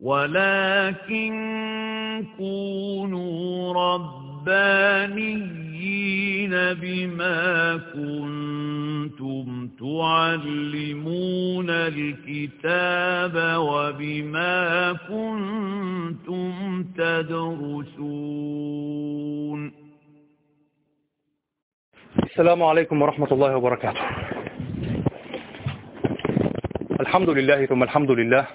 ولكن كونوا ربانيين بما كنتم تعلمون الكتاب وبما كنتم تدرسون السلام عليكم ورحمة الله وبركاته. الحمد لله ثم الحمد لله.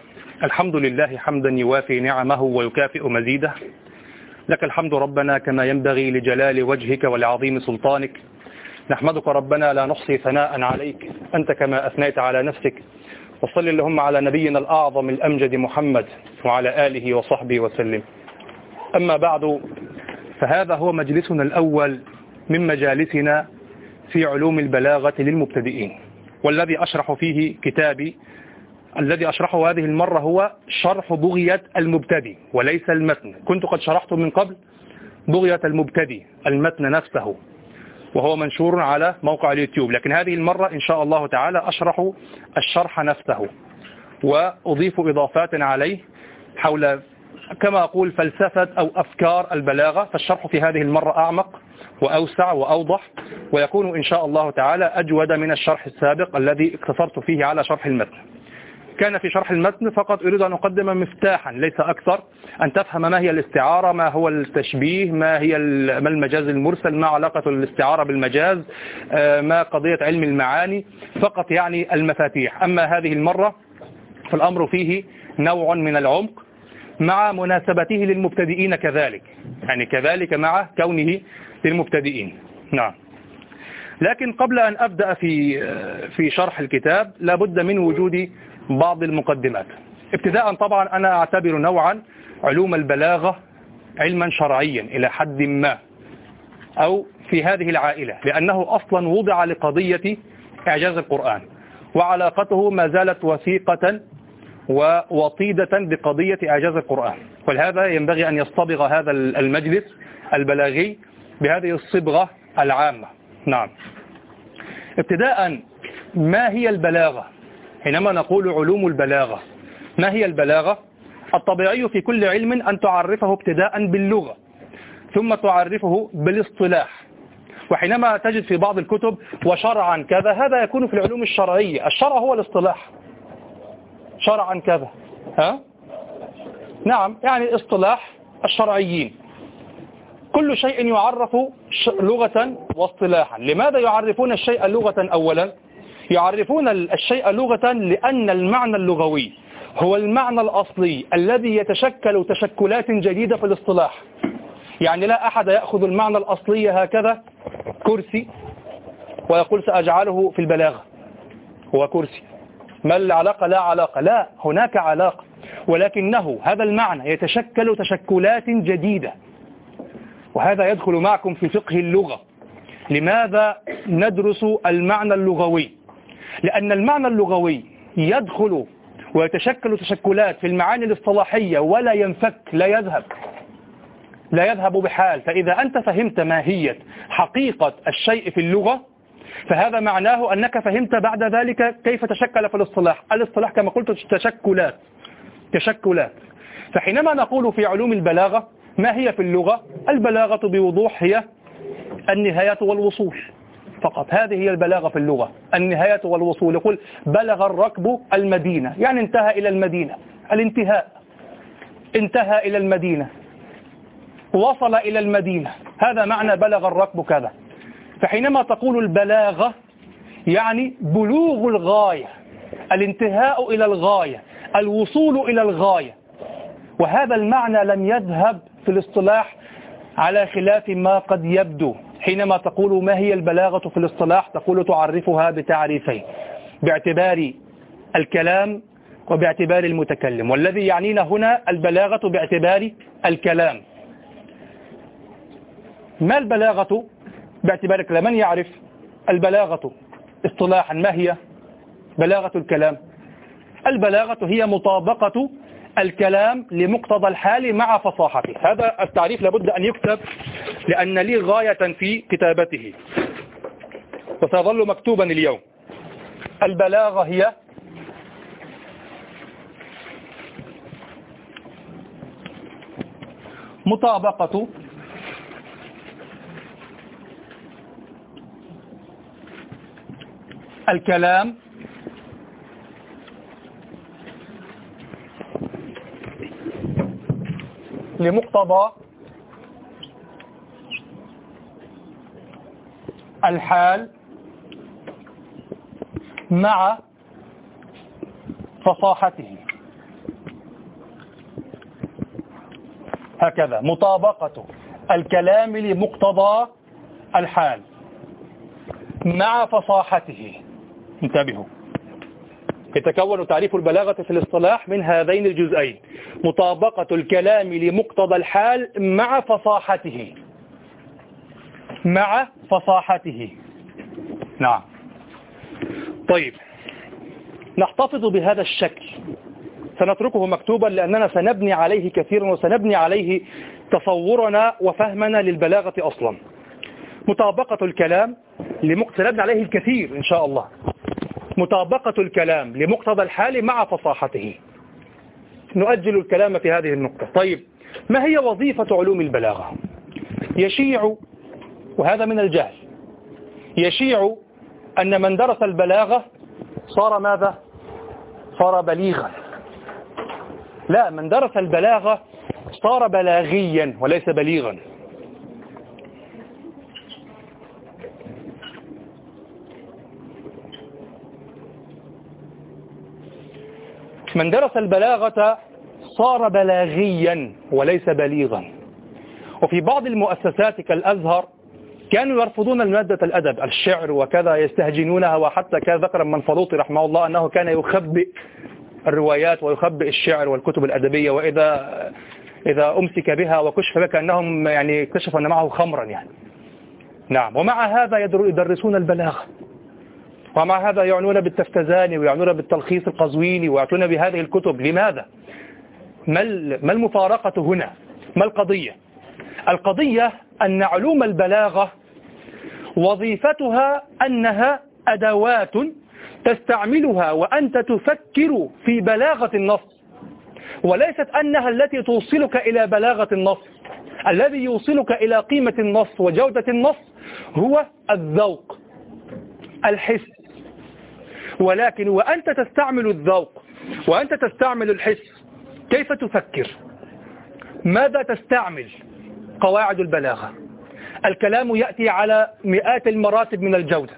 الحمد لله حمدا يوافي نعمه ويكافئ مزيده. لك الحمد ربنا كما ينبغي لجلال وجهك ولعظيم سلطانك. نحمدك ربنا لا نحصي ثناء عليك. أنت كما أثنيت على نفسك. وصل اللهم على نبينا الأعظم الأمجد محمد وعلى آله وصحبه وسلم. أما بعد فهذا هو مجلسنا الأول من مجالسنا في علوم البلاغة للمبتدئين. والذي أشرح فيه كتابي الذي أشرحه هذه المرة هو شرح بغية المبتدئ وليس المتن. كنت قد شرحت من قبل بغية المبتدئ المتن نفسه وهو منشور على موقع اليوتيوب. لكن هذه المرة إن شاء الله تعالى أشرح الشرح نفسه وأضيف إضافات عليه حول كما أقول فلسفة أو أفكار البلاغة. فالشرح في هذه المرة أعمق وأوسع وأوضح ويكون إن شاء الله تعالى أجود من الشرح السابق الذي اقتصرت فيه على شرح المتن. كان في شرح المتن فقط أريد أن أقدم مفتاحا ليس أكثر. أن تفهم ما هي الاستعارة ما هو التشبيه ما هي ما المجاز المرسل ما علاقة الاستعارة بالمجاز ما قضية علم المعاني فقط يعني المفاتيح. أما هذه المرة فالأمر فيه نوع من العمق مع مناسبته للمبتدئين كذلك. يعني كذلك مع كونه للمبتدئين. نعم. لكن قبل أن أبدأ في في شرح الكتاب لابد من وجود بعض المقدمات. ابتداء طبعا أنا أعتبر نوعا علوم البلاغة علما شرعيا إلى حد ما أو في هذه العائلة لأنه أصلا وضع لقضية إعجاز القرآن وعلاقته ما زالت وثيقة ووطيدة بقضية إعجاز القرآن. ولهذا ينبغي أن يصطبغ هذا المجلس البلاغي بهذه الصبغة العامة. نعم. ابتداء ما هي البلاغة؟ حينما نقول علوم البلاغة. ما هي البلاغة؟ الطبيعي في كل علم أن تعرفه ابتداء باللغة ثم تعرفه بالاصطلاح. وحينما تجد في بعض الكتب وشرعا كذا هذا يكون في العلوم الشرعية. الشرع هو الاصطلاح. شرعا كذا. ها؟ نعم يعني اصطلاح الشرعيين. كل شيء يعرف لغة واصطلاحا. لماذا يعرفون الشيء لغة أولا؟ يعرفون الشيء لغة لأن المعنى اللغوي هو المعنى الأصلي الذي يتشكل تشكلات جديدة في الاصطلاح. يعني لا أحد يأخذ المعنى الأصلي هكذا كرسي ويقول سأجعله في البلاغة هو كرسي. ما العلاقة؟ لا علاقة. لا هناك علاقة. ولكنه هذا المعنى يتشكل تشكلات جديدة. وهذا يدخل معكم في فقه اللغة. لماذا ندرس المعنى اللغوي؟ لأن المعنى اللغوي يدخل ويتشكل تشكلات في المعاني الاصطلاحية ولا ينفك لا يذهب. لا يذهب بحال. فإذا أنت فهمت ماهية حقيقة الشيء في اللغة فهذا معناه أنك فهمت بعد ذلك كيف تشكل في الاصطلاح. الاصطلاح كما قلت تشكلات تشكلات. فحينما نقول في علوم البلاغة ما هي في اللغة؟ البلاغة بوضوح هي النهاية والوصول. فقط. هذه هي البلاغة في اللغة. النهاية والوصول. يقول بلغ الركب المدينة. يعني انتهى إلى المدينة. الانتهاء. انتهى إلى المدينة. وصل إلى المدينة. هذا معنى بلغ الركب كذا. فحينما تقول البلاغة يعني بلوغ الغاية. الانتهاء إلى الغاية. الوصول إلى الغاية. وهذا المعنى لم يذهب في الاصطلاح على خلاف ما قد يبدو. حينما تقول ما هي البلاغة في الاصطلاح تقول تعرفها بتعريفين باعتبار الكلام وباعتبار المتكلم. والذي يعنينا هنا البلاغة باعتبار الكلام. ما البلاغة باعتبار الكلام؟ من يعرف البلاغة اصطلاحا؟ ما هي بلاغة الكلام؟ البلاغة هي مطابقة الكلام لمقتضى الحال مع فصاحته. هذا التعريف لابد أن يكتب لأن لي غاية في كتابته. وسيظل مكتوبا اليوم. البلاغة هي مطابقة الكلام لمقتضى الحال مع فصاحته. هكذا مطابقة الكلام لمقتضى الحال مع فصاحته. انتبهوا. يتكون تعريف البلاغة في الاصطلاح من هذين الجزئين. مطابقة الكلام لمقتضى الحال مع فصاحته. مع فصاحته. نعم. طيب. نحتفظ بهذا الشكل. سنتركه مكتوبا لأننا سنبني عليه كثيرا وسنبني عليه تصورنا وفهمنا للبلاغة أصلا. مطابقة الكلام لمقتضى سنبني عليه الكثير إن شاء الله. مطابقة الكلام لمقتضى الحال مع فصاحته. نؤجل الكلام في هذه النقطة. طيب ما هي وظيفة علوم البلاغة؟ يشيع وهذا من الجهل يشيع أن من درس البلاغة صار ماذا؟ صار بليغا. لا من درس البلاغة صار بلاغيا وليس بليغا. من درس البلاغة صار بلاغيا وليس بليغا. وفي بعض المؤسسات كالأزهر كانوا يرفضون المادة الأدب الشعر وكذا يستهجنونها وحتى كان ذكر من فضوطي رحمه الله أنه كان يخبئ الروايات ويخبئ الشعر والكتب الأدبية وإذا إذا أمسك بها وكشف بها كأنهم يعني اكتشف أن معه خمرا يعني. نعم ومع هذا يدرسون البلاغة. ومع هذا يعنون بالتفتزاني ويعنون بالتلخيص القزويني ويعطون بهذه الكتب لماذا؟ ما المفارقة هنا؟ ما القضية؟ القضية أن علوم البلاغة وظيفتها أنها أدوات تستعملها وأنت تفكر في بلاغة النص وليست أنها التي توصلك إلى بلاغة النص الذي يوصلك إلى قيمة النص وجودة النص هو الذوق الحس ولكن وأنت تستعمل الذوق وأنت تستعمل الحس كيف تفكر؟ ماذا تستعمل؟ قواعد البلاغة. الكلام يأتي على مئات المراتب من الجودة.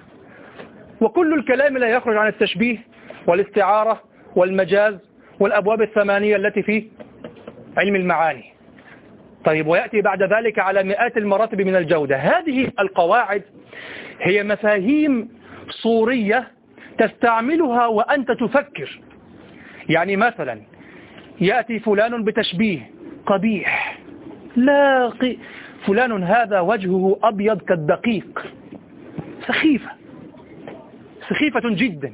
وكل الكلام لا يخرج عن التشبيه والاستعارة والمجاز والأبواب الثمانية التي في علم المعاني. طيب ويأتي بعد ذلك على مئات المراتب من الجودة. هذه القواعد هي مفاهيم صورية تستعملها وأنت تفكر. يعني مثلا يأتي فلان بتشبيه قبيح. لا فلان هذا وجهه أبيض كالدقيق. سخيفة. سخيفة جدا.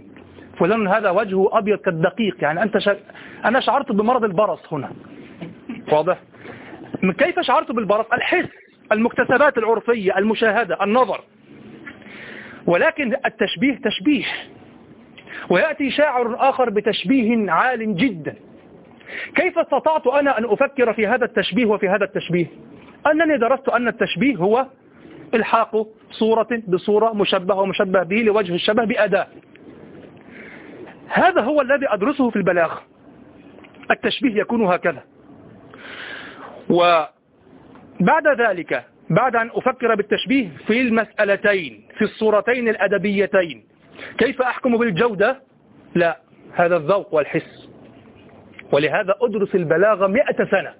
فلان هذا وجهه أبيض كالدقيق. يعني أنت ش... أنا شعرت بمرض البرص هنا. واضح؟ كيف شعرت بالبرص؟ الحس المكتسبات العرفية المشاهدة النظر. ولكن التشبيه تشبيه. ويأتي شاعر آخر بتشبيه عال جدا. كيف استطعت أنا أن أفكر في هذا التشبيه وفي هذا التشبيه؟ أنني درست أن التشبيه هو إلحاق صورة بصورة مشبه ومشبه به لوجه الشبه بأداة. هذا هو الذي أدرسه في البلاغة التشبيه يكون هكذا. وبعد ذلك بعد أن أفكر بالتشبيه في المسألتين في الصورتين الأدبيتين كيف أحكم بالجودة؟ لا هذا الذوق والحس. ولهذا أدرس البلاغة مئة سنة.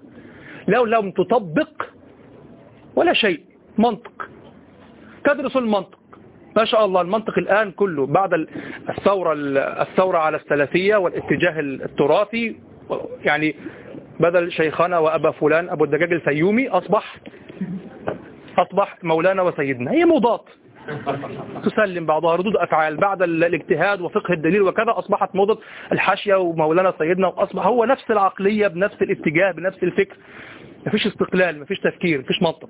لو لم تطبق ولا شيء منطق. تدرس المنطق. ما شاء الله المنطق الآن كله بعد الثورة الثورة على السلفية والاتجاه التراثي يعني بدل شيخنا وأبا فلان أبو الدجاج الفيومي أصبح أصبح مولانا وسيدنا. هي موضات تسلم بعضها. ردود أفعال. بعد الاجتهاد وفقه الدليل وكذا أصبحت موضة الحاشية ومولانا سيدنا وأصبح هو نفس العقلية بنفس الاتجاه بنفس الفكر. مفيش استقلال مفيش تفكير مفيش منطق.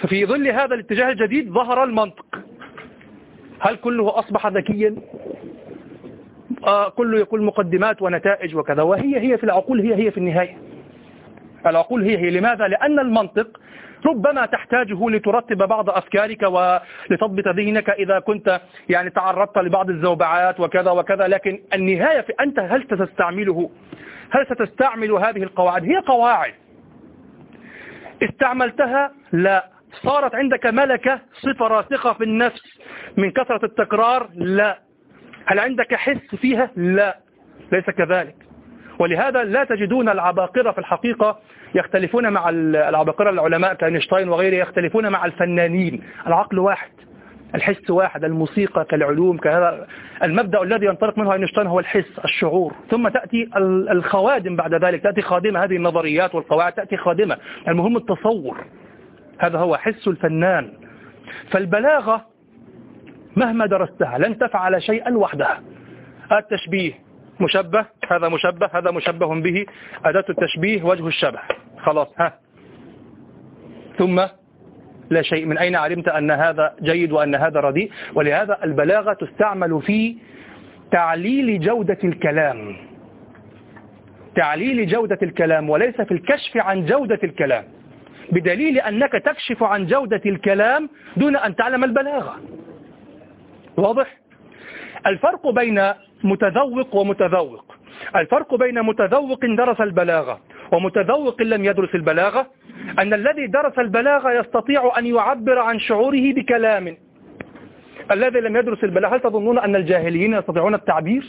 ففي ظل هذا الاتجاه الجديد ظهر المنطق. هل كله أصبح ذكيا؟ آه كله يقول مقدمات ونتائج وكذا. وهي هي في العقول هي هي في النهاية. العقول هي هي. لماذا؟ لأن المنطق ربما تحتاجه لترتب بعض أفكارك ولتضبط ذهنك إذا كنت يعني تعرضت لبعض الزوبعات وكذا وكذا لكن النهاية في أنت هل ستستعمله؟ هل ستستعمل هذه القواعد؟ هي قواعد. استعملتها؟ لا. صارت عندك ملكة صفة راسخة في النفس من كثرة التكرار؟ لا. هل عندك حس فيها؟ لا. ليس كذلك. ولهذا لا تجدون العباقرة في الحقيقة يختلفون مع العباقرة العلماء كاينشتاين وغيره يختلفون مع الفنانين. العقل واحد الحس واحد الموسيقى كالعلوم كهذا. المبدأ الذي ينطلق منه أينشتاين هو الحس الشعور. ثم تأتي الخوادم بعد ذلك. تأتي خادمة هذه النظريات والقواعد. تأتي خادمة. المهم التصور. هذا هو حس الفنان. فالبلاغة مهما درستها لن تفعل شيئا وحدها. التشبيه. مشبه هذا مشبه هذا مشبه به أداة التشبيه وجه الشبه. خلاص ها. ثم لا شيء من أين علمت أن هذا جيد وأن هذا رديء؟ ولهذا البلاغة تستعمل في تعليل جودة الكلام. تعليل جودة الكلام وليس في الكشف عن جودة الكلام. بدليل أنك تكشف عن جودة الكلام دون أن تعلم البلاغة. واضح؟ الفرق بين متذوق ومتذوق. الفرق بين متذوق درس البلاغة ومتذوق لم يدرس البلاغة أن الذي درس البلاغة يستطيع أن يعبر عن شعوره بكلام. الذي لم يدرس البلاغة هل تظنون أن الجاهليين يستطيعون التعبير؟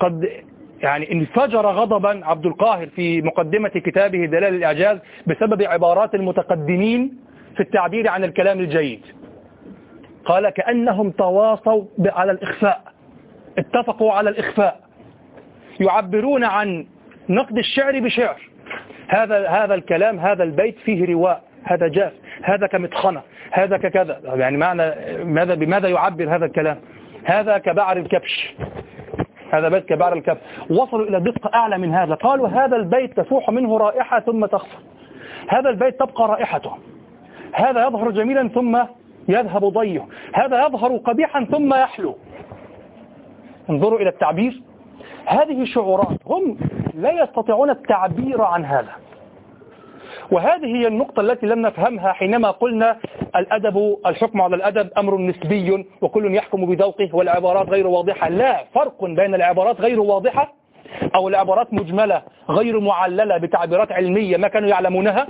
قد يعني انفجر غضبا عبد القاهر في مقدمة كتابه دلال الإعجاز بسبب عبارات المتقدمين في التعبير عن الكلام الجيد. قال كأنهم تواصوا على الإخفاء. اتفقوا على الإخفاء. يعبرون عن نقد الشعر بشعر. هذا هذا الكلام هذا البيت فيه رواء. هذا جاف. هذا كمطحنة هذا ككذا. يعني معنى ماذا بماذا يعبر هذا الكلام؟ هذا كبعر الكبش. هذا بيت كبعر الكبش. وصلوا إلى دقة أعلى من هذا. قالوا هذا البيت تفوح منه رائحة ثم تخفى هذا البيت تبقى رائحته. هذا يظهر جميلا ثم يذهب ضيه هذا يظهر قبيحا ثم يحلو. انظروا إلى التعبير. هذه شعورات هم لا يستطيعون التعبير عن هذا. وهذه هي النقطة التي لم نفهمها حينما قلنا الأدب الحكم على الأدب أمر نسبي وكل يحكم بذوقه والعبارات غير واضحة. لا فرق بين العبارات غير واضحة أو العبارات مجملة غير معللة بتعبيرات علمية ما كانوا يعلمونها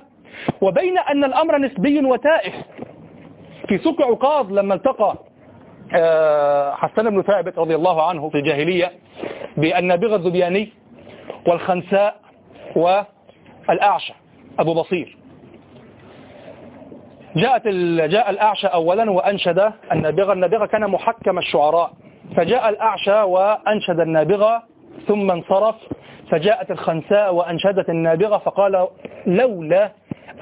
وبين أن الأمر نسبي وتائه. في سوق عقاظ لما التقى آه، حسن بن ثابت رضي الله عنه في الجاهلية بالنابغة الزبياني والخنساء والأعشى أبو بصير. جاءت جاء الأعشى أولا وأنشد النابغة النابغة كان محكم الشعراء فجاء الأعشى وأنشد النابغة ثم انصرف فجاءت الخنساء وأنشدت النابغة فقال لولا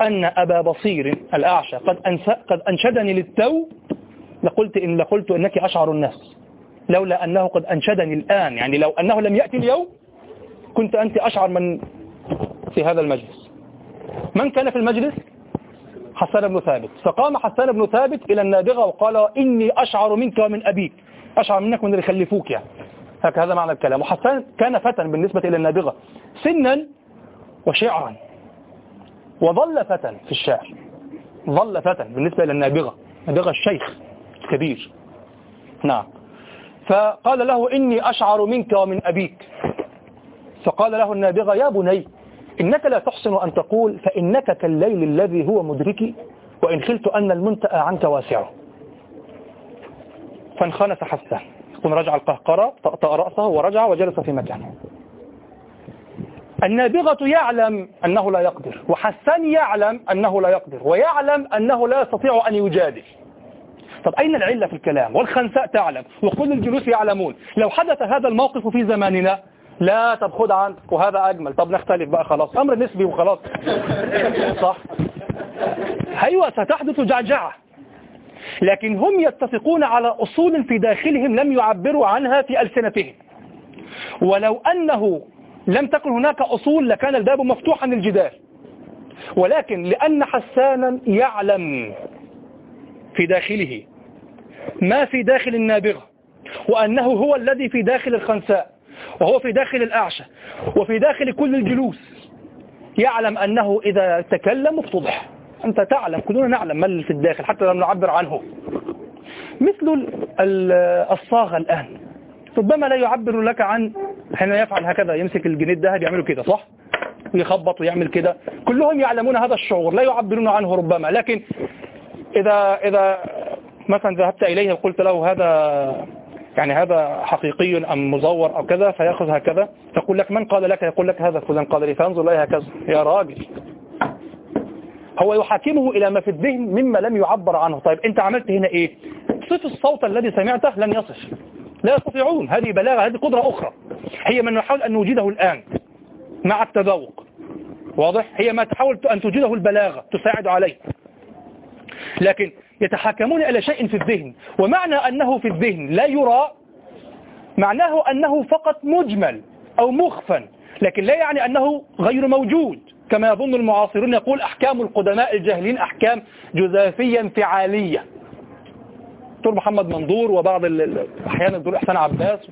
أن أبا بصير الأعشى قد, قد أنشدني للتو لقلت إن لقلت إنك أشعر الناس. لولا أنه قد أنشدني الآن يعني لو أنه لم يأتي اليوم كنت أنت أشعر من في هذا المجلس. من كان في المجلس؟ حسان بن ثابت. فقام حسان بن ثابت إلى النابغة وقال إني أشعر منك ومن أبيك. أشعر منك من اللي يخلفوك يعني. هكذا معنى الكلام. وحسان كان فتى بالنسبة إلى النابغة. سنا وشعرا. وظل فتى في الشعر. ظل فتى بالنسبة إلى النابغة. نابغة الشيخ الكبير. نعم. فقال له إني أشعر منك ومن أبيك. فقال له النابغة يا بني إنك لا تحسن أن تقول فإنك كالليل الذي هو مدركي وإن خلت أن المنتأى عنك واسع. فانخنس حسان ثم رجع القهقرة طأطأ رأسه ورجع وجلس في مكانه. النابغة يعلم أنه لا يقدر وحسان يعلم أنه لا يقدر ويعلم أنه لا يستطيع أن يجادل. طب أين العلة في الكلام؟ والخنساء تعلم وكل الجلوس يعلمون. لو حدث هذا الموقف في زماننا لا طب خد عنك وهذا أجمل. طب نختلف بقى خلاص. أمر نسبي وخلاص. صح؟ أيوة ستحدث جعجعة. لكن هم يتفقون على أصول في داخلهم لم يعبروا عنها في ألسنتهم. ولو أنه لم تكن هناك أصول لكان الباب مفتوحا للجدال. ولكن لأن حسانا يعلم في داخله ما في داخل النابغة وأنه هو الذي في داخل الخنساء وهو في داخل الأعشى وفي داخل كل الجلوس. يعلم أنه إذا تكلم افتضح أنت تعلم كلنا نعلم ما في الداخل حتى لم نعبر عنه. مثل الصاغة الآن. ربما لا يعبر لك عن حين يفعل هكذا يمسك الجنيه الذهب يعمله كده صح؟ ويخبط ويعمل كده. كلهم يعلمون هذا الشعور لا يعبرون عنه ربما. لكن إذا إذا مثلا ذهبت إليه وقلت له هذا يعني هذا حقيقي أم مزور أو كذا فيأخذ هكذا. تقول لك من قال لك؟ يقول لك هذا فلان قال لي فانظر إليه هكذا. يا راجل. هو يحاكمه إلى ما في الذهن مما لم يعبر عنه. طيب أنت عملت هنا إيه؟ صف الصوت الذي سمعته لن يصف لا يستطيعون. هذه بلاغة هذه قدرة أخرى. هي من نحاول أن نوجده الآن مع التذوق. واضح؟ هي ما تحاول أن توجده البلاغة تساعد عليه. لكن يتحاكمون إلى شيء في الذهن ومعنى أنه في الذهن لا يرى معناه أنه فقط مجمل أو مخفى لكن لا يعني أنه غير موجود. كما يظن المعاصرون يقول أحكام القدماء الجاهلين أحكام جزافية انفعالية دكتور محمد منظور وبعض أحيانا الدكتور إحسان عباس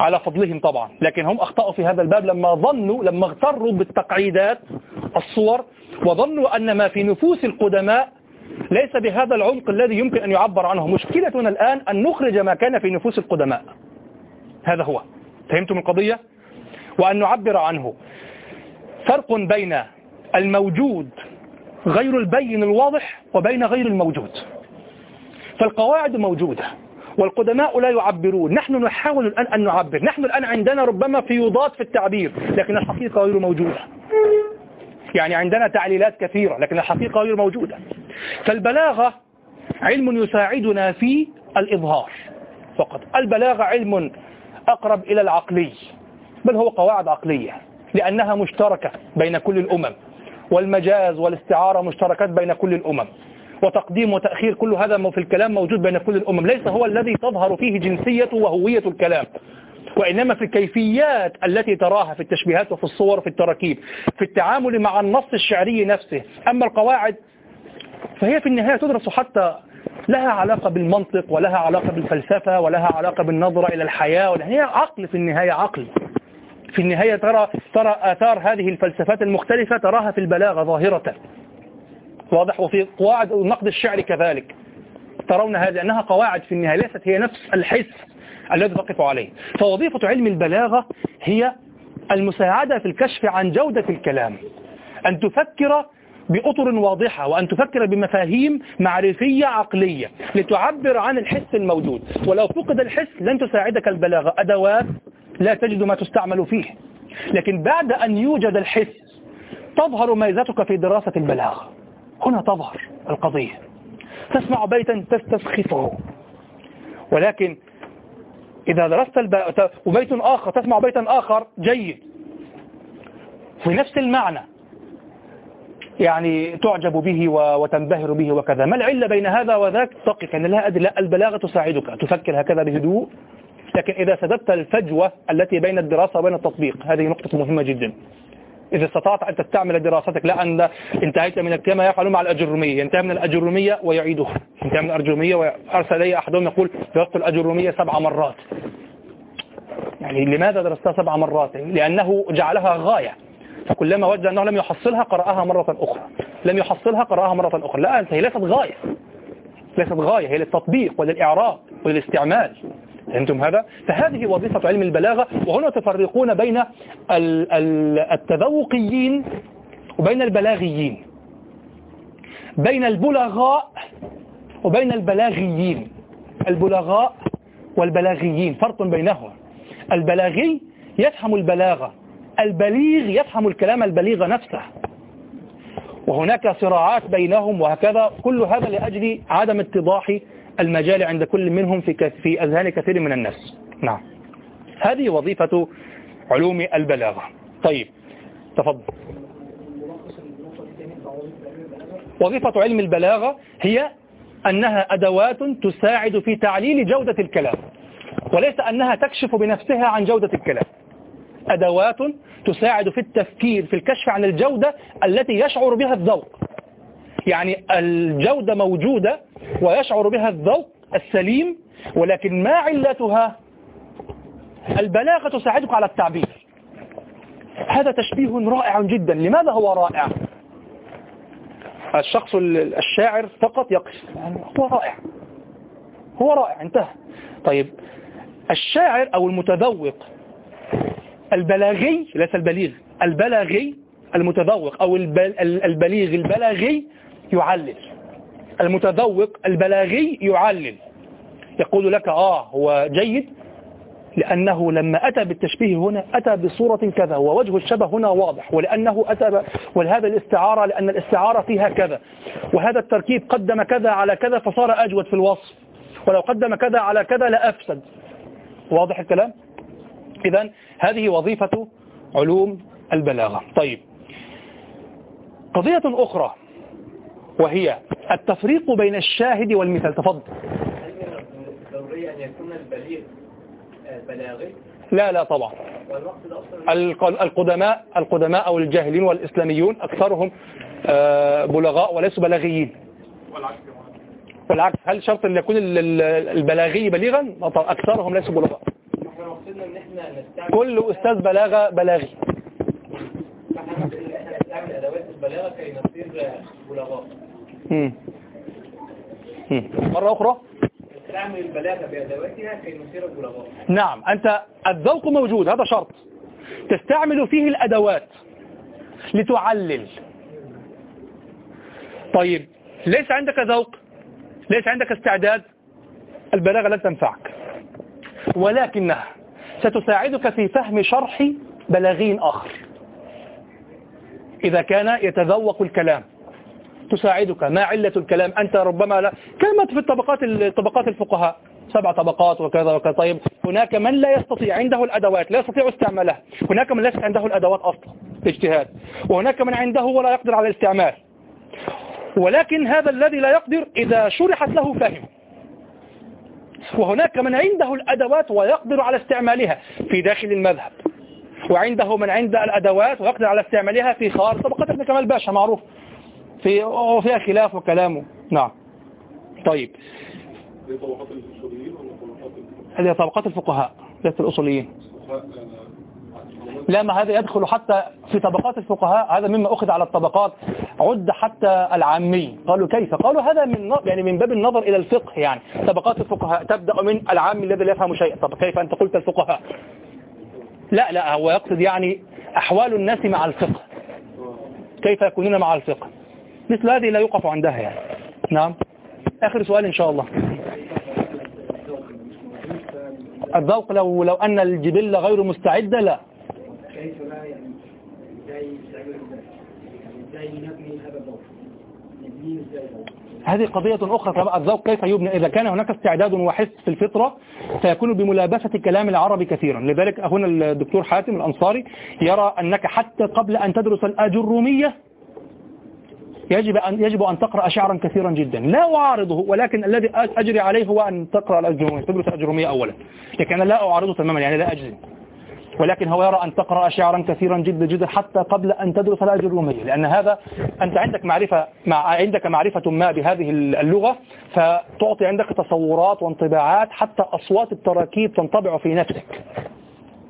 على فضلهم طبعا لكن هم أخطأوا في هذا الباب لما ظنوا لما اغتروا بالتقعيدات الصور وظنوا أن ما في نفوس القدماء ليس بهذا العمق الذي يمكن أن يعبر عنه. مشكلتنا الآن أن نخرج ما كان في نفوس القدماء. هذا هو. فهمتم القضية؟ وأن نعبر عنه. فرق بين الموجود غير البين الواضح وبين غير الموجود. فالقواعد موجودة والقدماء لا يعبرون. نحن نحاول الآن أن نعبر. نحن الآن عندنا ربما فيوضات في التعبير لكن الحقيقة غير موجودة. يعني عندنا تعليلات كثيرة لكن الحقيقة غير موجودة. فالبلاغة علم يساعدنا في الإظهار. فقط البلاغة علم أقرب إلى العقلي بل هو قواعد عقلية لأنها مشتركة بين كل الأمم والمجاز والاستعارة مشتركات بين كل الأمم. وتقديم وتأخير كل هذا في الكلام موجود بين كل الأمم. ليس هو الذي تظهر فيه جنسية وهوية الكلام وإنما في الكيفيات التي تراها في التشبيهات وفي الصور وفي التراكيب في التعامل مع النص الشعري نفسه. أما القواعد فهي في النهاية تدرس حتى لها علاقة بالمنطق ولها علاقة بالفلسفة ولها علاقة بالنظرة إلى الحياة. هي عقل في النهاية عقل. في النهاية ترى, ترى آثار هذه الفلسفات المختلفة تراها في البلاغة ظاهرة. واضح وفي قواعد النقد الشعري كذلك. ترون هذه أنها قواعد في النهاية ليست هي نفس الحس الذي تقف عليه. فوظيفة علم البلاغة هي المساعدة في الكشف عن جودة الكلام. أن تفكر بأطر واضحة وأن تفكر بمفاهيم معرفية عقلية لتعبر عن الحس الموجود. ولو فقد الحس لن تساعدك البلاغة. أدوات لا تجد ما تستعمل فيه. لكن بعد أن يوجد الحس تظهر ميزتك في دراسة البلاغة. هنا تظهر القضية. تسمع بيتا تستسخفه. ولكن إذا درست الب... وبيت آخر تسمع بيتا آخر جيد. في نفس المعنى. يعني تعجب به وتنبهر به وكذا. ما العلة بين هذا وذاك؟ دقق أن لا أدري لا البلاغة تساعدك. تفكر هكذا بهدوء. لكن إذا سددت الفجوة التي بين الدراسة وبين التطبيق هذه نقطة مهمة جدا. إذا استطعت أن تستعمل دراستك لا أن انتهيت من كما يفعلون مع الأجرومية. ينتهي من الأجرومية ويعيدها. ينتهي من الأجرومية وأرسل لي أحدهم يقول درست الأجرومية سبع مرات. يعني لماذا درستها سبع مرات؟ لأنه جعلها غاية. فكلما وجد أنه لم يحصلها قرأها مرة أخرى. لم يحصلها قرأها مرة أخرى. لا أنت هي ليست غاية. ليست غاية. هي للتطبيق وللإعراب وللاستعمال. فهمتم هذا؟ فهذه وظيفة علم البلاغة وهنا تفرقون بين التذوقيين وبين البلاغيين. بين البلغاء وبين البلاغيين. البلغاء والبلاغيين فرق بينهم البلاغي يفهم البلاغة البليغ يفهم الكلام البليغ نفسه. وهناك صراعات بينهم وهكذا كل هذا لأجل عدم اتضاح المجال عند كل منهم في في أذهان كثير من الناس. نعم. هذه وظيفة علوم البلاغة. طيب. تفضل. وظيفة علم البلاغة هي أنها أدوات تساعد في تعليل جودة الكلام وليس أنها تكشف بنفسها عن جودة الكلام. أدوات تساعد في التفكير في الكشف عن الجودة التي يشعر بها الذوق. يعني الجودة موجودة ويشعر بها الذوق السليم ولكن ما علتها البلاغة تساعدك على التعبير. هذا تشبيه رائع جدا. لماذا هو رائع؟ الشخص الشاعر فقط يقف هو رائع. هو رائع. انتهى. طيب الشاعر أو المتذوق البلاغي ليس البليغ البلاغي المتذوق أو البليغ البلاغي يعلل. المتذوق البلاغي يعلل. يقول لك آه هو جيد لأنه لما أتى بالتشبيه هنا أتى بصورة كذا ووجه الشبه هنا واضح ولأنه أتى ولهذا الاستعارة لأن الاستعارة فيها كذا. وهذا التركيب قدم كذا على كذا فصار أجود في الوصف. ولو قدم كذا على كذا لأفسد واضح الكلام؟ إذا هذه وظيفة علوم البلاغة. طيب. قضية أخرى. وهي التفريق بين الشاهد والمثال. تفضل. ضروري أن يكون البليغ بلاغي لا لا طبعا. القدماء القدماء أو الجاهلين والإسلاميون أكثرهم بلغاء وليسوا بلاغيين. والعكس هل شرط أن يكون البلاغي بليغا؟ أكثرهم ليسوا بلغاء. كل أستاذ بلاغة بلاغي. نستعمل أدوات البلاغة كي نصير بلغاء. مرة أخرى؟ نستعمل البلاغة بأدواتها كي نصير بلغاء. نعم أنت الذوق موجود هذا شرط. تستعمل فيه الأدوات لتعلل. طيب ليس عندك ذوق ليس عندك استعداد البلاغة لن تنفعك. ولكنها ستساعدك في فهم شرح بلاغي آخر. إذا كان يتذوق الكلام. تساعدك. ما علة الكلام؟ أنت ربما لا. كلمة في الطبقات طبقات الفقهاء. سبع طبقات وكذا وكذا. طيب هناك من لا يستطيع؟ عنده الأدوات. لا يستطيع استعمالها. هناك من ليست عنده الأدوات أصلا الاجتهاد. وهناك من عنده ولا يقدر على الاستعمال. ولكن هذا الذي لا يقدر إذا شرحت له فهم وهناك من عنده الأدوات ويقدر على استعمالها في داخل المذهب. وعنده من عنده الأدوات ويقدر على استعمالها في خارج طبقات ابن كمال باشا معروف. في وفيها خلاف وكلامه. نعم. طيب. هذه طبقات الفقهاء ليست الأصوليين. لا ما هذا يدخل حتى في طبقات الفقهاء. هذا مما أخذ على الطبقات. عد حتى العامي. قالوا كيف؟ قالوا هذا من يعني من باب النظر إلى الفقه يعني. طبقات الفقهاء تبدأ من العام الذي لا يفهم شيئا. طب كيف أنت قلت الفقهاء؟ لا لا هو يقصد يعني أحوال الناس مع الفقه. كيف يكونون مع الفقه؟ مثل هذه لا يوقف عندها يعني. نعم. آخر سؤال إن شاء الله. الذوق لو لو أن الجبلة غير مستعدة لا. كيف لا يعني إزاي إزاي نبني هذا الذوق. نبنيه إزاي هذه قضية أخرى طبعا. الذوق كيف يبنى؟ إذا كان هناك استعداد وحس في الفطرة سيكون بملابسة الكلام العربي كثيرا. لذلك هنا الدكتور حاتم الأنصاري يرى أنك حتى قبل أن تدرس الأجرومية يجب أن يجب أن تقرأ شعرا كثيرا جدا. لا أعارضه ولكن الذي أجري عليه هو أن تقرأ الأجرومية تدرس الأجرومية أولا. لكن أنا لا أعارضه تماما يعني لا أجزم. ولكن هو يرى أن تقرأ شعرا كثيرا جدا جدا حتى قبل أن تدرس الأجرومية لأن هذا أنت عندك معرفة مع عندك معرفة ما بهذه اللغة فتعطي عندك تصورات وانطباعات حتى أصوات التراكيب تنطبع في نفسك.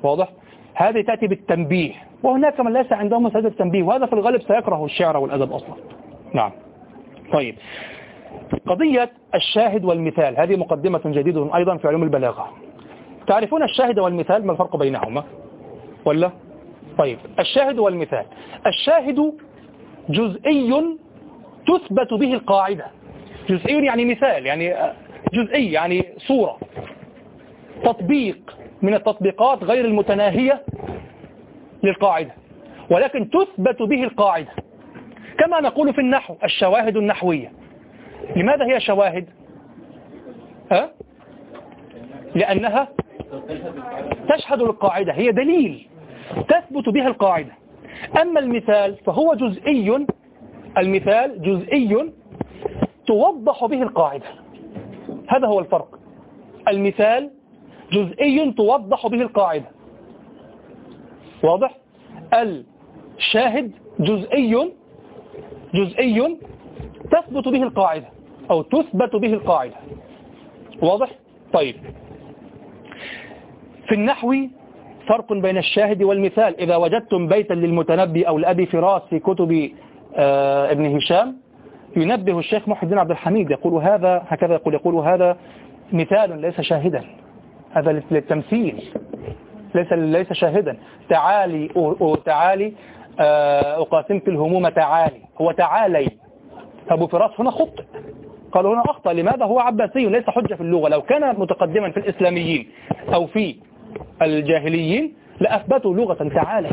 واضح؟ هذه تأتي بالتنبيه. وهناك من ليس عندهم مسألة التنبيه وهذا في الغالب سيكره الشعر والأدب أصلا. نعم. طيب. قضية الشاهد والمثال هذه مقدمة جديدة أيضا في علوم البلاغة. تعرفون الشاهد والمثال ما الفرق بينهما؟ ولا؟ طيب الشاهد والمثال. الشاهد جزئي تثبت به القاعدة. جزئي يعني مثال يعني جزئي يعني صورة. تطبيق من التطبيقات غير المتناهية للقاعدة. ولكن تثبت به القاعدة. كما نقول في النحو الشواهد النحوية. لماذا هي شواهد؟ أه؟ لأنها تشهد للقاعدة هي دليل تثبت بها القاعدة. أما المثال فهو جزئي المثال جزئي توضح به القاعدة. هذا هو الفرق. المثال جزئي توضح به القاعدة. واضح؟ الشاهد جزئي جزئي تثبت به القاعدة أو تثبت به القاعدة. واضح؟ طيب. في النحو فرق بين الشاهد والمثال. إذا وجدتم بيتا للمتنبي أو لأبي فراس في كتب آه، ابن هشام ينبه الشيخ محي الدين عبد الحميد يقول هذا هكذا يقول يقول هذا مثال ليس شاهدا. هذا للتمثيل ليس ليس شاهدا. تعالي تعالي آه، أقاسمك الهموم تعالي. هو تعالي. أبو فراس هنا خطئ قالوا هنا أخطأ. لماذا هو عباسي؟ ليس حجة في اللغة. لو كان متقدما في الإسلاميين أو في الجاهليين لأثبتوا لغة تعالي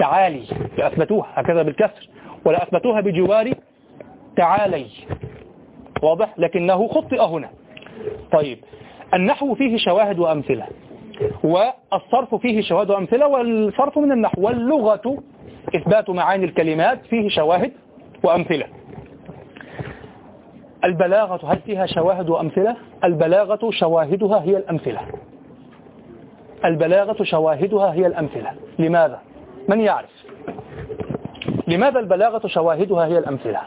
تعالي. لأثبتوها. هكذا بالكسر. ولا أثبتوها بجوار تعالي. واضح؟ لكنه خطئ هنا. طيب. النحو فيه شواهد وأمثلة. والصرف فيه شواهد وأمثلة. والصرف من النحو. واللغة إثبات معاني الكلمات فيه شواهد وأمثلة. البلاغة هل فيها شواهد وأمثلة؟ البلاغة شواهدها هي الأمثلة. البلاغة شواهدها هي الأمثلة. لماذا؟ من يعرف؟ لماذا البلاغة شواهدها هي الأمثلة؟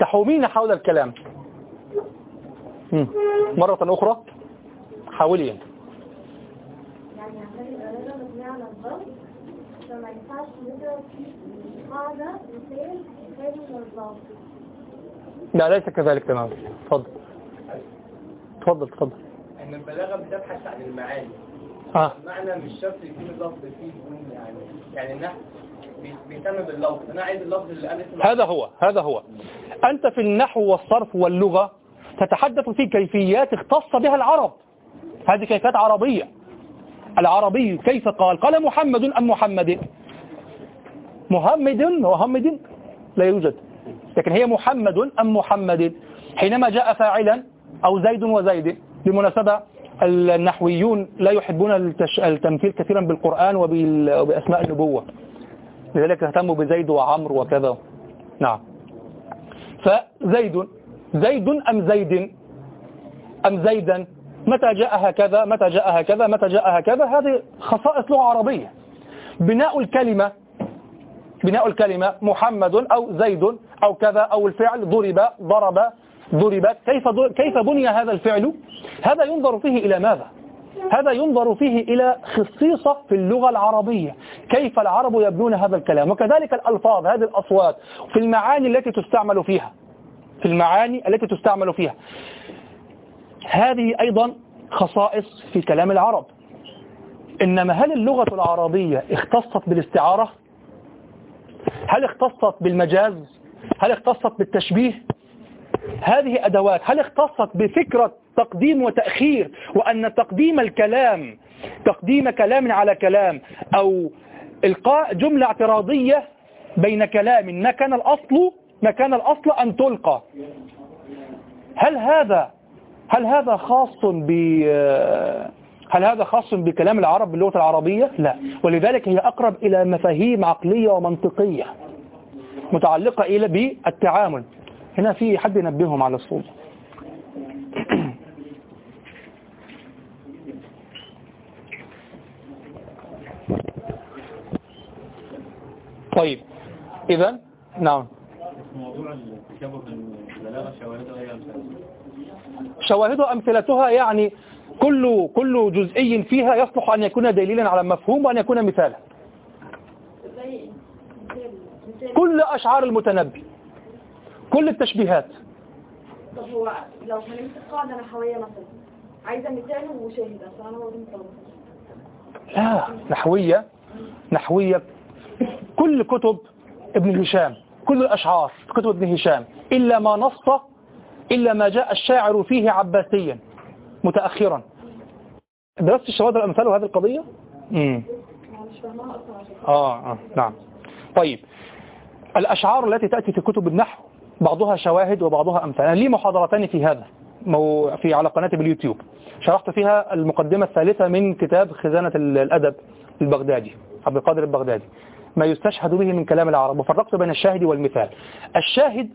تحومين حول الكلام. مرة أخرى؟ حاولي أنت يعني عشان البلاغة مبنية على الضوء فما ينفعش نضرب قاعدة مثال خارج من الضوء لا ليس كذلك تماما تفضل. تفضل تفضل. أن البلاغة بتبحث عن المعاني. آه. المعنى مش شرط يكون اللفظ فيه يعني يعني النحو بي- بيهتم باللفظ. أنا عايز اللفظ اللي قال اسمه. هذا هو هذا هو. أنت في النحو والصرف واللغة تتحدث في كيفيات اختص بها العرب. هذه كيفيات عربية. العربي كيف قال؟ قال محمد أم محمد؟ محمد ومحمد لا يوجد. لكن هي محمد أم محمد؟ حينما جاء فاعلا أو زيد وزيد بالمناسبة النحويون لا يحبون. التمثيل كثيرا بالقرآن. وبأسماء النبوة. لذلك اهتموا بزيد وعمرو وكذا. نعم. فزيد زيد أم زيد؟ أم زيدا؟ متى جاء هكذا؟ متى جاء هكذا؟ متى جاء هكذا؟ هذه خصائص لغة عربية. بناء الكلمة بناء الكلمة محمد أو زيد أو كذا أو الفعل ضرب ضرب ضربت كيف كيف بني هذا الفعل؟ هذا ينظر فيه إلى ماذا؟ هذا ينظر فيه إلى خصيصة في اللغة العربية. كيف العرب يبنون هذا الكلام؟ وكذلك الألفاظ هذه الأصوات في المعاني التي تستعمل فيها. في المعاني التي تستعمل فيها. هذه أيضا خصائص في كلام العرب. إنما هل اللغة العربية اختصت بالاستعارة؟ هل اختصت بالمجاز؟ هل اختصت بالتشبيه؟ هذه أدوات هل اختصت بفكرة تقديم وتأخير وأن تقديم الكلام تقديم كلام على كلام أو إلقاء جملة اعتراضية بين كلام ما كان الأصل ما كان الأصل أن تلقى. هل هذا هل هذا خاص ب هل هذا خاص بكلام العرب باللغة العربية؟ لا. ولذلك هي أقرب إلى مفاهيم عقلية ومنطقية متعلقة إلى بالتعامل. هنا في حد ينبههم على الصوت طيب. إذا نعم. شواهد أمثلتها يعني كل كل جزئي فيها يصلح أن يكون دليلا على مفهوم وأن يكون مثالا. كل أشعار المتنبي كل التشبيهات. طب هو لو هنمسك قاعدة نحوية مثلا عايزة مثال وشاهد عشان هو لا نحوية نحوية. كل كتب ابن هشام كل الأشعار كتب ابن هشام إلا ما نص إلا ما جاء الشاعر فيه عباسيا. متأخرا. درست الشواذ الأمثال وهذه القضية؟ مم. أنا مش فاهمها أصلا عشان آه, آه نعم. طيب. الأشعار التي تأتي في كتب النحو بعضها شواهد وبعضها أمثال. أنا لي محاضرتان في هذا في على قناتي باليوتيوب. شرحت فيها المقدمة الثالثة من كتاب خزانة الأدب البغدادي عبد القادر البغدادي. ما يستشهد به من كلام العرب. وفرقت بين الشاهد والمثال. الشاهد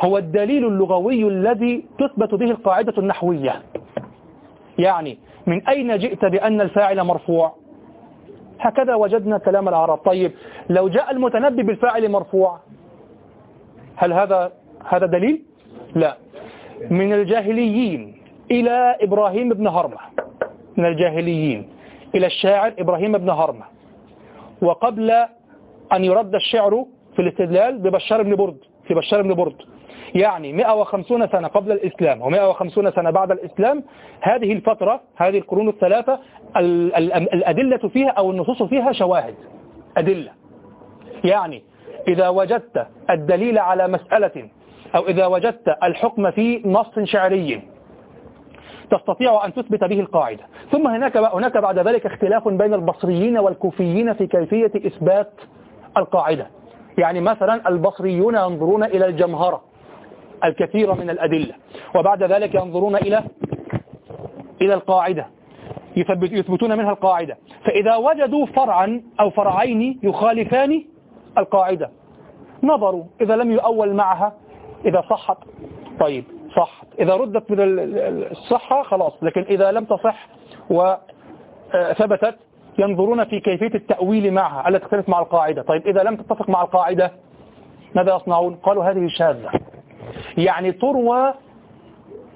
هو الدليل اللغوي الذي تثبت به القاعدة النحوية. يعني من أين جئت بأن الفاعل مرفوع؟ هكذا وجدنا كلام العرب. طيب لو جاء المتنبي بالفاعل مرفوع هل هذا هذا دليل؟ لا. من الجاهليين إلى إبراهيم بن هرمة. من الجاهليين إلى الشاعر إبراهيم بن هرمة. وقبل أن يرد الشعر في الاستدلال ببشار بن برد في بشار بن برد. يعني 150 سنة قبل الإسلام و150 سنة بعد الإسلام هذه الفترة هذه القرون الثلاثة ال- ال- الأدلة فيها أو النصوص فيها شواهد أدلة. يعني إذا وجدت الدليل على مسألة أو إذا وجدت الحكم في نص شعري تستطيع أن تثبت به القاعدة. ثم هناك هناك بعد ذلك اختلاف بين البصريين والكوفيين في كيفية إثبات القاعدة. يعني مثلا البصريون ينظرون إلى الجمهرة. الكثير من الأدلة. وبعد ذلك ينظرون إلى إلى القاعدة. يثبت يثبتون منها القاعدة. فإذا وجدوا فرعا أو فرعين يخالفان القاعدة نظروا إذا لم يؤول معها إذا صحت. طيب صحت. إذا ردت من ال- ال- الصحة خلاص. لكن إذا لم تصح وثبتت ينظرون في كيفية التأويل معها ألا تختلف مع القاعدة. طيب إذا لم تتفق مع القاعدة ماذا يصنعون؟ قالوا هذه شاذة. يعني تروى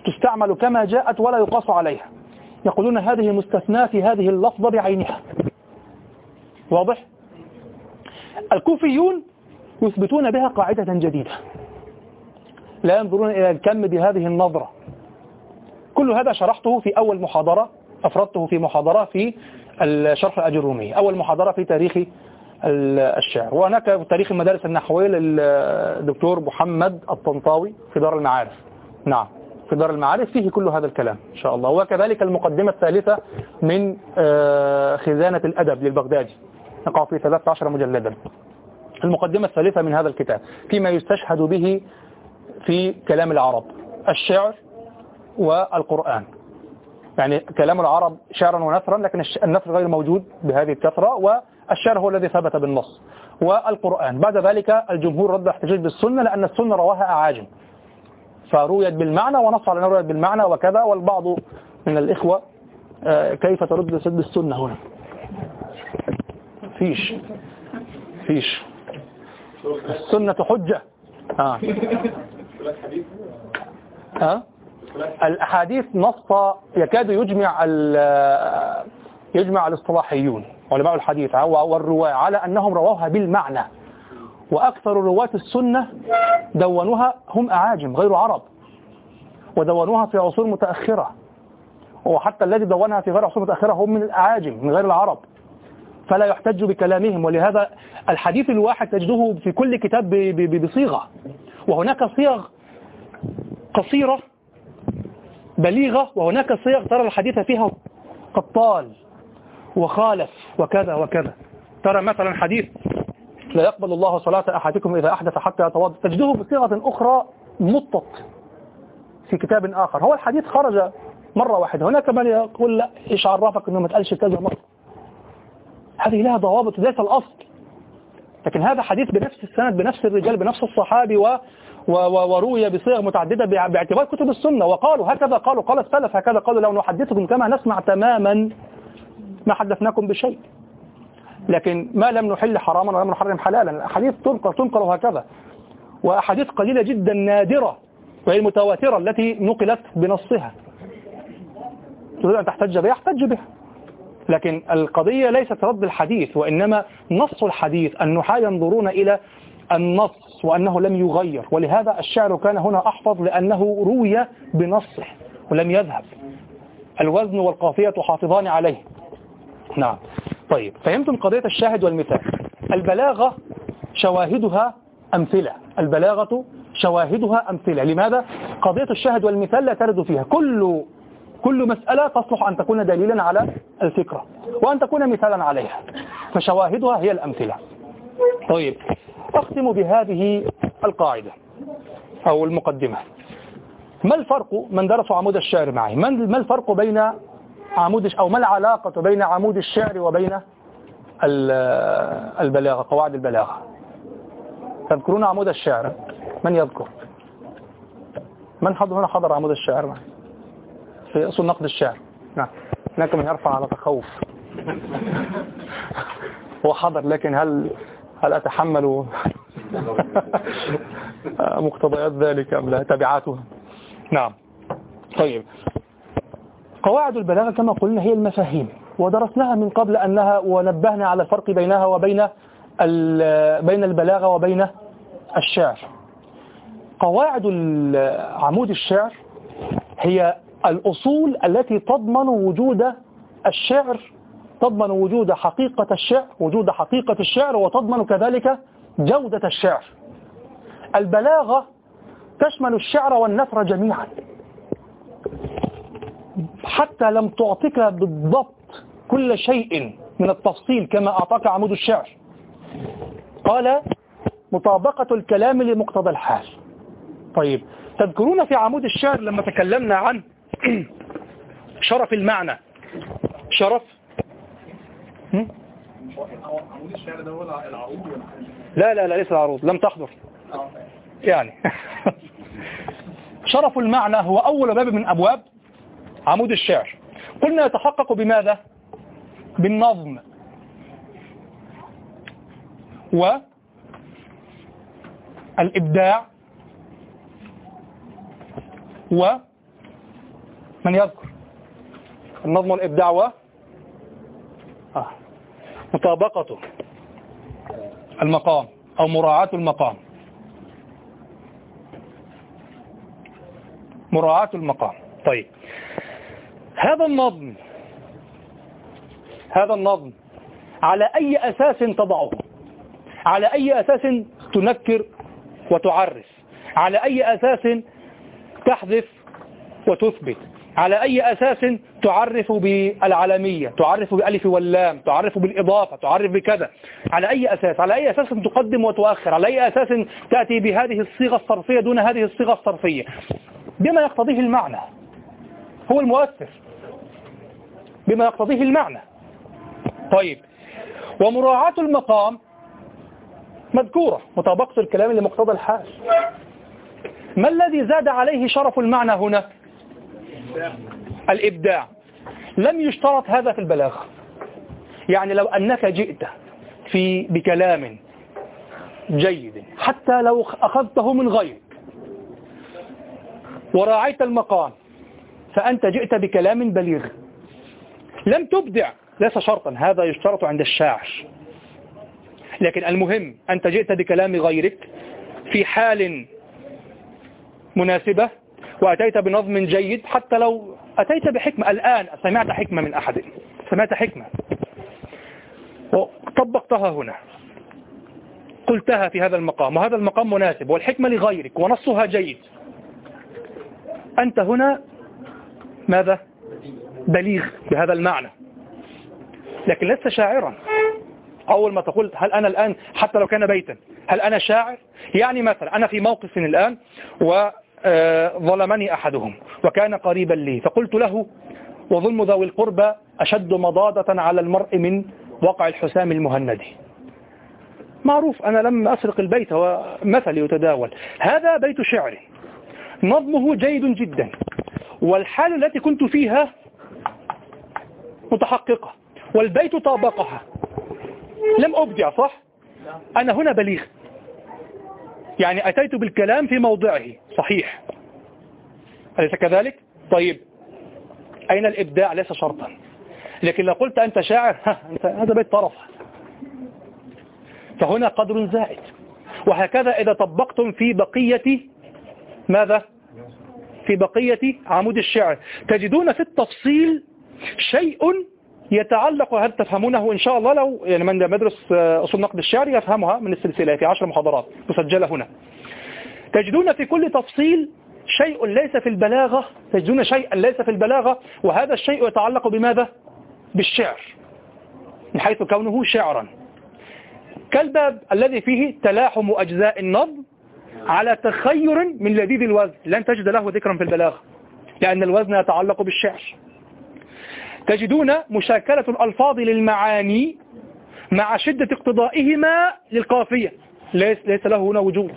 تستعمل كما جاءت ولا يقاس عليها. يقولون هذه مستثناة في هذه اللفظة بعينها. واضح؟ الكوفيون يثبتون بها قاعدة جديدة. لا ينظرون إلى الكم بهذه النظرة. كل هذا شرحته في أول محاضرة أفردته في محاضرة في الشرح الأجرومي. أول محاضرة في تاريخ الشعر. وهناك تاريخ المدارس النحوية للدكتور محمد الطنطاوي في دار المعارف. نعم في دار المعارف. فيه كل هذا الكلام إن شاء الله. وكذلك المقدمة الثالثة من آه، خزانة الأدب للبغدادي. يقع في 13 مجلدا. المقدمة الثالثة من هذا الكتاب. فيما يستشهد به في كلام العرب. الشعر والقرآن. يعني كلام العرب شعرا ونثرا لكن النثر غير موجود بهذه الكثرة. والشعر هو الذي ثبت بالنص والقرآن. بعد ذلك الجمهور رد احتجاج بالسنة لأن السنة رواها أعاجم. فرويت بالمعنى ونص على رويت بالمعنى وكذا والبعض من الإخوة آه، كيف ترد سد السنة هنا؟ فيش. فيش. السنة حجة. آه. ها الأحاديث نص يكاد يجمع ال- يجمع الاصطلاحيون. علماء الحديث والرواة على أنهم رواها بالمعنى. وأكثر رواة السنة دونوها هم أعاجم غير عرب ودونوها في عصور متأخرة. وحتى الذي دونها في غير عصور متأخرة هم من الأعاجم من غير العرب. فلا يحتج بكلامهم ولهذا الحديث الواحد تجده في كل كتاب بصيغة. وهناك صيغ قصيرة بليغة وهناك صيغ ترى الحديث فيها قد طال وخالف وكذا وكذا. ترى مثلا حديث لا يقبل الله صلاة أحدكم إذا أحدث حتى يتوضأ. تجده بصيغة أخرى مطط في كتاب آخر. هو الحديث خرج مرة واحدة. هناك من يقول لا إيش عرفك أنه ما تقالش كذا مرة. هذه لها ضوابط ليس الأصل. لكن هذا حديث بنفس السند بنفس الرجال بنفس الصحابي و وروي بصيغ متعددة باعتبار كتب السنة. وقالوا هكذا قالوا قال السلف هكذا قالوا لو نحدثكم كما نسمع تماما ما حدثناكم بشيء. لكن ما لم نحل حراما ولم نحرم حلالا. الأحاديث تنقل تنقل هكذا وأحاديث قليلة جدا نادرة وهي المتواترة التي نقلت بنصها. تريد أن تحتج بها؟ احتج بها. لكن القضية ليست رد الحديث وإنما نص الحديث النحاة ينظرون إلى النص وأنه لم يغير. ولهذا الشعر كان هنا أحفظ لأنه روي بنصه ولم يذهب. الوزن والقافية حافظان عليه. نعم. طيب فهمتم قضية الشاهد والمثال. البلاغة شواهدها أمثلة. البلاغة شواهدها أمثلة. لماذا؟ قضية الشاهد والمثال لا ترد فيها. كل كل مسألة تصلح أن تكون دليلا على الفكرة وأن تكون مثالا عليها. فشواهدها هي الأمثلة. طيب أختم بهذه القاعدة أو المقدمة. ما الفرق من درسوا عمود الشعر معي؟ ما الفرق بين عمود أو ما العلاقة بين عمود الشعر وبين ال- البلاغة قواعد البلاغة؟ تذكرون عمود الشعر؟ من يذكر؟ من حضر هنا حضر عمود الشعر؟ في أصول نقد الشعر. نعم. هناك من يرفع على تخوف. هو حضر لكن هل هل أتحمل مقتضيات ذلك أم لا؟ تبعاتها. نعم. طيب. قواعد البلاغة كما قلنا هي المفاهيم ودرسناها من قبل أنها ونبهنا على الفرق بينها وبين بين البلاغة وبين الشعر. قواعد عمود الشعر هي الأصول التي تضمن وجود الشعر تضمن وجود حقيقة الشعر وجود حقيقة الشعر وتضمن كذلك جودة الشعر. البلاغة تشمل الشعر والنثر جميعا. حتى لم تعطيك بالضبط كل شيء من التفصيل كما أعطاك عمود الشعر. قال مطابقة الكلام لمقتضى الحال. طيب تذكرون في عمود الشعر لما تكلمنا عن شرف المعنى؟ شرف؟ عمود الشعر ده هو العروض لا لا لا ليس العروض لم تحضر. يعني. شرف المعنى هو أول باب من أبواب عمود الشعر. قلنا يتحقق بماذا؟ بالنظم. والإبداع ومن يذكر؟ النظم والإبداع و؟ آه. مطابقته المقام أو مراعاة المقام. مراعاة المقام. طيب. هذا النظم هذا النظم على أي أساس تضعه؟ على أي أساس تنكر وتعرف على أي أساس تحذف وتثبت؟ على أي أساس تعرف بالعلمية؟ تعرف بألف واللام؟ تعرف بالإضافة؟ تعرف بكذا؟ على أي أساس؟ على أي أساس تقدم وتؤخر؟ على أي أساس تأتي بهذه الصيغة الصرفية دون هذه الصيغة الصرفية؟ بما يقتضيه المعنى هو المؤثر. بما يقتضيه المعنى. طيب. ومراعاة المقام مذكورة. مطابقة الكلام لمقتضى الحال. ما الذي زاد عليه شرف المعنى هنا؟ الإبداع. لم يشترط هذا في البلاغة يعني لو أنك جئت في بكلام جيد حتى لو أخذته من غيرك وراعيت المقام فأنت جئت بكلام بليغ. لم تبدع. ليس شرطا. هذا يشترط عند الشاعر. لكن المهم أنت جئت بكلام غيرك في حال مناسبة وأتيت بنظم جيد حتى لو أتيت بحكمة. الآن سمعت حكمة من أحد. سمعت حكمة. وطبقتها هنا. قلتها في هذا المقام. وهذا المقام مناسب. والحكمة لغيرك ونصها جيد. أنت هنا ماذا؟ بليغ بهذا المعنى. لكن لست شاعرا. أول ما تقول هل أنا الآن حتى لو كان بيتا هل أنا شاعر؟ يعني مثلا أنا في موقف الآن وظلمني أحدهم وكان قريبا لي فقلت له وظلم ذوي القربى أشد مضادة على المرء من وقع الحسام المهندي. معروف أنا لم أسرق البيت هو مثل يتداول. هذا بيت شعر نظمه جيد جدا. والحال التي كنت فيها متحققة والبيت طابقها. لم أبدع صح؟ أنا هنا بليغ. يعني أتيت بالكلام في موضعه. صحيح. أليس كذلك؟ طيب. أين الإبداع؟ ليس شرطا. لكن لو قلت أنت شاعر هذا بيت طرف. فهنا قدر زائد. وهكذا إذا طبقتم في بقية ماذا؟ في بقية عمود الشعر. تجدون في التفصيل شيء يتعلق هل تفهمونه إن شاء الله؟ لو يعني من يدرس أصول نقد الشعر يفهمها من السلسلة في عشر محاضرات مسجلة هنا. تجدون في كل تفصيل شيء ليس في البلاغة تجدون شيئا ليس في البلاغة وهذا الشيء يتعلق بماذا؟ بالشعر من حيث كونه شعرا. كالباب الذي فيه تلاحم أجزاء النظم على تخير من لذيذ الوزن لن تجد له ذكرا في البلاغة لأن الوزن يتعلق بالشعر. تجدون مشاكلة الألفاظ للمعاني مع شدة اقتضائهما للقافية. ليس, ليس له هنا وجود.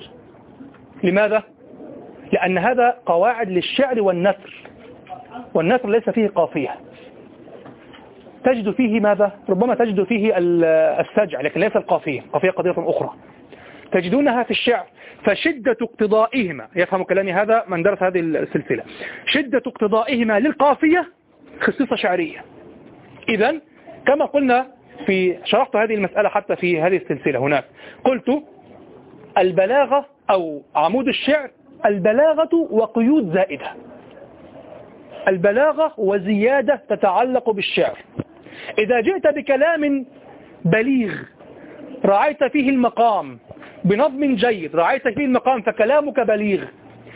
لماذا؟ لأن هذا قواعد للشعر والنثر. والنثر ليس فيه قافية. تجد فيه ماذا؟ ربما تجد فيه ال- السجع لكن ليس القافية. القافية قضية أخرى. تجدونها في الشعر. فشدة اقتضائهما يفهم كلامي هذا من درس هذه السلسلة. شدة اقتضائهما للقافية خصيصة شعرية. إذا كما قلنا في شرحت هذه المسألة حتى في هذه السلسلة هناك قلت البلاغة أو عمود الشعر البلاغة وقيود زائدة. البلاغة وزيادة تتعلق بالشعر. إذا جئت بكلام بليغ رعيت فيه المقام بنظم جيد رعيت فيه المقام فكلامك بليغ.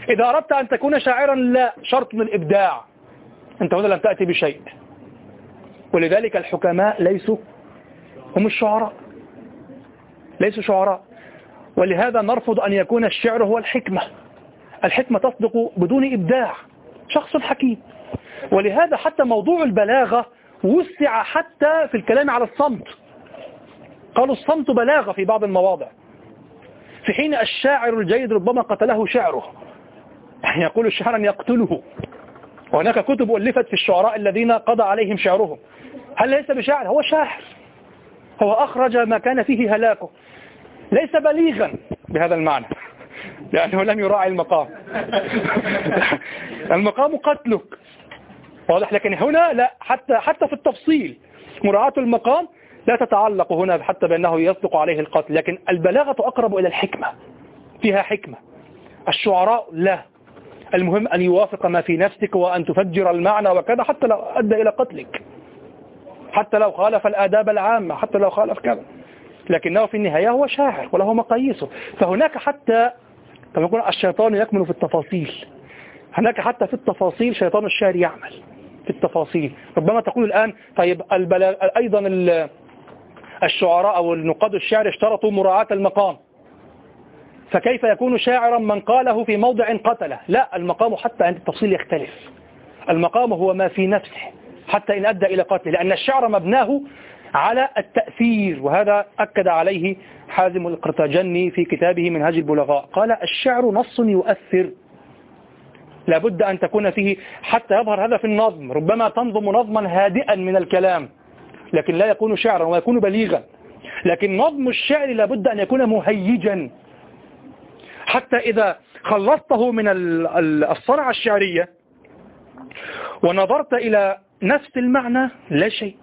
إذا أردت أن تكون شاعرا لا شرط من الإبداع أنت هنا لم تأتي بشيء. ولذلك الحكماء ليسوا هم الشعراء. ليسوا شعراء. ولهذا نرفض أن يكون الشعر هو الحكمة. الحكمة تصدق بدون إبداع. شخص حكيم. ولهذا حتى موضوع البلاغة وسع حتى في الكلام على الصمت. قالوا الصمت بلاغة في بعض المواضع. في حين الشاعر الجيد ربما قتله شعره. يعني يقول شعرا يقتله. وهناك كتب ألفت في الشعراء الذين قضى عليهم شعرهم. هل ليس بشاعر؟ هو شاعر. هو أخرج ما كان فيه هلاكه. ليس بليغا بهذا المعنى لأنه لم يراعي المقام. المقام قتلك. واضح؟ لكن هنا لا حتى حتى في التفصيل مراعاة المقام لا تتعلق هنا حتى بأنه يصدق عليه القتل. لكن البلاغة أقرب إلى الحكمة. فيها حكمة. الشعراء لا. المهم أن يوافق ما في نفسك وأن تفجر المعنى وكذا حتى لو أدى إلى قتلك. حتى لو خالف الآداب العامة حتى لو خالف كذا. لكنه في النهاية هو شاعر وله مقاييسه. فهناك حتى كما يقول الشيطان يكمن في التفاصيل. هناك حتى في التفاصيل شيطان الشعر يعمل. في التفاصيل. ربما تقول الآن طيب البلاغ أيضا ال- الشعراء أو النقاد الشعر اشترطوا مراعاة المقام. فكيف يكون شاعرا من قاله في موضع قتله؟ لا المقام حتى عند التفصيل يختلف. المقام هو ما في نفسه حتى إن أدى إلى قتله لأن الشعر مبناه على التأثير وهذا أكد عليه حازم القرطاجني في كتابه منهج البلغاء. قال الشعر نص يؤثر. لابد أن تكون فيه حتى يظهر هذا في النظم ربما تنظم نظما هادئا من الكلام لكن لا يكون شعرا ويكون بليغا. لكن نظم الشعر لابد أن يكون مهيجا. حتى إذا خلصته من ال- ال- الصنعة الشعرية ونظرت إلى نفس المعنى لا شيء.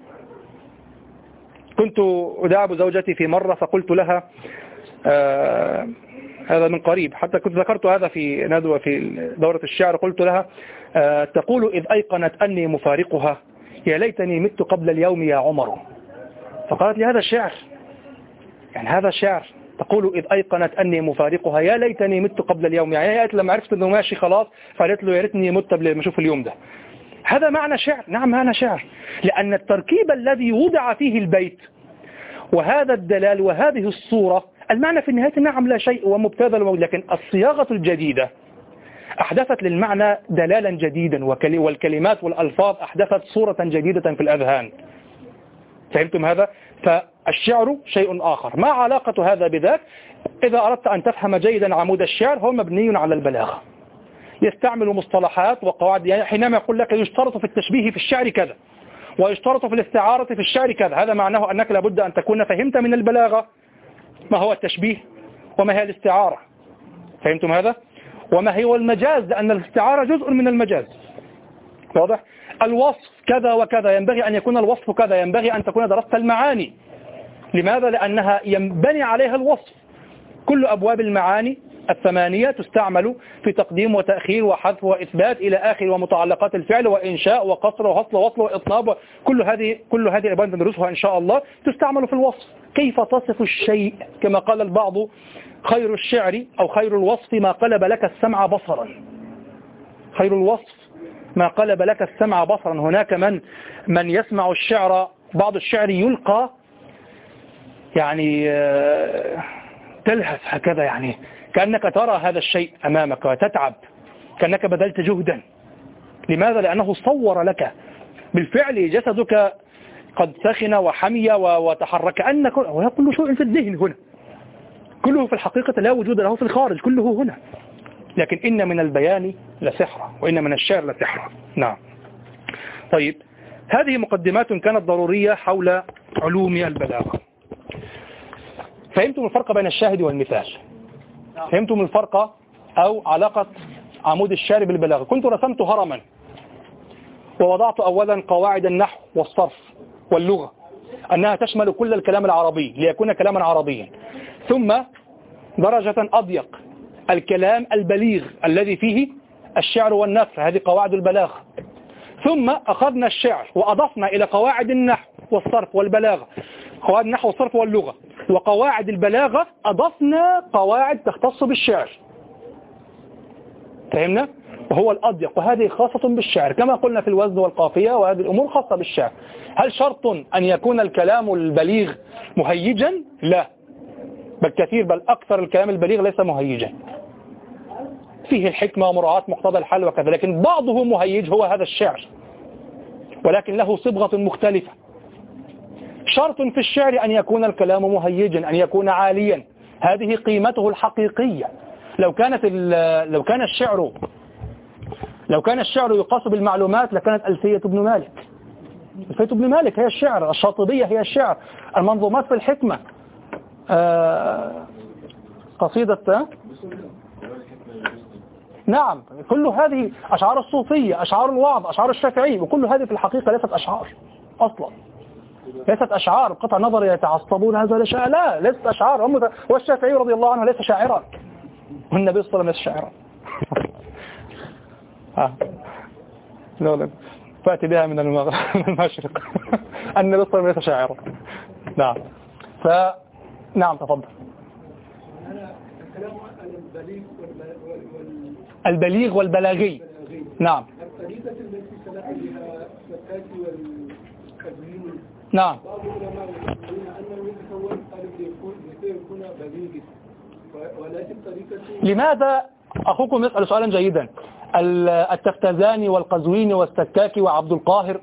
كنت أداعب زوجتي في مرة فقلت لها آه هذا من قريب حتى كنت ذكرت هذا في ندوة في دورة الشعر قلت لها آه تقول إذ أيقنت أني مفارقها يا ليتني مت قبل اليوم يا عمر. فقالت لي هذا شعر. يعني هذا شعر. تقول إذ أيقنت أني مفارقها يا ليتني مت قبل اليوم. يعني هي لما عرفت أنه ماشي خلاص فقالت له يا ريتني مت قبل ما أشوف اليوم ده. هذا معنى شعر. نعم معنى شعر. لأن التركيب الذي وضع فيه البيت وهذا الدلال وهذه الصورة المعنى في النهاية نعم لا شيء ومبتذل لكن الصياغة الجديدة أحدثت للمعنى دلالا جديدا والكلمات والألفاظ أحدثت صورة جديدة في الأذهان. فهمتم هذا؟ فالشعر شيء آخر. ما علاقة هذا بذاك؟ إذا أردت أن تفهم جيدا عمود الشعر هو مبني على البلاغة. يستعمل مصطلحات وقواعد يعني حينما يقول لك يشترط في التشبيه في الشعر كذا ويشترط في الاستعارة في الشعر كذا هذا معناه أنك لابد أن تكون فهمت من البلاغة. ما هو التشبيه؟ وما هي الاستعارة؟ فهمتم هذا؟ وما هو المجاز؟ لأن الاستعارة جزء من المجاز. واضح؟ الوصف كذا وكذا ينبغي أن يكون الوصف كذا ينبغي أن تكون درست المعاني. لماذا؟ لأنها ينبني عليها الوصف. كل أبواب المعاني الثمانية تستعمل في تقديم وتأخير وحذف وإثبات إلى آخر ومتعلقات الفعل وإنشاء وقصر وفصل ووصل وإطناب كل هذه كل هذه الأبواب ندرسها إن شاء الله. تستعمل في الوصف. كيف تصف الشيء؟ كما قال البعض خير الشعر أو خير الوصف ما قلب لك السمع بصرا. خير الوصف ما قلب لك السمع بصرا. هناك من من يسمع الشعر بعض الشعر يلقى يعني آه، تلهث هكذا يعني. كأنك ترى هذا الشيء أمامك وتتعب. كأنك بذلت جهدا. لماذا؟ لأنه صور لك. بالفعل جسدك قد سخن وحمي وتحرك أنك وهي كل شيء في الذهن هنا. كله في الحقيقة لا وجود له في الخارج. كله هنا. لكن إن من البيان لسحرة وإن من الشعر لسحرة نعم. طيب. هذه مقدمات كانت ضرورية حول علوم البلاغة. فهمتم الفرق بين الشاهد والمثال. فهمتم الفرق أو علاقة عمود الشارب بالبلاغة. كنت رسمت هرما. ووضعت أولا قواعد النحو والصرف واللغة. أنها تشمل كل الكلام العربي ليكون كلاما عربيا. ثم درجة أضيق الكلام البليغ الذي فيه الشعر والنثر هذه قواعد البلاغة. ثم أخذنا الشعر وأضفنا إلى قواعد النحو والصرف والبلاغة. قواعد النحو والصرف واللغة. وقواعد البلاغة أضفنا قواعد تختص بالشعر. فهمنا؟ وهو الأضيق وهذه خاصة بالشعر كما قلنا في الوزن والقافية وهذه الأمور خاصة بالشعر. هل شرط أن يكون الكلام البليغ مهيجا؟ لا. بل كثير بل أكثر الكلام البليغ ليس مهيجا. فيه الحكمة ومراعاة مقتضى الحل وكذا لكن بعضه مهيج هو هذا الشعر. ولكن له صبغة مختلفة. شرط في الشعر أن يكون الكلام مهيجا أن يكون عاليا. هذه قيمته الحقيقية. لو كانت لو كان الشعر لو كان الشعر يقاس بالمعلومات لكانت ألفية ابن مالك. ألفية ابن مالك هي الشعر الشاطبية هي الشعر. المنظومات في الحكمة. آه قصيدة نعم كل هذه أشعار الصوفية أشعار الوعظ أشعار الشافعي وكل هذه في الحقيقة ليست أشعار أصلا. ليست أشعار قطع نظر يتعصبون هذا لشاء لا ليست أشعار. هم والشافعي رضي الله عنه ليس شاعرا. والنبي صلى الله عليه وسلم ليس شاعرا. لا لا. فأتي بها من المشرق. النبي صلى الله عليه وسلم ليس شاعرا. نعم. ف نعم تفضل. البليغ والبلاغي. نعم. الطريقة التي سلك بها طريقة لماذا أخوكم يسأل سؤالا جيدا؟ ال- التفتزاني والقزويني والسكاكي وعبد القاهر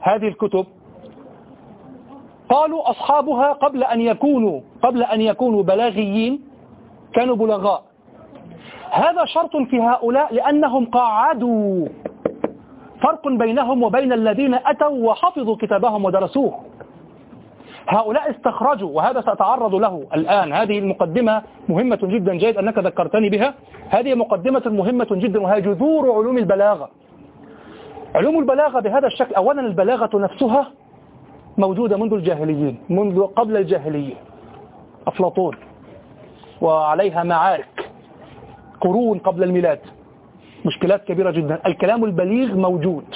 هذه الكتب. قالوا أصحابها قبل أن يكونوا قبل أن يكونوا بلاغيين كانوا بلغاء. هذا شرط في هؤلاء لأنهم قاعدوا. فرق بينهم وبين الذين أتوا وحفظوا كتابهم ودرسوه. هؤلاء استخرجوا وهذا سأتعرض له الآن. هذه المقدمة مهمة جدا جيد أنك ذكرتني بها. هذه مقدمة مهمة جدا وهي جذور علوم البلاغة. علوم البلاغة بهذا الشكل أولا البلاغة نفسها موجودة منذ الجاهليين منذ قبل الجاهلية أفلاطون وعليها معارك قرون قبل الميلاد. مشكلات كبيرة جدا. الكلام البليغ موجود.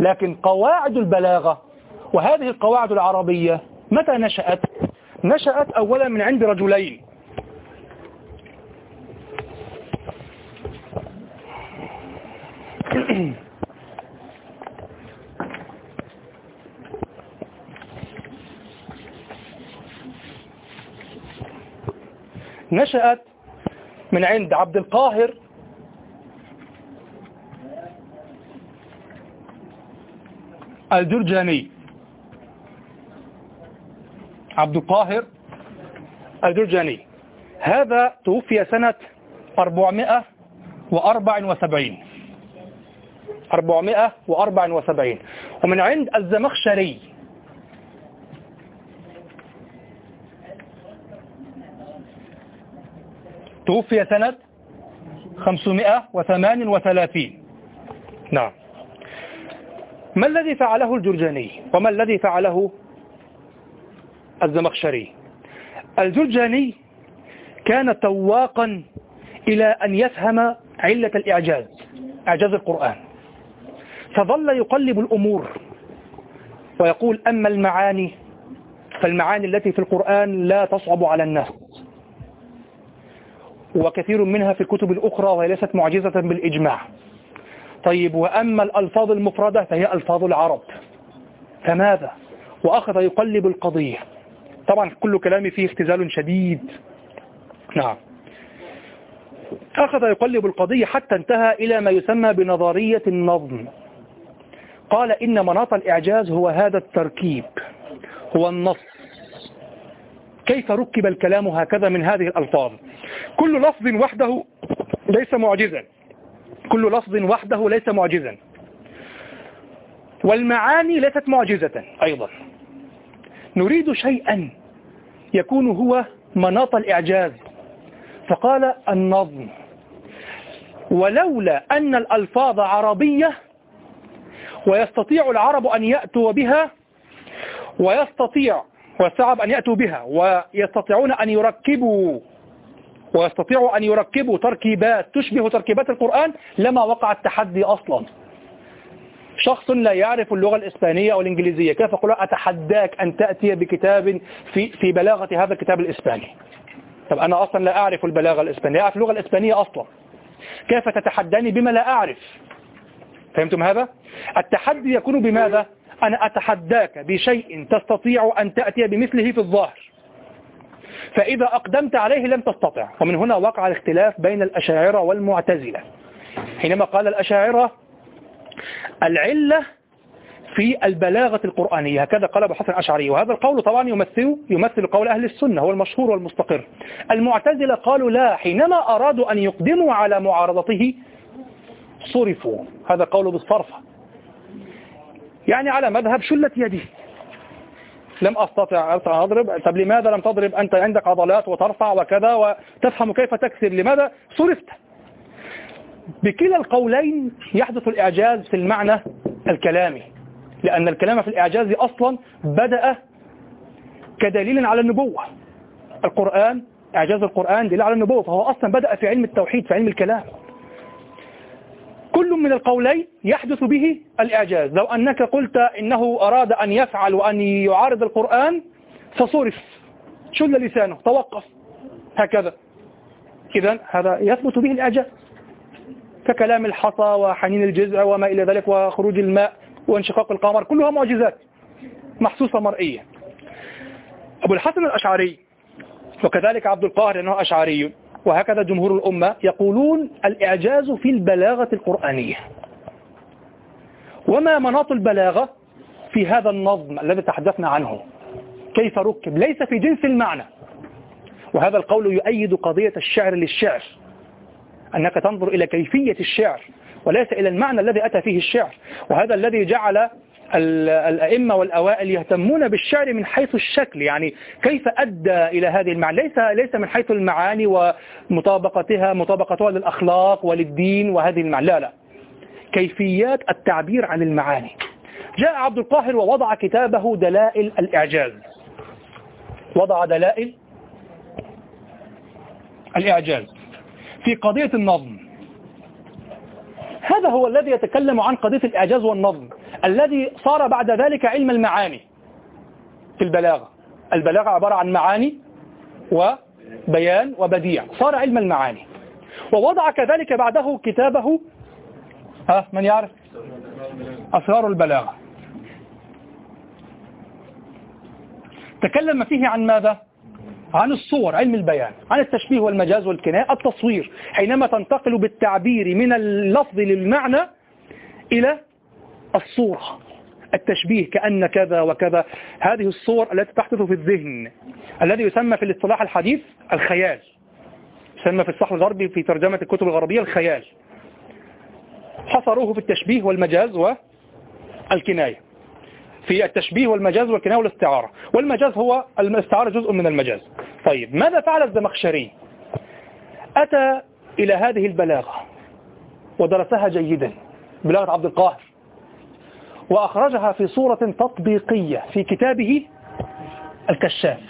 لكن قواعد البلاغة وهذه القواعد العربية متى نشأت؟ نشأت أولا من عند رجلين. نشأت من عند عبد القاهر الجرجاني عبد القاهر الجرجاني هذا توفي سنة 474 474 ومن عند الزمخشري. توفي سنة 538 نعم. ما الذي فعله الجرجاني؟ وما الذي فعله الزمخشري؟ الجرجاني كان تواقا إلى أن يفهم علة الإعجاز إعجاز القرآن. فظل يقلب الأمور ويقول أما المعاني فالمعاني التي في القرآن لا تصعب على الناس. وكثير منها في الكتب الأخرى وهي ليست معجزة بالإجماع. طيب وأما الألفاظ المفردة فهي ألفاظ العرب. فماذا؟ وأخذ يقلب القضية. طبعا كل كلامي فيه اختزال شديد. نعم. أخذ يقلب القضية حتى انتهى إلى ما يسمى بنظرية النظم. قال إن مناط الإعجاز هو هذا التركيب هو النص. كيف ركب الكلام هكذا من هذه الألفاظ؟ كل لفظ وحده ليس معجزا. كل لفظ وحده ليس معجزا. والمعاني ليست معجزة أيضا. نريد شيئا يكون هو مناط الإعجاز. فقال النظم. ولولا أن الألفاظ عربية ويستطيع العرب أن يأتوا بها ويستطيع ويستعب أن يأتوا بها ويستطيعون أن يركبوا ويستطيعوا أن يركبوا تركيبات تشبه تركيبات القرآن لما وقع التحدي أصلا. شخص لا يعرف اللغة الإسبانية أو الإنجليزية كيف يقول أتحداك أن تأتي بكتاب في, في بلاغة هذا الكتاب الإسباني؟ طب أنا أصلا لا أعرف البلاغة الإسبانية أعرف اللغة الإسبانية أصلا. كيف تتحداني بما لا أعرف؟ فهمتم هذا؟ التحدي يكون بماذا؟ أنا أتحداك بشيء تستطيع أن تأتي بمثله في الظاهر. فإذا أقدمت عليه لم تستطع. ومن هنا وقع الاختلاف بين الأشاعرة والمعتزلة. حينما قال الأشاعرة العلة في البلاغة القرآنية. هكذا قال أبو حسن الأشعري. وهذا القول طبعا يمثل يمثل قول أهل السنة هو المشهور والمستقر. المعتزلة قالوا لا حينما أرادوا أن يقدموا على معارضته صرفوا. هذا قول بالصرفة. يعني على مذهب شلت يدي لم أستطع أن أضرب طب لماذا لم تضرب أنت عندك عضلات وترفع وكذا وتفهم كيف تكسر لماذا؟ صرفت. بكلا القولين يحدث الإعجاز في المعنى الكلامي لأن الكلام في الإعجاز أصلا بدأ كدليل على النبوة. القرآن إعجاز القرآن دليل على النبوة فهو أصلا بدأ في علم التوحيد في علم الكلام. كل من القولين يحدث به الإعجاز. لو أنك قلت إنه أراد أن يفعل وأن يعارض القرآن فصرف شل لسانه توقف. هكذا. إذا هذا يثبت به الإعجاز. ككلام الحصى وحنين الجزع وما إلى ذلك وخروج الماء وانشقاق القمر كلها معجزات محسوسة مرئية. أبو الحسن الأشعري وكذلك عبد القاهر أنه أشعري وهكذا جمهور الأمة يقولون الإعجاز في البلاغة القرآنية. وما مناط البلاغة في هذا النظم الذي تحدثنا عنه؟ كيف ركب؟ ليس في جنس المعنى. وهذا القول يؤيد قضية الشعر للشعر. أنك تنظر إلى كيفية الشعر وليس إلى المعنى الذي أتى فيه الشعر. وهذا الذي جعل الأئمة والأوائل يهتمون بالشعر من حيث الشكل يعني كيف أدى إلى هذه المعنى ليس, ليس من حيث المعاني ومطابقتها مطابقتها للأخلاق وللدين وهذه المعنى لا لا. كيفيات التعبير عن المعاني. جاء عبد القاهر ووضع كتابه دلائل الإعجاز. وضع دلائل الإعجاز في قضية النظم. هذا هو الذي يتكلم عن قضية الإعجاز والنظم. الذي صار بعد ذلك علم المعاني في البلاغة. البلاغة عبارة عن معاني وبيان وبديع. صار علم المعاني. ووضع كذلك بعده كتابه ها من يعرف؟ أسرار البلاغة. تكلم فيه عن ماذا؟ عن الصور علم البيان عن التشبيه والمجاز والكناية التصوير حينما تنتقل بالتعبير من اللفظ للمعنى إلى الصورة التشبيه كأن كذا وكذا. هذه الصور التي تحدث في الذهن الذي يسمى في الاصطلاح الحديث الخيال. يسمى في الصحر الغربي في ترجمة الكتب الغربية الخيال. حصروه في التشبيه والمجاز والكناية. في التشبيه والمجاز والكناية والاستعارة. والمجاز هو الاستعارة جزء من المجاز. طيب ماذا فعل الزمخشري؟ أتى إلى هذه البلاغة ودرسها جيدا بلاغة عبد القاهر. وأخرجها في صورة تطبيقية في كتابه الكشاف.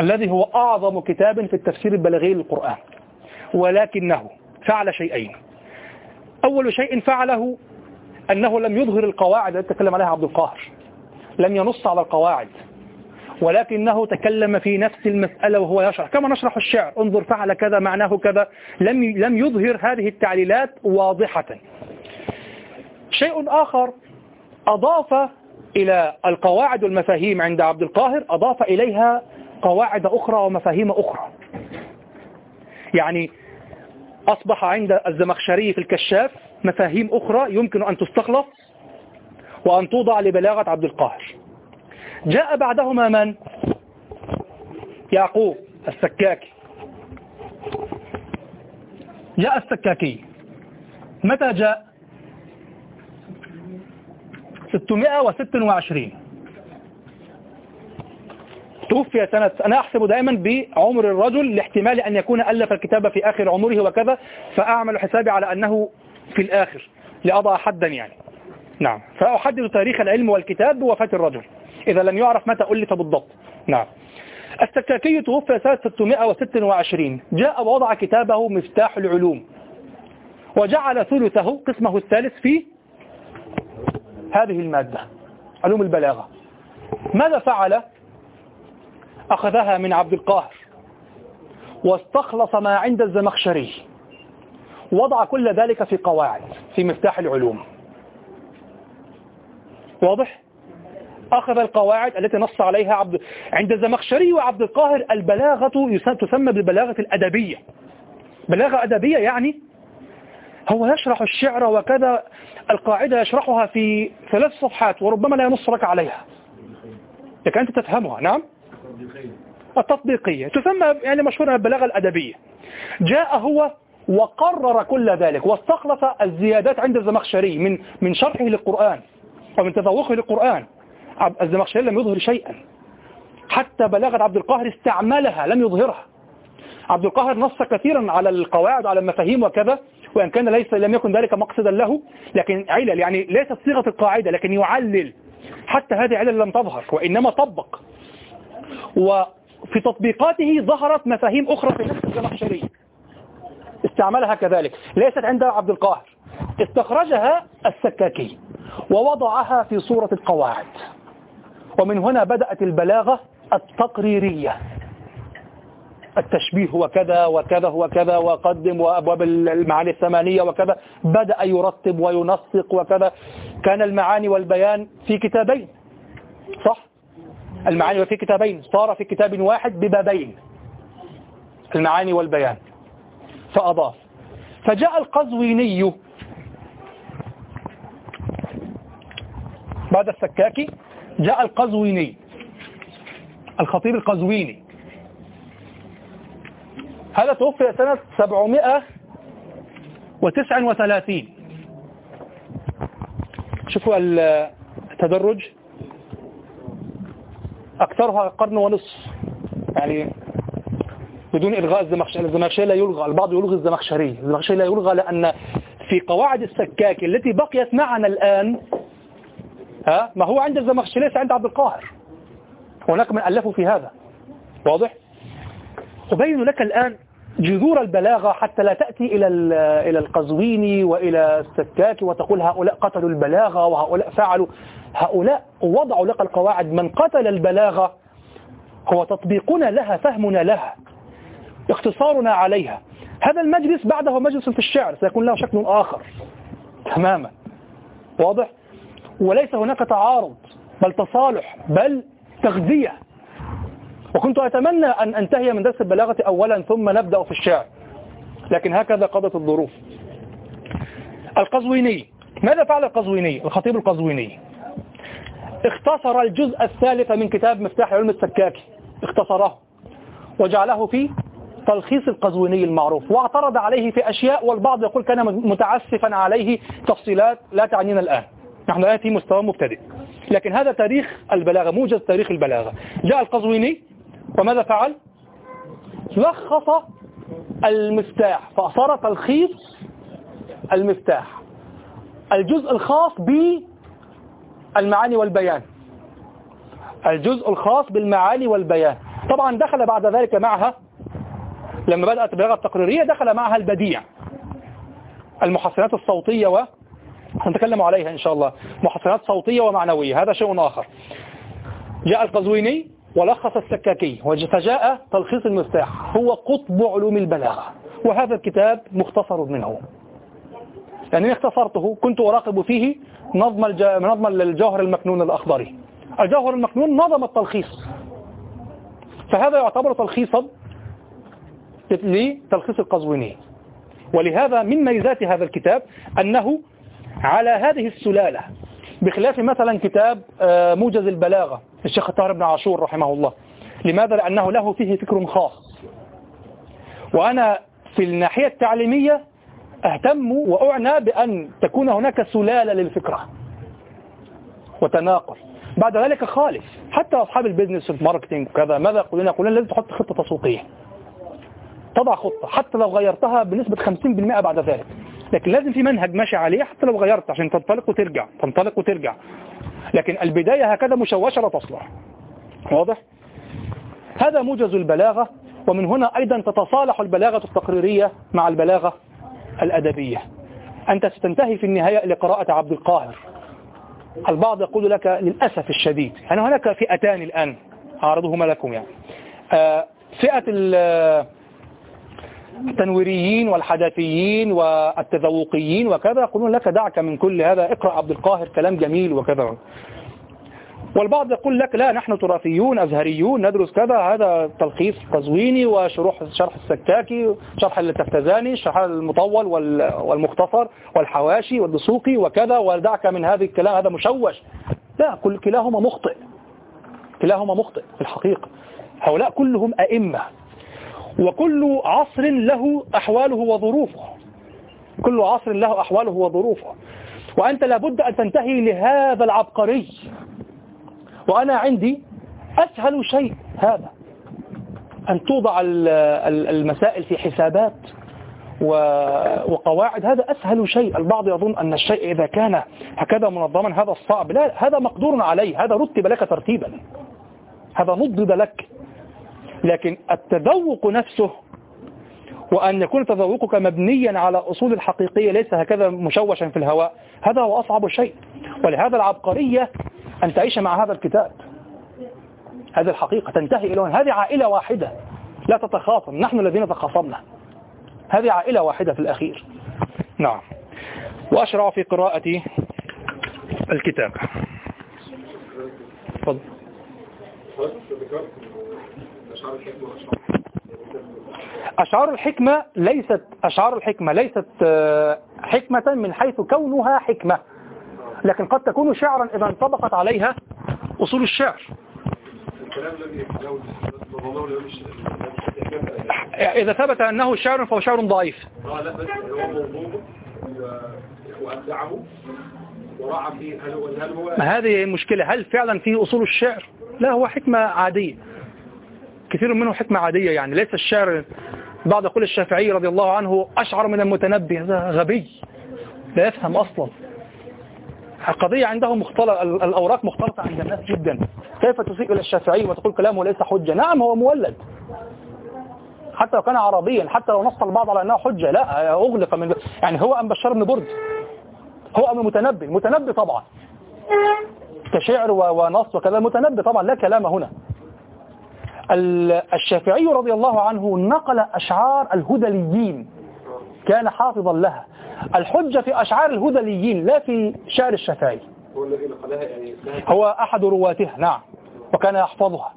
الذي هو أعظم كتاب في التفسير البلاغي للقرآن. ولكنه فعل شيئين. أول شيء فعله أنه لم يظهر القواعد التي تكلم عليها عبد القاهر. لم ينص على القواعد. ولكنه تكلم في نفس المسألة وهو يشرح. كما نشرح الشعر. انظر فعل كذا معناه كذا. لم لم يظهر هذه التعليلات واضحة. شيء آخر أضاف إلى القواعد والمفاهيم عند عبد القاهر أضاف إليها قواعد أخرى ومفاهيم أخرى. يعني أصبح عند الزمخشري في الكشاف مفاهيم أخرى يمكن أن تستخلص وأن توضع لبلاغة عبد القاهر. جاء بعدهما من؟ يعقوب السكاكي جاء السكاكي. متى جاء؟ 626 توفي سنة أنا أحسب دائما بعمر الرجل لاحتمال أن يكون ألف الكتاب في آخر عمره وكذا فأعمل حسابي على أنه في الآخر لأضع حدا يعني. نعم. فأحدد تاريخ العلم والكتاب بوفاة الرجل. إذا لم يعرف متى ألف بالضبط. نعم. السكاكي توفي سنة 626 جاء ووضع كتابه مفتاح العلوم. وجعل ثلثه قسمه الثالث في هذه المادة علوم البلاغة. ماذا فعل؟ أخذها من عبد القاهر. واستخلص ما عند الزمخشري. وضع كل ذلك في قواعد في مفتاح العلوم. واضح؟ أخذ القواعد التي نص عليها عبد عند الزمخشري وعبد القاهر البلاغة تسمى بالبلاغة الأدبية. بلاغة أدبية يعني هو يشرح الشعر وكذا القاعدة يشرحها في ثلاث صفحات وربما لا ينص لك عليها. لكن أنت تفهمها نعم؟ التطبيقية. تسمى يعني مشهورة بالبلاغة الأدبية. جاء هو وقرر كل ذلك واستخلص الزيادات عند الزمخشري من من شرحه للقرآن ومن تذوقه للقرآن. الزمخشري لم يظهر شيئا. حتى بلاغة عبد القاهر استعملها لم يظهرها. عبد القاهر نص كثيرا على القواعد وعلى المفاهيم وكذا وإن كان ليس لم يكن ذلك مقصدا له. لكن علل يعني ليست صيغة القاعدة لكن يعلل. حتى هذه علل لم تظهر وإنما طبق. وفي تطبيقاته ظهرت مفاهيم أخرى في نفس الزمخشري استعملها كذلك. ليست عند عبد القاهر. استخرجها السكاكي ووضعها في صورة القواعد. ومن هنا بدأت البلاغة التقريرية. التشبيه وكذا وكذا وكذا وقدم وأبواب المعاني الثمانية وكذا. بدأ يرتب وينسق وكذا. كان المعاني والبيان في كتابين صح؟ المعاني في كتابين. صار في كتاب واحد ببابين المعاني والبيان. فأضاف. فجاء القزويني. بعد السكاكي؟ جاء القزويني الخطيب القزويني. هذا توفي سنة 739 شوفوا التدرج. أكثرها قرن ونصف. يعني بدون إلغاء الزمخشري الزمخشري لا يلغى البعض يلغي الزمخشري. الزمخشري لا يلغى لأن في قواعد السكاك التي بقيت معنا الآن ها؟ ما هو عند الزمخشري ليس عند عبد القاهر. هناك من ألفوا في هذا. واضح؟ أبين لك الآن جذور البلاغة حتى لا تأتي إلى إلى القزويني وإلى السكاك وتقول هؤلاء قتلوا البلاغة وهؤلاء فعلوا. هؤلاء وضعوا لك القواعد. من قتل البلاغة هو تطبيقنا لها فهمنا لها اختصارنا عليها. هذا المجلس بعده مجلس في الشعر سيكون له شكل آخر تماما. واضح؟ وليس هناك تعارض بل تصالح بل تغذية. وكنت أتمنى أن أنتهي من درس البلاغة أولا ثم نبدأ في الشعر. لكن هكذا قضت الظروف. القزويني. ماذا فعل القزويني؟ الخطيب القزويني. اختصر الجزء الثالث من كتاب مفتاح علم السكاكي. اختصره. وجعله في تلخيص القزويني المعروف. واعترض عليه في أشياء والبعض يقول كان متعسفا عليه تفصيلات لا تعنينا الآن. نحن الآن في مستوى مبتدئ. لكن هذا تاريخ البلاغة موجز تاريخ البلاغة. جاء القزويني وماذا فعل؟ لخص المفتاح فأصار تلخيص المفتاح. الجزء الخاص بالمعاني والبيان. الجزء الخاص بالمعاني والبيان. طبعا دخل بعد ذلك معها لما بدأت البلاغة التقريرية دخل معها البديع المحسنات الصوتية سنتكلم عليها إن شاء الله. محسنات صوتية ومعنوية. هذا شيء آخر. جاء القزويني ولخص السكاكي فجاء تلخيص المفتاح. هو قطب علوم البلاغة. وهذا الكتاب مختصر منه. يعني اختصرته كنت أراقب فيه نظم, نظم الجوهر المكنون الأخضري. الجوهر المكنون نظم التلخيص. فهذا يعتبر تلخيصا لتلخيص القزويني. ولهذا من ميزات هذا الكتاب أنه على هذه السلالة بخلاف مثلا كتاب آه، موجز البلاغة الشيخ طاهر بن عاشور رحمه الله. لماذا؟ لأنه له فيه فكر خاص. وأنا في الناحية التعليمية أهتم وأعنى بأن تكون هناك سلالة للفكرة وتناقل. بعد ذلك خالف. حتى أصحاب ال business وال marketing وكذا ماذا يقولون؟ يقولون لازم تحط خطة تسويقية. تضع خطة حتى لو غيرتها بنسبة 50% بعد ذلك. لكن لازم في منهج ماشي عليه حتى لو غيرت عشان تنطلق وترجع تنطلق وترجع. لكن البداية هكذا مشوشة لا تصلح. واضح؟ هذا موجز البلاغة ومن هنا أيضا تتصالح البلاغة التقريرية مع البلاغة الأدبية. أنت ستنتهي في النهاية لقراءة عبد القاهر. البعض يقول لك للأسف الشديد. يعني هناك فئتان الآن أعرضهما لكم يعني. آه، فئة التنويريين والحداثيين والتذوقيين وكذا. يقولون لك دعك من كل هذا. اقرأ عبد القاهر كلام جميل وكذا. والبعض يقول لك لا نحن تراثيون أزهريون ندرس كذا. هذا تلخيص قزويني وشروح شرح السكاكي شرح التفتزاني شرح المطول وال- والمختصر والحواشي والدسوقي وكذا. ودعك من هذا الكلام هذا مشوش. لا كل كلاهما مخطئ. كلاهما مخطئ في الحقيقة. هؤلاء كلهم أئمة. وكل عصر له أحواله وظروفه. كل عصر له أحواله وظروفه. وأنت لابد أن تنتهي لهذا العبقري. وأنا عندي أسهل شيء هذا. أن توضع ال- ال- المسائل في حسابات وقواعد. هذا أسهل شيء. البعض يظن أن الشيء إذا كان هكذا منظما هذا الصعب. لا هذا مقدور عليه. هذا رتب لك ترتيبا. هذا نضد لك. لكن التذوق نفسه وأن يكون تذوقك مبنيا على أصول الحقيقية ليس هكذا مشوشا في الهواء هذا هو أصعب شيء. ولهذا العبقرية أن تعيش مع هذا الكتاب. هذه الحقيقة تنتهي إلى. هذه عائلة واحدة لا تتخاصم نحن الذين تخاصمنا هذه عائلة واحدة في الأخير. نعم. وأشرع في قراءة الكتاب. تفضل. أشعار الحكمة ليست أشعار الحكمة ليست آه، حكمة من حيث كونها حكمة. لكن قد تكون شعرا إذا انطبقت عليها أصول الشعر. إذا ثبت أنه شعر فهو شعر ضعيف. ما هذه مشكلة. هل فعلا فيه أصول الشعر؟ لا هو حكمة عادية. كثير منه حكمة عادية يعني ليس الشعر بعض يقول الشافعي رضي الله عنه أشعر من المتنبي هذا غبي لا يفهم أصلا. القضية عنده مختلط ال- الأوراق مختلطة عند الناس جدا. كيف تسيء إلى الشافعي وتقول كلامه ليس حجة؟ نعم هو مولد. حتى لو كان عربيا حتى لو نص البعض على أنه حجة لا أغلق من يعني هو أم بشار بن برد. هو أم المتنبي. المتنبي طبعا. كشعر ونص وكذا متنبي طبعا لا كلام هنا. الشافعي رضي الله عنه نقل أشعار الهدليين. كان حافظا لها. الحجة في أشعار الهدليين لا في شعر الشافعي. هو يعني أحد رواتها نعم. وكان يحفظها.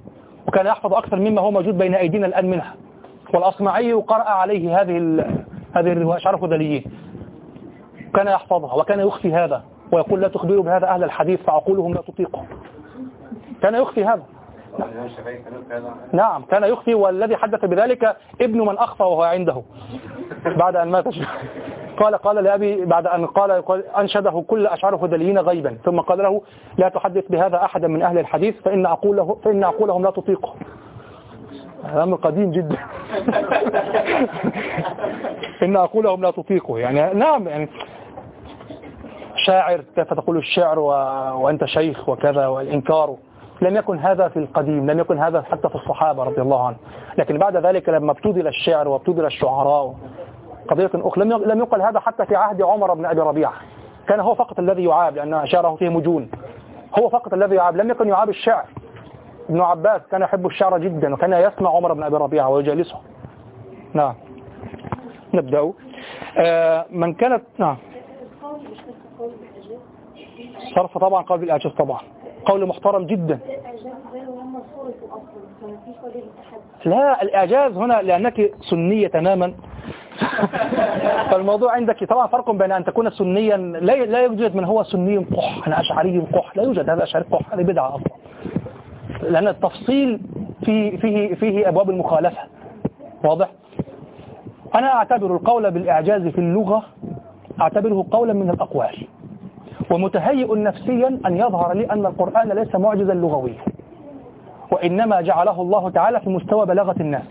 وكان يحفظ أكثر مما هو موجود بين أيدينا الآن منها. والأصمعي قرأ عليه هذه هذه الرواية أشعار الهدليين. كان يحفظها وكان يخفي هذا. ويقول لا تخبروا بهذا أهل الحديث فعقولهم لا تطيقه كان يخفي هذا. نعم كان يخفي والذي حدث بذلك ابن من أخفى وهو عنده. بعد أن مات. قال قال لأبي بعد أن قال أنشده كل أشعار هدليين غيبا. ثم قال له لا تحدث بهذا أحدا من أهل الحديث فإن عقوله فإن عقولهم لا تطيقه. هذا أمر قديم جدا. إن عقولهم لا تطيقه. يعني نعم يعني شاعر كيف تقول الشعر و... وأنت شيخ وكذا والإنكار. لم يكن هذا في القديم لم يكن هذا حتى في الصحابة رضي الله عنهم. لكن بعد ذلك لما ابتدل الشعر وابتدل الشعراء قضية أخرى لم يقل هذا حتى في عهد عمر بن أبي ربيعة. كان هو فقط الذي يعاب لأن شعره فيه مجون. هو فقط الذي يعاب لم يكن يعاب الشعر. ابن عباس كان يحب الشعر جدا وكان يسمع عمر بن أبي ربيعة ويجالسه. نعم. نبدأ. آه من كانت نعم. صرف طبعا قول بالإعجاز طبعا. قول محترم جدا. لا الإعجاز هنا لأنك سنية تماما. فالموضوع عندك طبعا فرق بين أن تكون سنيا لا لا يوجد من هو سني قح أنا أشعري قح لا يوجد هذا أشعري قح هذه بدعة أصلا. لأن التفصيل في فيه فيه أبواب المخالفة. واضح؟ أنا أعتبر القول بالإعجاز في اللغة أعتبره قولا من الأقوال. ومتهيئ نفسيا أن يظهر لي أن القرآن ليس معجزا لغويا وإنما جعله الله تعالى في مستوى بلاغة الناس.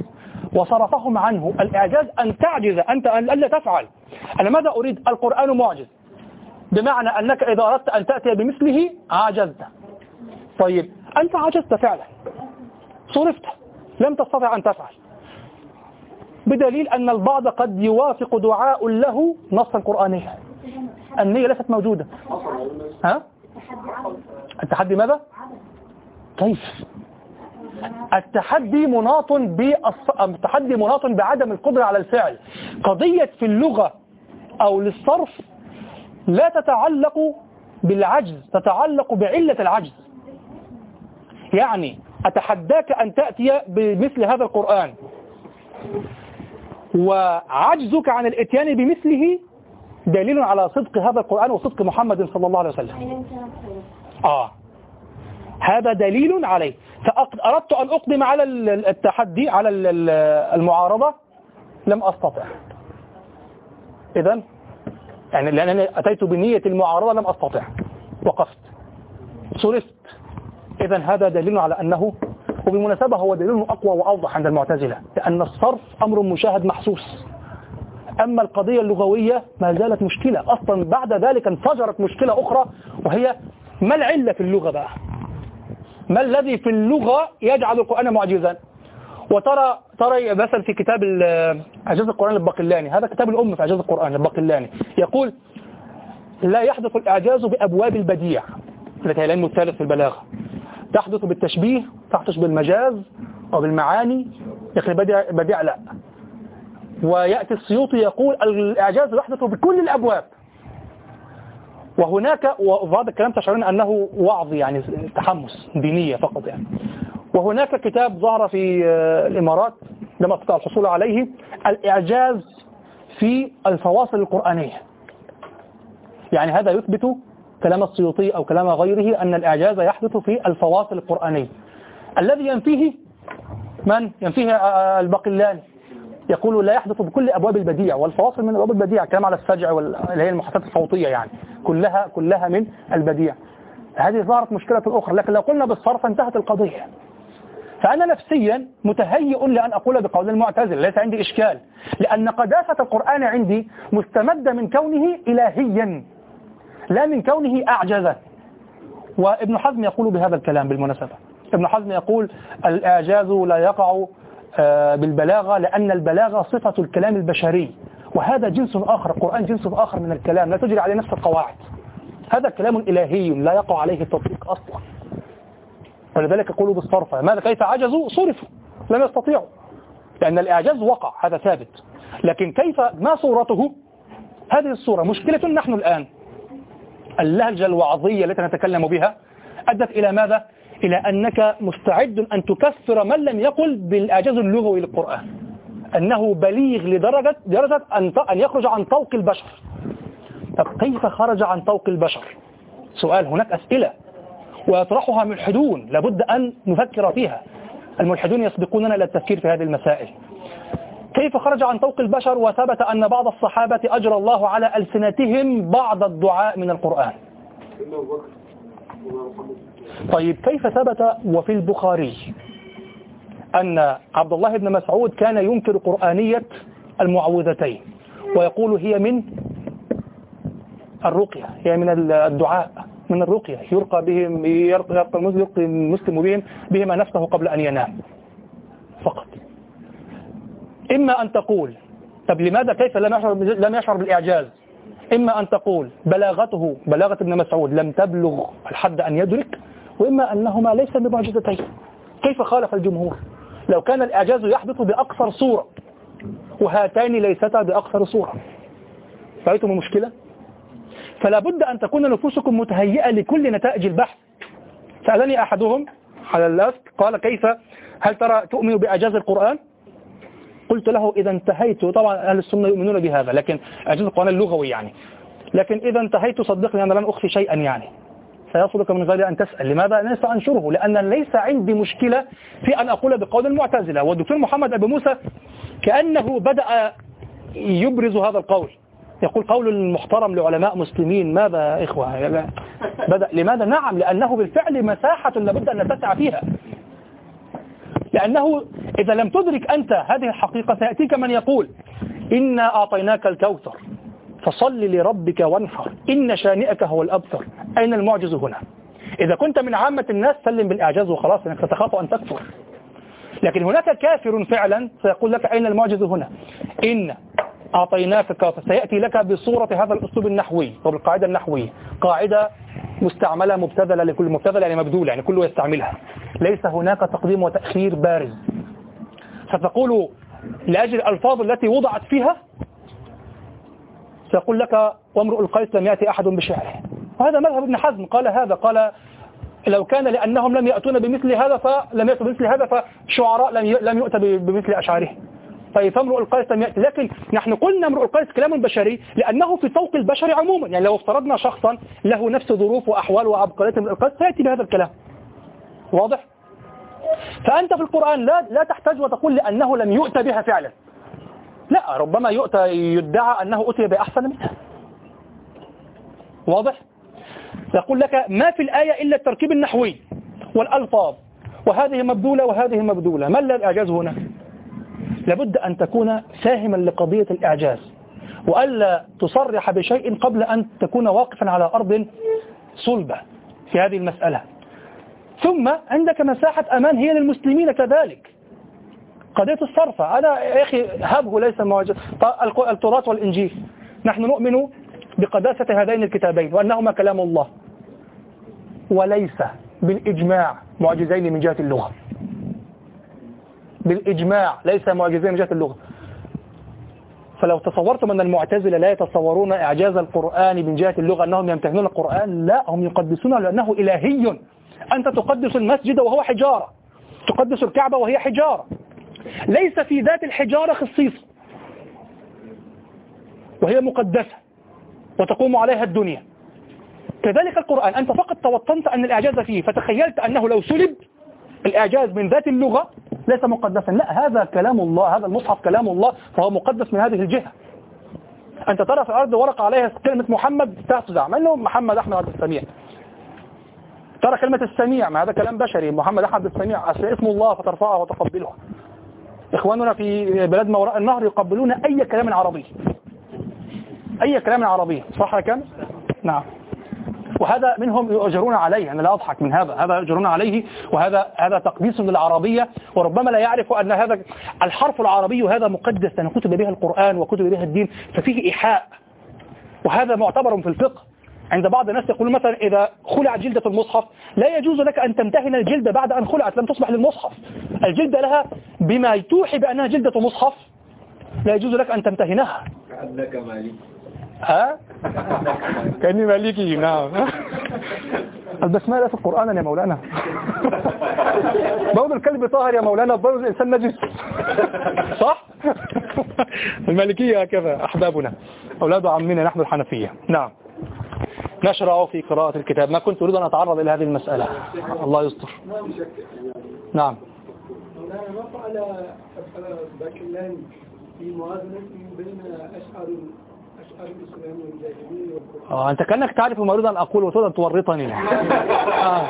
وصرفهم عنه الإعجاز أن تعجز أنت أن ألا تفعل. أنا ماذا أريد؟ القرآن معجز. بمعنى أنك إذا أردت أن تأتي بمثله عجزت طيب أنت عجزت فعلا. صرفت. لم تستطع أن تفعل. بدليل أن البعض قد يوافق دعاء له نصا قرآنيا النية ليست موجودة ها؟ التحدي ماذا؟ كيف؟ التحدي مناط بالص... التحدي مناط بعدم القدرة على الفعل قضية في اللغة أو للصرف لا تتعلق بالعجز تتعلق بعلة العجز يعني أتحداك أن تأتي بمثل هذا القرآن وعجزك عن الإتيان بمثله دليل على صدق هذا القرآن وصدق محمد صلى الله عليه وسلم. آه. هذا دليل عليه. فأردت أن أقدم على التحدي على المعارضة. لم أستطع. إذا يعني لأنني أتيت بنية المعارضة لم أستطع. وقفت. صرفت إذا هذا دليل على أنه وبالمناسبة هو دليل أقوى وأوضح عند المعتزلة لأن الصرف أمر مشاهد محسوس. أما القضية اللغوية ما زالت مشكلة. أصلا بعد ذلك انفجرت مشكلة أخرى وهي ما العلة في اللغة بقى؟ ما الذي في اللغة يجعل القرآن معجزا؟ وترى ترى مثلا في كتاب إعجاز القرآن الباقلاني هذا كتاب الأم في إعجاز القرآن الباقلاني يقول لا يحدث الإعجاز بأبواب البديع التي هي العلم الثالث في البلاغة. تحدث بالتشبيه تحدث بالمجاز أو بالمعاني لكن البديع, البديع لا. ويأتي السيوطي يقول الإعجاز يحدث بكل الأبواب. وهناك وبعض الكلام تشعرون أنه وعظ يعني تحمس دينية فقط يعني. وهناك كتاب ظهر في الإمارات لم أستطع الحصول عليه الإعجاز في الفواصل القرآنية. يعني هذا يثبت كلام السيوطي أو كلام غيره أن الإعجاز يحدث في الفواصل القرآنية. الذي ينفيه من؟ ينفيه الباقلاني. يقول لا يحدث بكل أبواب البديع والفواصل من أبواب البديع كلام على السجع اللي هي المحادثات الصوتية يعني كلها كلها من البديع. هذه ظهرت مشكلة أخرى لكن لو قلنا بالصرف انتهت القضية. فأنا نفسيا متهيئ لأن أقول بقول المعتزل ليس عندي إشكال لأن قداسة القرآن عندي مستمدة من كونه إلهيا لا من كونه أعجزا وابن حزم يقول بهذا الكلام بالمناسبة. ابن حزم يقول الإعجاز لا يقع بالبلاغة لأن البلاغة صفة الكلام البشري. وهذا جنس آخر القرآن جنس آخر من الكلام. لا تجري عليه نفس القواعد. هذا كلام إلهي لا يقع عليه التطبيق أصلا. ولذلك يقولوا بالصرف ماذا كيف عجزوا؟ صرفوا لم يستطيعوا. لأن الإعجاز وقع هذا ثابت. لكن كيف ما صورته؟ هذه الصورة مشكلة نحن الآن. اللهجة الوعظية التي نتكلم بها أدت إلى ماذا؟ إلى أنك مستعد أن تكفر من لم يقل بالإعجاز اللغوي للقرآن. أنه بليغ لدرجة درجة أن أن يخرج عن طوق البشر. طب كيف خرج عن طوق البشر؟ سؤال هناك أسئلة ويطرحها ملحدون لابد أن نفكر فيها. الملحدون يسبقوننا إلى التفكير في هذه المسائل. كيف خرج عن طوق البشر؟ وثبت أن بعض الصحابة أجرى الله على ألسنتهم بعض الدعاء من القرآن. طيب كيف ثبت وفي البخاري أن عبد الله بن مسعود كان ينكر قرآنية المعوذتين؟ ويقول هي من الرقية هي من الدعاء من الرقية. يرقى بهم يرقى المسلم بهم بهما نفسه قبل أن ينام فقط. إما أن تقول طب لماذا كيف لم يشعر لم يشعر بالإعجاز؟ إما أن تقول بلاغته بلاغة ابن مسعود لم تبلغ الحد أن يدرك وإما أنهما ليس بمعجزتين. كيف خالف الجمهور؟ لو كان الإعجاز يحدث بأقصر صورة وهاتان ليستا بأقصر صورة. رأيتم المشكلة؟ فلا بد أن تكون نفوسكم متهيئة لكل نتائج البحث. سألني أحدهم على اللاسك قال كيف؟ هل ترى تؤمن بإعجاز القرآن؟ قلت له إذا انتهيت. طبعا أهل السنة يؤمنون بهذا لكن إعجاز القرآن اللغوي يعني. لكن إذا انتهيت صدقني أنا لن أخفي شيئا يعني. سيصلك من غير أن تسأل. لماذا؟ أنا سأنشره. لأن ليس عندي مشكلة في أن أقول بقول المعتزلة. والدكتور محمد أبو موسى كأنه بدأ يبرز هذا القول. يقول قول المحترم لعلماء مسلمين ماذا إخوة؟ بدأ. لماذا؟ نعم لأنه بالفعل مساحة لابد أن نتسع فيها. لأنه إذا لم تدرك أنت هذه الحقيقة سيأتيك من يقول إنا أعطيناك الكوثر. فصل لربك وانحر إن شانئك هو الأبتر. أين المعجز هنا؟ إذا كنت من عامة الناس سلم بالإعجاز وخلاص أنك تتخاف أن تكفر. لكن هناك كافر فعلا سيقول لك أين المعجز هنا؟ إن أعطيناك الكوثر سيأتي لك بصورة هذا الأسلوب النحوي. وبالقاعدة النحوية. قاعدة مستعملة مبتذلة لكل مبتذلة يعني مبذولة يعني كله يستعملها. ليس هناك تقديم وتأخير بارز. ستقول لأجل الألفاظ التي وضعت فيها سيقول لك وامرؤ القيس لم يأتي أحد بشعره. وهذا مذهب ابن حزم. قال هذا قال لو كان لأنهم لم يأتون بمثل هذا فلم يأتوا بمثل هذا فشعراء لم لم يؤتى بمثل أشعاره. طيب فامرؤ القيس لم يأتي. لكن نحن قلنا امرؤ القيس كلام بشري لأنه في فوق البشر عموما. يعني لو افترضنا شخصا له نفس ظروف وأحوال وعبقرية امرؤ القيس سيأتي بهذا الكلام. واضح؟ فأنت في القرآن لا لا تحتاج وتقول لأنه لم يؤتى بها فعلا. لا ربما يؤتى يدعى أنه أتي بأحسن منها. واضح؟ يقول لك ما في الآية إلا التركيب النحوي والألفاظ. وهذه مبذولة وهذه مبذولة. ما الإعجاز هنا؟ لابد أن تكون فاهما لقضية الإعجاز. وألا تصرح بشيء قبل أن تكون واقفا على أرض صلبة في هذه المسألة. ثم عندك مساحة أمان هي للمسلمين كذلك. قضية الصرف أنا يا أخي هبه ليس معجز التراث والإنجيل. نحن نؤمن بقداسة هذين الكتابين وأنهما كلام الله. وليس بالإجماع معجزين من جهة اللغة. بالإجماع ليس معجزين من جهة اللغة. فلو تصورتم أن المعتزلة لا يتصورون إعجاز القرآن من جهة اللغة أنهم يمتهنون القرآن لا هم يقدسونه لأنه إلهي. أنت تقدس المسجد وهو حجارة. تقدس الكعبة وهي حجارة. ليس في ذات الحجارة خصيصة. وهي مقدسة. وتقوم عليها الدنيا. كذلك القرآن. أنت فقط توطنت أن الإعجاز فيه. فتخيلت أنه لو سلب الإعجاز من ذات اللغة ليس مقدسا. لا هذا كلام الله هذا المصحف كلام الله فهو مقدس من هذه الجهة. أنت ترى في الأرض ورقة عليها كلمة محمد تفزع ما أنه محمد أحمد عبد السميع. ترى كلمة السميع ما هذا كلام بشري. محمد أحمد السميع اسم الله فترفعها وتقبلها. إخواننا في بلاد ما وراء النهر يقبلون أي كلام عربي. أي كلام عربي. صح كم؟ نعم. وهذا منهم يؤجرون عليه. أنا لا أضحك من هذا. هذا يؤجرون عليه. وهذا هذا تقديس للعربية. وربما لا يعرف أن هذا الحرف العربي هذا مقدس لأن كتب به القرآن وكتب به الدين ففيه إيحاء. وهذا معتبر في الفقه. عند بعض الناس يقولون مثلا إذا خلعت جلدة المصحف لا يجوز لك أن تمتهن الجلدة بعد أن خلعت لم تصبح للمصحف. الجلدة لها بما توحي بأنها جلدة مصحف لا يجوز لك أن تمتهنها. كأنك ها؟ كأني مالكي نعم. البسملة في القرآن يا مولانا. بول الكلب طاهر يا مولانا بول الإنسان نجس. صح؟ المالكية هكذا أحبابنا. أولاد عمنا نحن الحنفية. نعم. نشرع في قراءة الكتاب. ما كنت أريد أن أتعرض إلى هذه المسألة. الله يستر. نعم. فعل باكلان في موازنة بين الإسلام والجاهلية آه أنت كأنك تعرف ما أريد أن أقول وتريد أن تورطني. آه.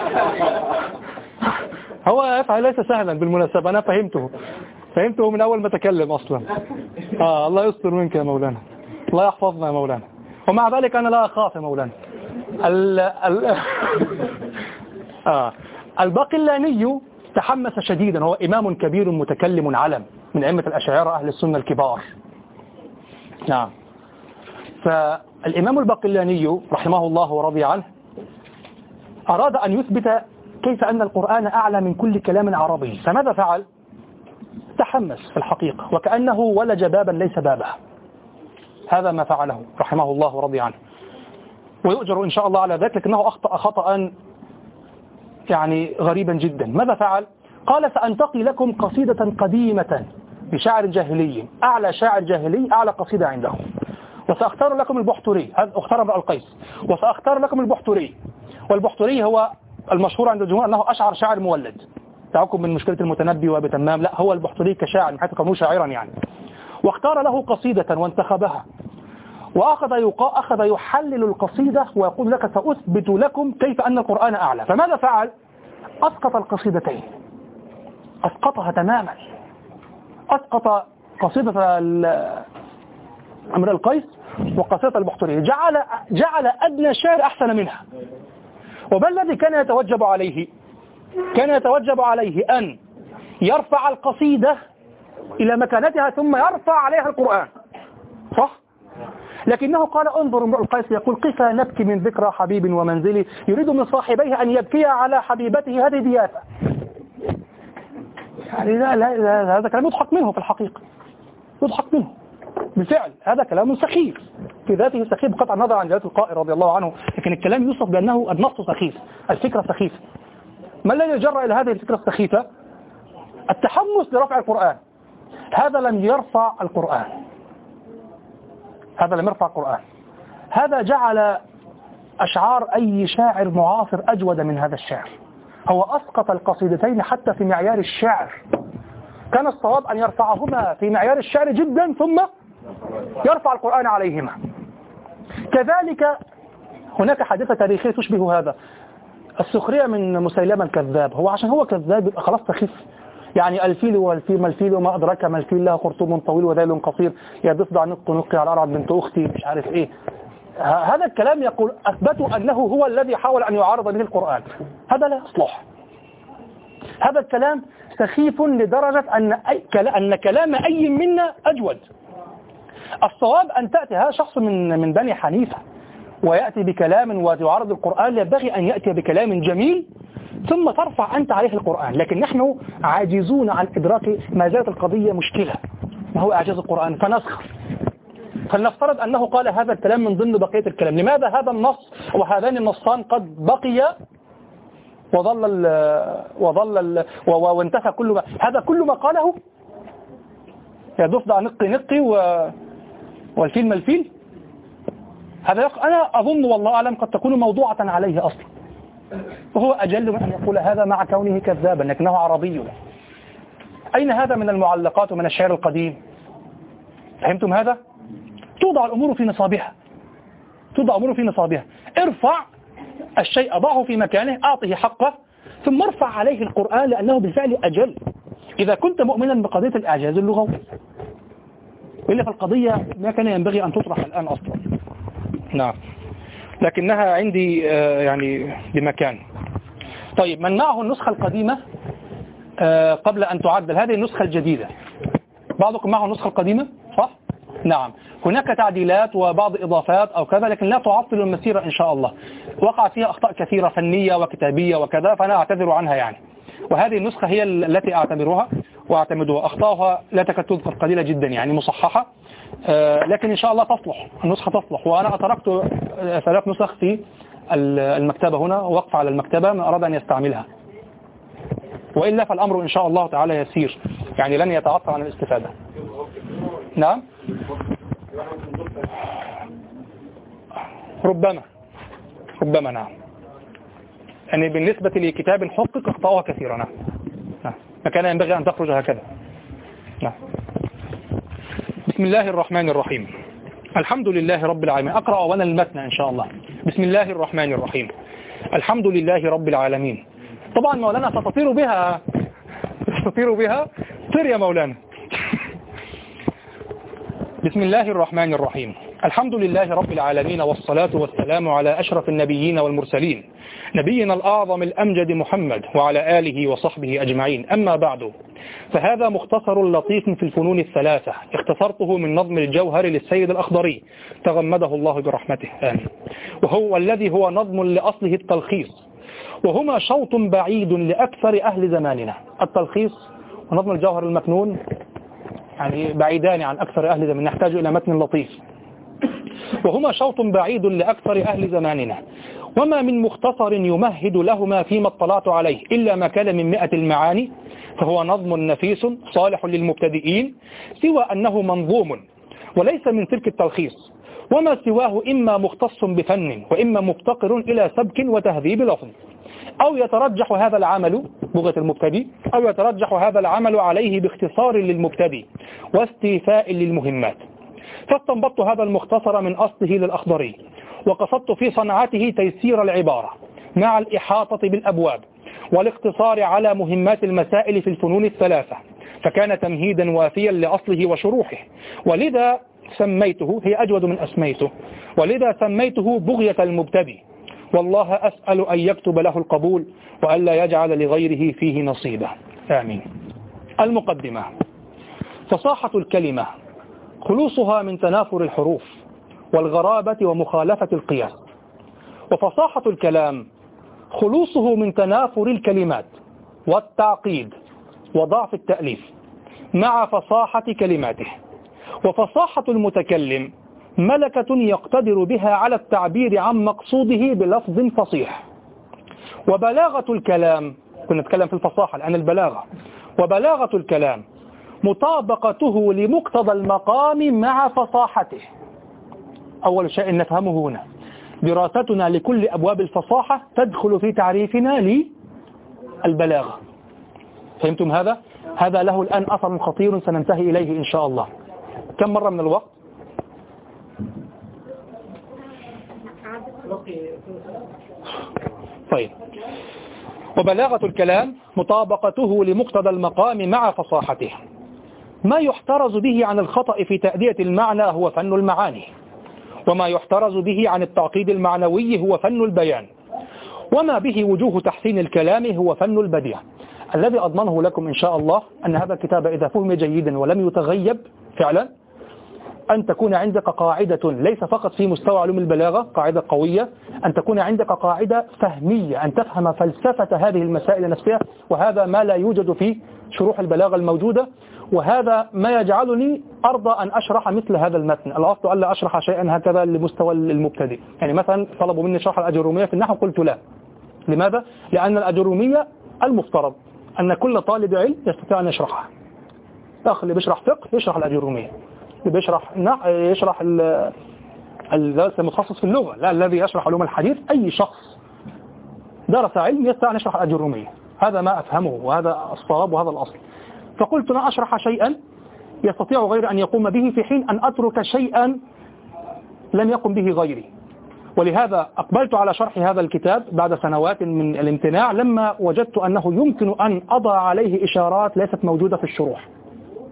هو يفعل ليس سهلا بالمناسبة. أنا فهمته. فهمته من أول ما تكلم أصلا. آه الله يستر منك يا مولانا. الله يحفظنا يا مولانا. ومع ذلك أنا لا أخاف يا مولانا. ال ال آه. الباقلاني تحمس شديدا هو إمام كبير متكلم علم من أئمة الأشاعرة أهل السنة الكبار. نعم. فالإمام الباقلاني رحمه الله ورضي عنه أراد أن يثبت كيف أن القرآن أعلى من كل كلام عربي. فماذا فعل؟ تحمس في الحقيقة وكأنه ولج بابا ليس بابه هذا ما فعله رحمه الله ورضي عنه. ويؤجر إن شاء الله على ذلك لكنه أخطأ خطأ يعني غريبا جدا. ماذا فعل؟ قال سأنتقي لكم قصيدة قديمة بشاعر جاهلي أعلى شاعر جاهلي أعلى قصيدة عنده. وسأختار لكم البحتري هذا اختار امرأ القيس. وسأختار لكم البحتري والبحتري هو المشهور عند الجمهور أنه أشعر شاعر مولد. تعكم من مشكلة المتنبي وبتمام لا هو البحتري كشاعر من حيث كونه شاعرا يعني. واختار له قصيدة وانتخبها. وأخذ يقا... أخذ يحلل القصيدة ويقول لك سأثبت لكم كيف أن القرآن أعلى فماذا فعل؟ أسقط القصيدتين. أسقطها تماما. أسقط قصيدة أمر القيس وقصيدة البحتري جعل جعل أدنى شعر أحسن منها. وما الذي كان يتوجب عليه؟ كان يتوجب عليه أن يرفع القصيدة إلى مكانتها ثم يرفع عليها القرآن. صح؟ لكنه قال انظر امرؤ القيس يقول كيف نبكي من ذكرى حبيب ومنزلي؟ يريد من صاحبيه أن يبكي على حبيبته هذه ديافة يعني لا لا لا هذا كلام يضحك منه في الحقيقة. يضحك منه. بالفعل هذا كلام سخيف. في ذاته سخيف بقطع النظر عن جلالة القائل رضي الله عنه. لكن الكلام يوصف بأنه النص سخيف. الفكرة سخيفة. ما الذي جرى إلى هذه الفكرة السخيفة؟ التحمس لرفع القرآن. هذا لم يرفع القرآن. هذا لم يرفع القرآن. هذا جعل أشعار أي شاعر معاصر أجود من هذا الشعر. هو أسقط القصيدتين حتى في معيار الشعر. كان الصواب أن يرفعهما في معيار الشعر جدا ثم يرفع القرآن عليهما. كذلك هناك حادثة تاريخية تشبه هذا. السخرية من مسيلمة الكذاب. هو عشان هو كذاب يبقى خلاص سخيف يعني الفيل والفيل ما الفيل وما أدرك ما الفيل له خرطوم طويل وذيل قصير يا ضفدع نق نقي على أرعد بنت أختي مش عارف إيه. هذا الكلام يقول أثبتوا أنه هو الذي حاول أن يعارض به القرآن. هذا لا يصلح. هذا الكلام سخيف لدرجة أن, أي أن كلام أي منا أجود. الصواب أن تأتي هذا شخص من من بني حنيفة. ويأتي بكلام ويعارض القرآن ينبغي أن يأتي بكلام جميل ثم ترفع أنت عليه القرآن. لكن نحن عاجزون عن إدراك ما زالت القضية مشكلة ما هو إعجاز القرآن. فنسخر فلنفترض أنه قال هذا الكلام من ضمن بقية الكلام. لماذا هذا النص وهذان النصان قد بقي وظل ال وظل ال و- و- وانتهى كل ما. هذا كل ما قاله؟ يا ضفدع نقي نقي و والفيل ما الفيل؟ هذا يق... أنا أظن والله أعلم قد تكون موضوعة عليه أصلا. وهو أجل من أن يقول هذا مع كونه كذابا لكنه عربي. أين هذا من المعلقات ومن الشعر القديم؟ فهمتم هذا؟ توضع الأمور في نصابها. توضع الأمور في نصابها. ارفع الشيء ضعه في مكانه أعطه حقه ثم ارفع عليه القرآن لأنه بالفعل أجل. إذا كنت مؤمنا بقضية الإعجاز اللغوي وإلا فالقضية ما كان ينبغي أن تطرح الآن أصلا. نعم. لكنها عندي آه، يعني بمكان. طيب من معه النسخة القديمة آه، قبل أن تعدل هذه النسخة الجديدة. بعضكم معه النسخة القديمة؟ صح؟ نعم. هناك تعديلات وبعض إضافات أو كذا لكن لا تعطل المسيرة إن شاء الله. وقع فيها أخطاء كثيرة فنية وكتابية وكذا فأنا أعتذر عنها يعني. وهذه النسخة هي التي أعتبرها وأعتمدها. أخطاؤها لا تكاد تذكر قليلة جدا يعني مصححة. لكن إن شاء الله تصلح النسخة تصلح. وأنا أتركت آه، ثلاث نسخ في ال- المكتبة هنا وقف على المكتبة من أراد أن يستعملها. وإلا فالأمر إن شاء الله تعالى يسير يعني لن يتعطل عن الاستفادة. نعم؟ ربما. ربما نعم. يعني بالنسبة لكتاب حقق أخطاؤها كثيرة. نعم. نعم. فكان ينبغي أن تخرج هكذا. نعم. بسم الله الرحمن الرحيم. الحمد لله رب العالمين. أقرأ وأنا المتن إن شاء الله. بسم الله الرحمن الرحيم. الحمد لله رب العالمين. طبعا مولانا ستطير بها تطير بها. طير يا مولانا. بسم الله الرحمن الرحيم. الحمد لله رب العالمين والصلاة والسلام على أشرف النبيين والمرسلين. نبينا الأعظم الأمجد محمد وعلى آله وصحبه أجمعين. أما بعد فهذا مختصر لطيف في الفنون الثلاثة اختصرته من نظم الجوهر للسيد الأخضري. تغمده الله برحمته. آمين. وهو الذي هو نظم لأصله التلخيص. وهما شوط بعيد لأكثر أهل زماننا. التلخيص ونظم الجوهر المكنون يعني بعيدان عن أكثر أهل زماننا. نحتاج إلى متن لطيف. وهما شوط بعيد لأكثر أهل زماننا. وما من مختصر يمهد لهما فيما اطلعت عليه إلا ما كان من مئة المعاني فهو نظم نفيس صالح للمبتدئين سوى أنه منظوم وليس من تلك التلخيص. وما سواه إما مختص بفن وإما مفتقر إلى سبك وتهذيب لفظ. أو يترجح هذا العمل بغية المبتدي أو يترجح هذا العمل عليه باختصار للمبتدي واستيفاء للمهمات. فاستنبطت هذا المختصر من أصله للأخضري وقصدت في صنعته تيسير العبارة مع الإحاطة بالأبواب والاقتصار على مهمات المسائل في الفنون الثلاثة فكان تمهيدا وافيا لأصله وشروحه. ولذا سميته هي أجود من أسميته ولذا سميته بغية المبتدي والله أسأل أن يكتب له القبول وألا يجعل لغيره فيه نصيبا. آمين. المقدمة فصاحة الكلمة خلوصها من تنافر الحروف والغرابة ومخالفة القياس. وفصاحة الكلام خلوصه من تنافر الكلمات والتعقيد وضعف التأليف مع فصاحة كلماته. وفصاحة المتكلم ملكة يقتدر بها على التعبير عن مقصوده بلفظ فصيح. وبلاغة الكلام كنا نتكلم في الفصاحة الآن البلاغة. وبلاغة الكلام مطابقته لمقتضى المقام مع فصاحته. أول شيء نفهمه هنا. دراستنا لكل أبواب الفصاحة تدخل في تعريفنا للبلاغة. فهمتم هذا؟ هذا له الآن أثر خطير سننتهي إليه إن شاء الله. كم مرة من الوقت؟ طيب. وبلاغة الكلام مطابقته لمقتضى المقام مع فصاحته. ما يحترز به عن الخطأ في تأدية المعنى هو فن المعاني. وما يحترز به عن التعقيد المعنوي هو فن البيان. وما به وجوه تحسين الكلام هو فن البديع. الذي أضمنه لكم إن شاء الله أن هذا الكتاب إذا فهم جيدا ولم يتغيب فعلا أن تكون عندك قاعدة ليس فقط في مستوى علوم البلاغة قاعدة قوية أن تكون عندك قاعدة فهمية أن تفهم فلسفة هذه المسائل نفسها وهذا ما لا يوجد في شروح البلاغة الموجودة. وهذا ما يجعلني أرضى أن أشرح مثل هذا المتن. الأصل ألا أشرح شيئا هكذا لمستوى المبتدئ. يعني مثلا طلبوا مني شرح الأجرومية في النحو قلت لا. لماذا؟ لأن الأجرومية المفترض أن كل طالب علم يستطيع أن يشرحها. الأخ اللي بيشرح فقه يشرح الأجرومية. اللي بيشرح يشرح المتخصص في اللغة. لا الذي يشرح علوم الحديث أي شخص درس علم يستطيع أن يشرح الأجرومية. هذا ما أفهمه وهذا الصواب وهذا الأصل. فقلت لا أشرح شيئا يستطيع غير أن يقوم به في حين أن أترك شيئا لم يقم به غيري. ولهذا أقبلت على شرح هذا الكتاب بعد سنوات من الامتناع لما وجدت أنه يمكن أن أضع عليه إشارات ليست موجودة في الشروح.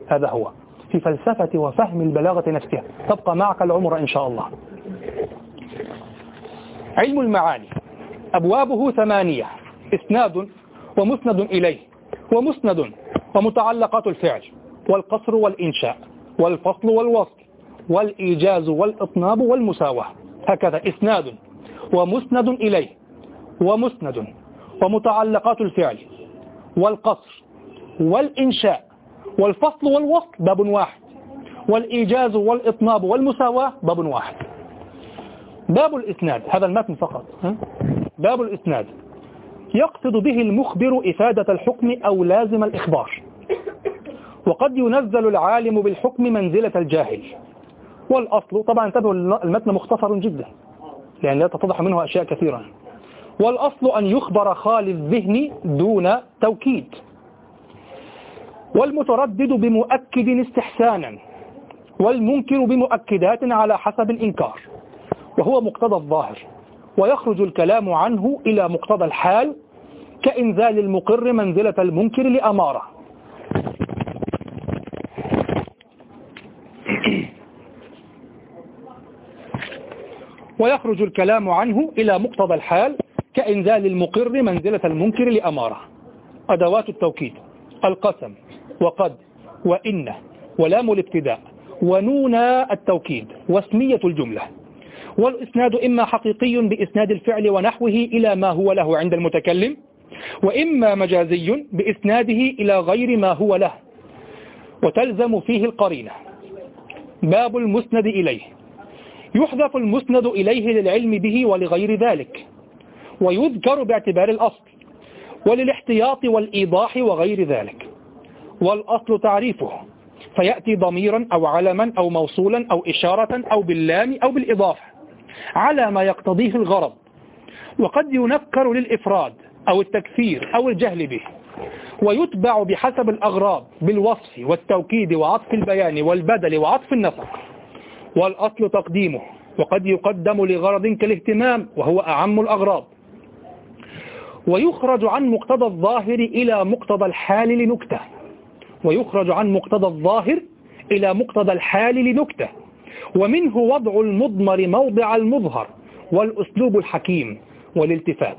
هذا هو. في فلسفة وفهم البلاغة نفسها. تبقى معك العمر إن شاء الله. علم المعاني. أبوابه ثمانية. إسناد ومسند إليه. ومسند ومتعلقات الفعل والقصر والإنشاء والفصل والوصل والإيجاز والإطناب والمساواة هكذا إسناد ومسند إليه ومسند ومتعلقات الفعل والقصر والإنشاء والفصل والوصل باب واحد والإيجاز والإطناب والمساواة باب واحد. باب الإسناد هذا المتن فقط باب الإسناد. يقصد به المخبر إفادة الحكم أو لازم الإخبار. وقد ينزل العالم بالحكم منزلة الجاهل. والأصل طبعا انتبهوا المتن مختصر جدا لأن لا تتضح منه أشياء كثيرة والأصل أن يخبر خالي الذهن دون توكيد. والمتردد بمؤكد استحسانا. والمنكر بمؤكدات على حسب الإنكار. وهو مقتضى الظاهر. ويخرج الكلام عنه إلى مقتضى الحال كإنزال المقر منزلة المنكر لأمارة. ويخرج الكلام عنه إلى مقتضى الحال كإنزال المقر منزلة المنكر لأمارة. أدوات التوكيد القسم وقد وإن ولام الابتداء ونون التوكيد واسمية الجملة. والإسناد إما حقيقي بإسناد الفعل ونحوه إلى ما هو له عند المتكلم وإما مجازي بإسناده إلى غير ما هو له وتلزم فيه القرينة. باب المسند إليه. يحذف المسند إليه للعلم به ولغير ذلك ويذكر باعتبار الأصل وللاحتياط والإيضاح وغير ذلك. والأصل تعريفه فيأتي ضميرا أو علما أو موصولا أو إشارة أو باللام أو بالإضافة. على ما يقتضيه الغرض وقد ينكر للإفراد أو التكثير أو الجهل به ويتبع بحسب الأغراض بالوصف والتوكيد وعطف البيان والبدل وعطف النسق والأصل تقديمه وقد يقدم لغرض كالاهتمام وهو أعم الأغراض ويخرج عن مقتضى الظاهر إلى مقتضى الحال لنكتة ويخرج عن مقتضى الظاهر إلى مقتضى الحال لنكتة. ومنه وضع المضمر موضع المظهر والأسلوب الحكيم والالتفات.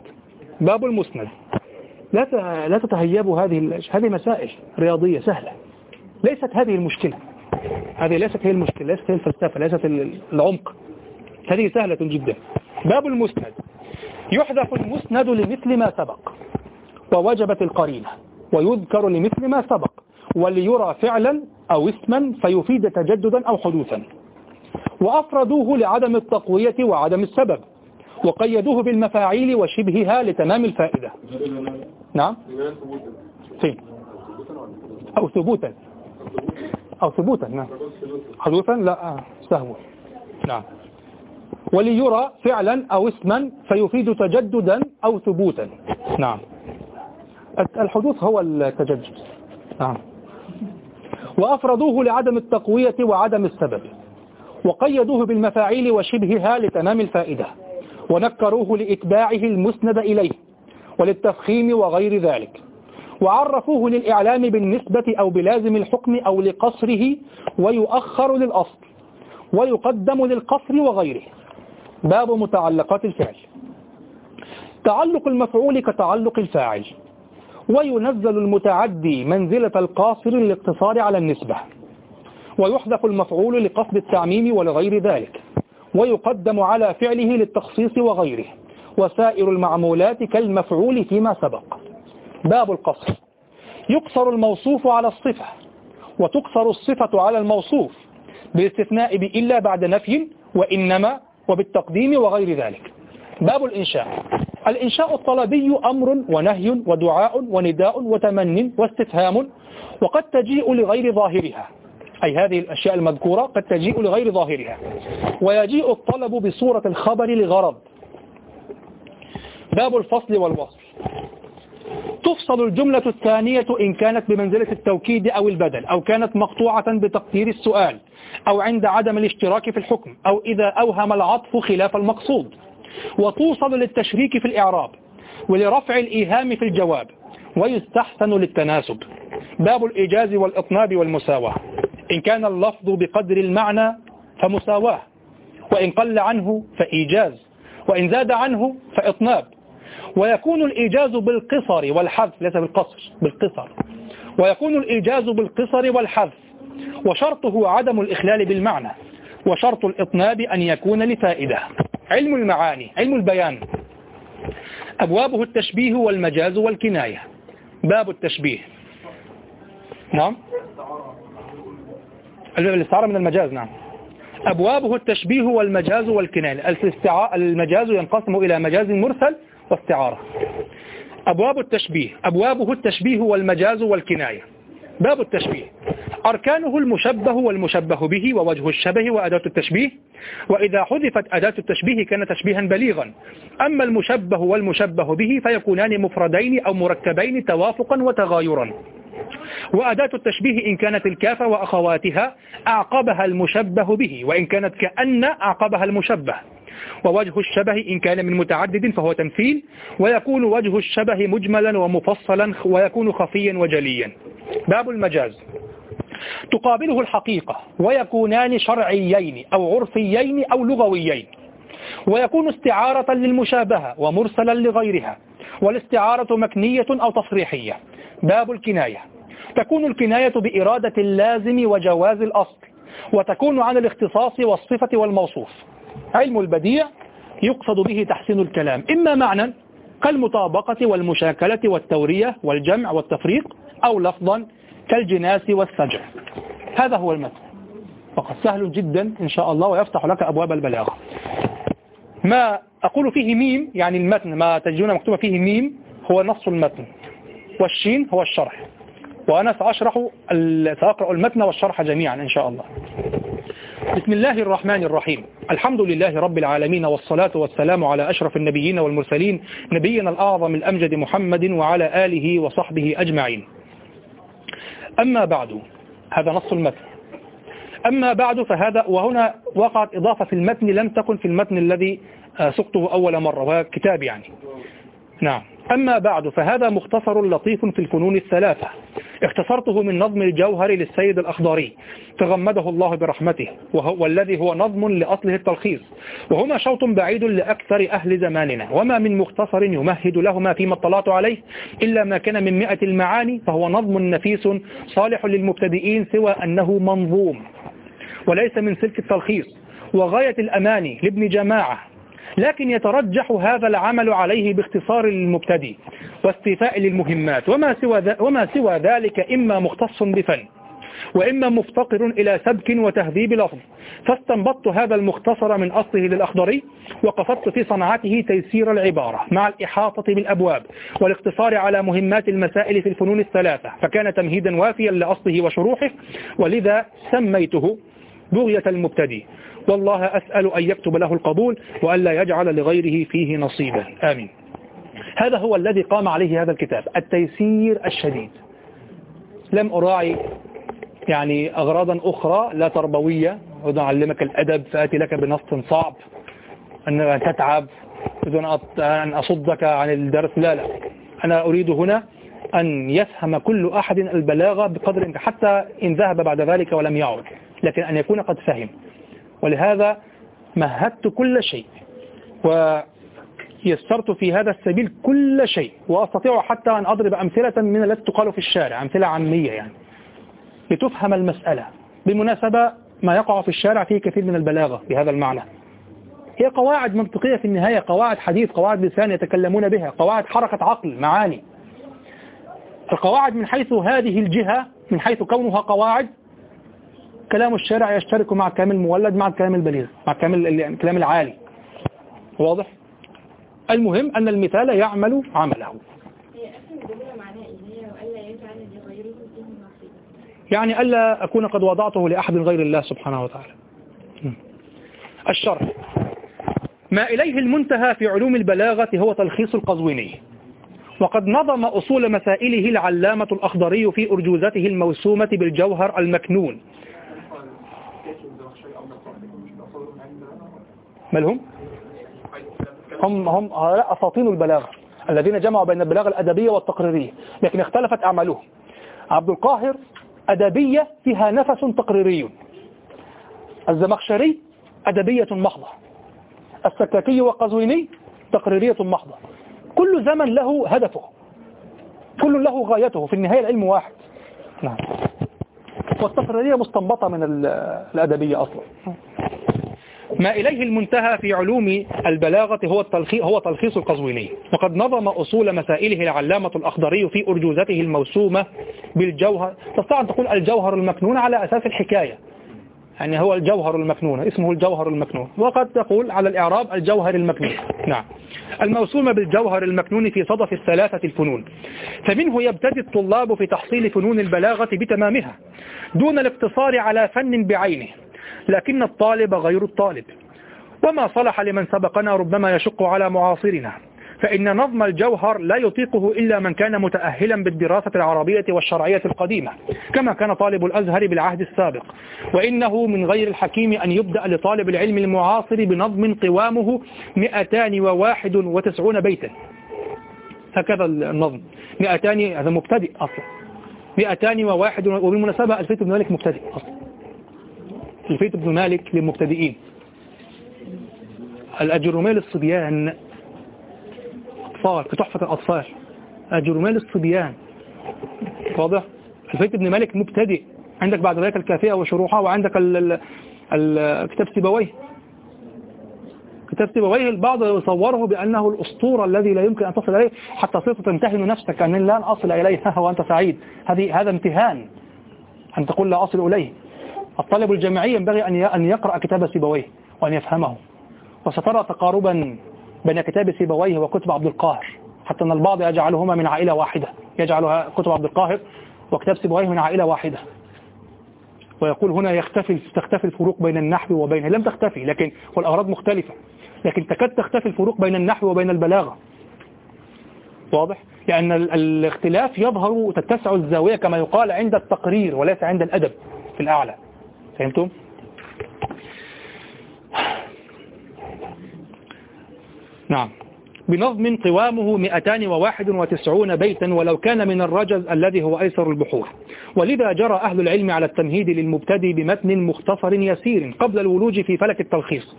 باب المسند. لا لا تتهيبوا هذه هذه مسائل رياضية سهلة. ليست هذه المشكلة. هذه ليست هي المشكلة ليست هي الفلسفة ليست ال- العمق. هذه سهلة جدا. باب المسند. يحذف المسند لمثل ما سبق. ووجبت القرينة. ويذكر لمثل ما سبق. وليرى فعلا أو اسما فيفيد تجددا أو حدوثا. وأفردوه لعدم التقوية وعدم السبب وقيدوه بالمفاعيل وشبهها لتمام الفائدة. نعم؟ فين؟ أو ثبوتا. أو ثبوتا نعم. حدوثا لا آه، سهوا نعم. وليرى فعلا أو اسما فيفيد تجددا أو ثبوتا. نعم. الحدوث هو التجدد. نعم. وأفردوه لعدم التقوية وعدم السبب. وقيدوه بالمفاعيل وشبهها لتمام الفائدة ونكروه لإتباعه المسند إليه وللتفخيم وغير ذلك وعرفوه للإعلام بالنسبة أو بلازم الحكم أو لقصره ويؤخر للأصل ويقدم للقصر وغيره. باب متعلقات الفعل. تعلق المفعول كتعلق الفاعل وينزل المتعدي منزلة القاصر للاقتصار على النسبة. ويحذف المفعول لقصد التعميم ولغير ذلك ويقدم على فعله للتخصيص وغيره وسائر المعمولات كالمفعول فيما سبق. باب القصر. يقصر الموصوف على الصفة وتقصر الصفة على الموصوف بالاستثناء بإلا بعد نفي وإنما وبالتقديم وغير ذلك. باب الإنشاء. الإنشاء الطلبي أمر ونهي ودعاء ونداء وتمن واستفهام وقد تجيء لغير ظاهرها. أي هذه الأشياء المذكورة قد تجيء لغير ظاهرها. ويجيء الطلب بصورة الخبر لغرض. باب الفصل والوصل. تفصل الجملة الثانية إن كانت بمنزلة التوكيد أو البدل أو كانت مقطوعة بتقدير السؤال أو عند عدم الاشتراك في الحكم أو إذا أوهم العطف خلاف المقصود. وتوصل للتشريك في الإعراب ولرفع الإيهام في الجواب ويستحسن للتناسب. باب الإيجاز والإطناب والمساواة. إن كان اللفظ بقدر المعنى فمساواة. وإن قل عنه فإيجاز. وإن زاد عنه فإطناب. ويكون الإيجاز بالقصر والحذف ليس بالقصر بالقصر. ويكون الإيجاز بالقصر والحذف. وشرطه عدم الإخلال بالمعنى. وشرط الإطناب أن يكون لفائدة. علم المعاني علم البيان. أبوابه التشبيه والمجاز والكناية. باب التشبيه. نعم. الاستعارة من المجاز نعم. أبوابه التشبيه والمجاز والكناية المجاز ينقسم إلى مجاز مرسل واستعارة. أبواب التشبيه. أبوابه التشبيه والمجاز والكناية. باب التشبيه. أركانه المشبه والمشبه به ووجه الشبه وأداة التشبيه. وإذا حذفت أداة التشبيه كان تشبيها بليغا. أما المشبه والمشبه به فيكونان مفردين أو مركبين توافقا وتغايرا. وأداة التشبيه إن كانت الكاف وأخواتها أعقبها المشبه به وإن كانت كأن أعقبها المشبه. ووجه الشبه إن كان من متعدد فهو تمثيل ويكون وجه الشبه مجملا ومفصلا ويكون خفيا وجليا. باب المجاز. تقابله الحقيقة ويكونان شرعيين أو عرفيين أو لغويين. ويكون استعارة للمشابهة ومرسلا لغيرها والاستعارة مكنية أو تصريحية. باب الكناية. تكون الكناية بإرادة اللازم وجواز الأصل وتكون عن الاختصاص والصفة والموصوف. علم البديع يقصد به تحسين الكلام. إما معنى كالمطابقة والمشاكلة والتورية والجمع والتفريق أو لفظا كالجناس والسجع. هذا هو المتن فقط سهل جدا إن شاء الله ويفتح لك أبواب البلاغة. ما أقول فيه ميم يعني المتن ما تجدون مكتوبة فيه ميم هو نص المتن. والشين هو الشرح. وأنا سأشرح سأقرأ المتن والشرح جميعا إن شاء الله. بسم الله الرحمن الرحيم. الحمد لله رب العالمين والصلاة والسلام على أشرف النبيين والمرسلين نبينا الأعظم الأمجد محمد وعلى آله وصحبه أجمعين. أما بعد هذا نص المتن. أما بعد فهذا وهنا وقعت إضافة في المتن لم تكن في المتن الذي آه، سقته أول مرة وهو كتاب يعني. نعم. أما بعد فهذا مختصر لطيف في الفنون الثلاثة. اختصرته من نظم الجوهر للسيد الأخضري تغمده الله برحمته وهو والذي هو نظم لأصله التلخيص. وهما شوط بعيد لأكثر أهل زماننا. وما من مختصر يمهد لهما فيما اطلعت عليه إلا ما كان من مئة المعاني فهو نظم نفيس صالح للمبتدئين سوى أنه منظوم وليس من سلك التلخيص. وغاية الأماني لابن جماعة لكن يترجح هذا العمل عليه باختصار للمبتدئ واستيفاء للمهمات. وما سوى. وما سوى ذلك إما مختص بفن وإما مفتقر إلى سبك وتهذيب لفظ. فاستنبطت هذا المختصر من أصله للأخضري وقصدت في صنعته تيسير العبارة مع الإحاطة بالأبواب والاقتصار على مهمات المسائل في الفنون الثلاثة. فكان تمهيدا وافيا لأصله وشروحه ولذا سميته بغية المبتدئ. والله أسأل أن يكتب له القبول وألا يجعل لغيره فيه نصيبا. آمين. هذا هو الذي قام عليه هذا الكتاب التيسير الشديد. لم أراعي يعني أغراضا أخرى لا تربوية. أريد أعلمك الأدب فأتي لك بنص صعب. أن تتعب. أريد أن أصدك عن الدرس. لا لا. أنا أريد هنا أن يفهم كل أحد البلاغة بقدر حتى إن ذهب بعد ذلك ولم يعد لكن أن يكون قد فهم. ولهذا مهدت كل شيء ويسرت في هذا السبيل كل شيء وأستطيع حتى أن أضرب أمثلة من التي تقال في الشارع أمثلة عامية يعني. لتفهم المسألة. بالمناسبة ما يقع في الشارع فيه كثير من البلاغة بهذا المعنى. هي قواعد منطقية في النهاية قواعد حديث قواعد لسان يتكلمون بها قواعد حركة عقل معاني. القواعد من حيث هذه الجهة من حيث كونها قواعد كلام الشارع يشترك مع الكلام المولد مع الكلام البليغ مع الكلام الكلام العالي. واضح؟ المهم أن المثال يعمل عمله. يعني ألا أكون قد وضعته لأحد غير الله سبحانه وتعالى. الشرح. ما إليه المنتهى في علوم البلاغة هو تلخيص القزويني. وقد نظم أصول مسائله العلامة الأخضري في أرجوزته الموسومة بالجوهر المكنون. ما هم؟ هم هم هؤلاء أساطين البلاغة الذين جمعوا بين البلاغة الأدبية والتقريرية لكن اختلفت أعمالهم. عبد القاهر أدبية فيها نفس تقريري. الزمخشري أدبية محضة. السكاكي والقزويني تقريرية محضة. كل زمن له هدفه. كل له غايته. في النهاية العلم واحد. نعم. والتقريرية مستنبطة من الأدبية أصلا. ما إليه المنتهى في علوم البلاغة هو التلخيص هو تلخيص القزويني. وقد نظم أصول مسائله العلامة الأخضري في أرجوزته الموسومة بالجوهر. تستطيع أن تقول الجوهر المكنون على أساس الحكاية. يعني هو الجوهر المكنون اسمه الجوهر المكنون. وقد تقول على الإعراب الجوهر المكنون. نعم. الموسومة بالجوهر المكنون في صدف الثلاثة الفنون. فمنه يبتدي الطلاب في تحصيل فنون البلاغة بتمامها دون الاقتصار على فن بعينه. لكن الطالب غير الطالب. وما صلح لمن سبقنا ربما يشق على معاصرنا. فإن نظم الجوهر لا يطيقه إلا من كان متأهلا بالدراسة العربية والشرعية القديمة كما كان طالب الأزهر بالعهد السابق. وإنه من غير الحكيم أن يبدأ لطالب العلم المعاصر بنظم قوامه 291 بيتا. هكذا النظم. 200 هذا مبتدئ أصلا. 201 وبالمناسبة ألفيت بن مالك مبتدئ أصلا. الفيت بن مالك للمبتدئين. الأجروميل الصبيان أطفال في تحفة الأطفال. أجروميل الصبيان. واضح؟ الفيت بن مالك مبتدئ. عندك بعد ذلك الكافية وشروحها وعندك ال كتاب سيبويه. كتاب سيبويه البعض يصوره بأنه الأسطورة الذي لا يمكن أن تصل إليه حتى صرت تمتهن نفسك أن لن أصل إليه. وأنت سعيد. هذه هذا امتهان أن تقول لا أصل إليه. الطالب الجامعي ينبغي أن يقرأ كتاب سيبويه وأن يفهمه. وسترى تقاربا بين كتاب سيبويه وكتب عبد القاهر حتى أن البعض يجعلهما من عائلة واحدة. يجعل كتب عبد القاهر وكتاب سيبويه من عائلة واحدة. ويقول هنا يختفي تختفي الفروق بين النحو وبين لم تختفي لكن والأغراض مختلفة. لكن تكاد تختفي الفروق بين النحو وبين البلاغة. واضح؟ لأن ال- الاختلاف يظهر وتتسع الزاوية كما يقال عند التقرير وليس عند الأدب في الأعلى. فهمتم؟ نعم. بنظم قوامه 291 بيتا ولو كان من الرجز الذي هو أيسر البحور. ولذا جرى أهل العلم على التمهيد للمبتدئ بمتن مختصر يسير قبل الولوج في فلك التلخيص.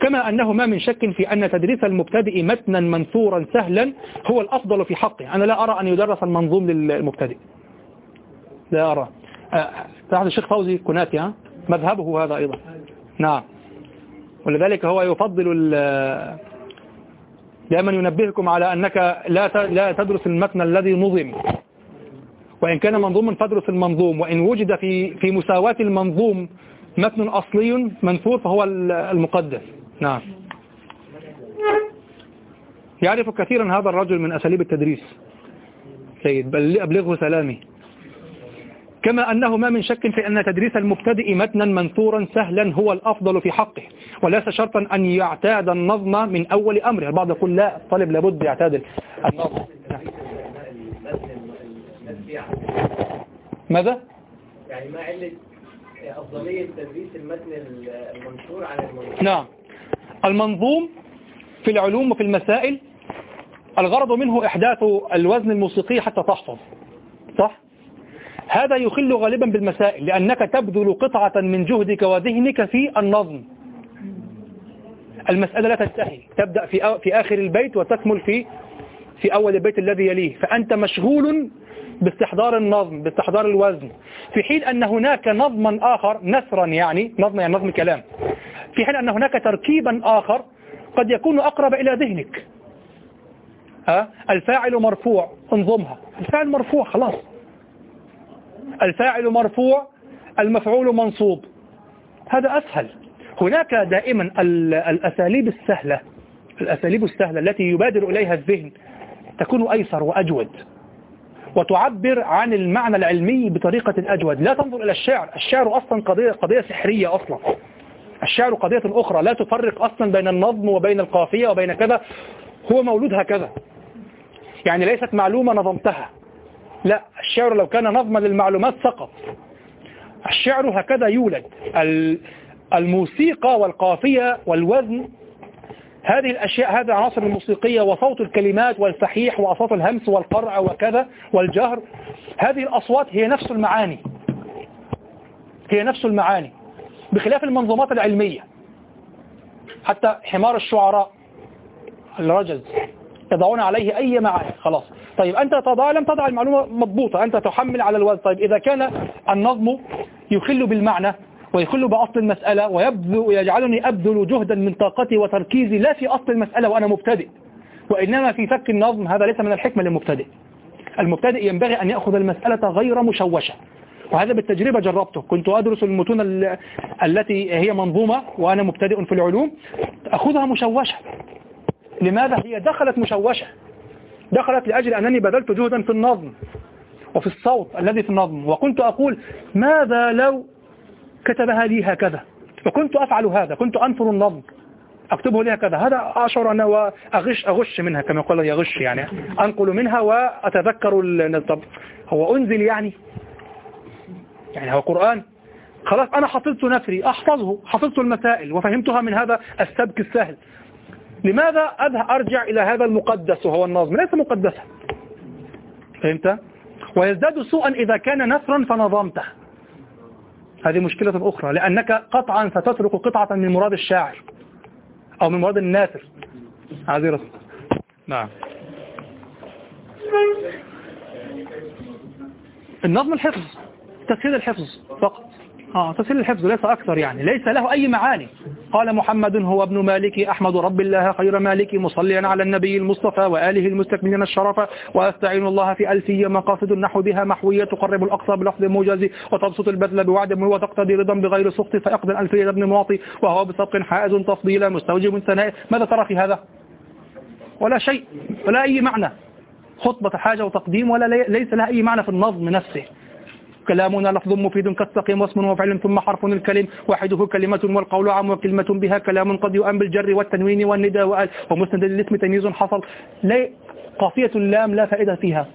كما أنه ما من شك في أن تدريس المبتدئ متنا منثورا سهلا هو الأفضل في حقه. أنا لا أرى أن يدرس المنظوم للمبتدئ. لا أرى. أه، تعرف الشيخ فوزي كناتي ها؟ مذهبه هذا أيضا. نعم. ولذلك هو يفضل دائما ينبهكم على أنك لا لا تدرس المتن الذي نظم. وإن كان منظوما فادرس المنظوم. وإن وجد في في مساواة المنظوم متن أصلي منثور فهو ال- المقدس. نعم. يعرف كثيرا هذا الرجل من أساليب التدريس. سيد بل أبلغه سلامي. كما أنه ما من شك في أن تدريس المبتدئ متنا منثورا سهلا هو الأفضل في حقه وليس شرطا أن يعتاد النظم من أول أمره البعض يقول لا الطالب لابد يعتاد النظم ماذا؟ يعني ما علة أفضلية تدريس المتن المنشور عن المنشور نعم المنظوم في العلوم وفي المسائل الغرض منه إحداث الوزن الموسيقي حتى تحفظ صح؟ هذا يخل غالبا بالمسائل لأنك تبذل قطعة من جهدك وذهنك في النظم. المسألة لا تنتهي. تبدأ في في آخر البيت وتكمل في في أول البيت الذي يليه. فأنت مشغول باستحضار النظم باستحضار الوزن. في حين أن هناك نظما آخر نثرا يعني نظم يعني نظم كلام في حين أن هناك تركيبا آخر قد يكون أقرب إلى ذهنك. ها؟ الفاعل مرفوع انظمها. الفاعل مرفوع خلاص. الفاعل مرفوع المفعول منصوب. هذا أسهل. هناك دائما ال- الأساليب السهلة الأساليب السهلة التي يبادر إليها الذهن تكون أيسر وأجود وتعبر عن المعنى العلمي بطريقة أجود. لا تنظر إلى الشعر. الشعر أصلا قضية, قضية سحرية أصلا. الشعر قضية أخرى. لا تفرق أصلا بين النظم وبين القافية وبين كذا. هو مولود هكذا. يعني ليست معلومة نظمتها. لا الشعر لو كان نظما للمعلومات سقط. الشعر هكذا يولد. ال- الموسيقى والقافية والوزن هذه الأشياء هذه العناصر الموسيقية وصوت الكلمات والفحيح وأصوات الهمس والقرع وكذا والجهر هذه الأصوات هي نفس المعاني. هي نفس المعاني. بخلاف المنظومات العلمية. حتى حمار الشعراء الرجز يضعون عليه أي معاني. خلاص. طيب أنت تضع لم تضع المعلومة مضبوطة أنت تحمل على الوزن. طيب إذا كان النظم يخل بالمعنى ويخل بأصل المسألة ويجعلني أبذل جهدا من طاقتي وتركيزي لا في أصل المسألة وأنا مبتدئ. وإنما في فك النظم هذا ليس من الحكمة للمبتدئ. المبتدئ ينبغي أن يأخذ المسألة غير مشوشة. وهذا بالتجربة جربته. كنت أدرس المتون ال- التي هي منظومة وأنا مبتدئ في العلوم. أخذها مشوشة. لماذا هي؟ دخلت مشوشة. دخلت لأجل أنني بذلت جهدا في النظم وفي الصوت الذي في النظم وكنت أقول ماذا لو كتبها لي هكذا؟ وكنت أفعل هذا كنت أنثر النظم أكتبه لي هكذا. هذا أشعر أنا وأغش أغش منها كما يقول يغش يعني أنقل منها وأتذكر طب هو أنزل يعني؟ يعني هو قرآن؟ خلاص أنا حفظت نثري أحفظه حفظت المسائل وفهمتها من هذا السبك السهل. لماذا أرجع إلى هذا المقدس وهو النظم؟ ليس مقدسا. فهمت؟ ويزداد سوءا إذا كان نثرا فنظمته. هذه مشكلة أخرى لأنك قطعا ستترك قطعة من مراد الشاعر أو من مراد الناثر. عزيرة نعم. النظم الحفظ تسهيل الحفظ فقط. آه تسهيل الحفظ ليس أكثر يعني ليس له أي معاني. قال محمد هو ابن مالك أحمد رب الله خير مالك مصليا على النبي المصطفى وآله المستكملين الشرف وأستعين الله في ألفية مقاصد النحو بها محوية تقرب الأقصى بلفظ موجز وتبسط البذل بوعد وتقتضي رضا بغير سخط فيقضي الألفية ابن معطي وهو بسبق حائز تفضيلا مستوجب ثناء ماذا ترى في هذا؟ ولا شيء ولا أي معنى. خطبة حاجة وتقديم ولا لي- ليس لها أي معنى في النظم نفسه. كلامنا لفظ مفيد كالسقيم واسم وفعل ثم حرف الكلم. واحدة كلمة والقول عام وكلمة بها كلام قد يؤم بالجر والتنوين والنداء وآل. ومسند للاسم تمييز حصل. لا قافية اللام لا فائدة فيها.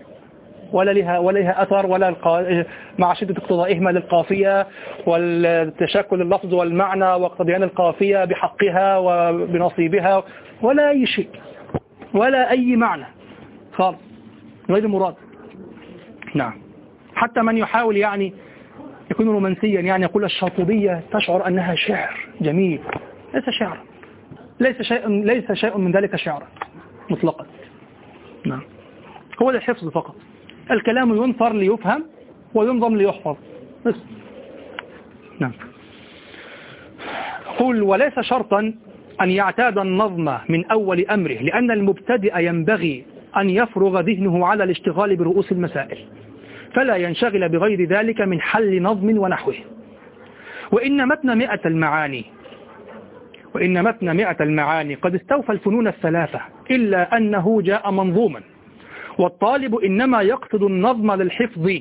ولا لها ولا لها أثر ولا القا... مع شدة اقتضائهما للقافية والتشكل اللفظ والمعنى واقتضيان القافية بحقها وبنصيبها. ولا أي شيء. ولا أي معنى. خالص. غير مراد. نعم. حتى من يحاول يعني يكون رومانسيا يعني يقول الشاطبية تشعر أنها شعر جميل. ليس شعرا. ليس شيء ليس شيء من ذلك شعرا مطلقا. نعم. هو الحفظ فقط. الكلام ينثر ليفهم وينظم ليحفظ. بس. نعم. قل وليس شرطا أن يعتاد النظم من أول أمره لأن المبتدئ ينبغي أن يفرغ ذهنه على الاشتغال برؤوس المسائل. فلا ينشغل بغير ذلك من حل نظم ونحوه. وإن متن مئة المعاني وإن متن مئة المعاني قد استوفى الفنون الثلاثة إلا أنه جاء منظوما. والطالب إنما يقصد النظم للحفظ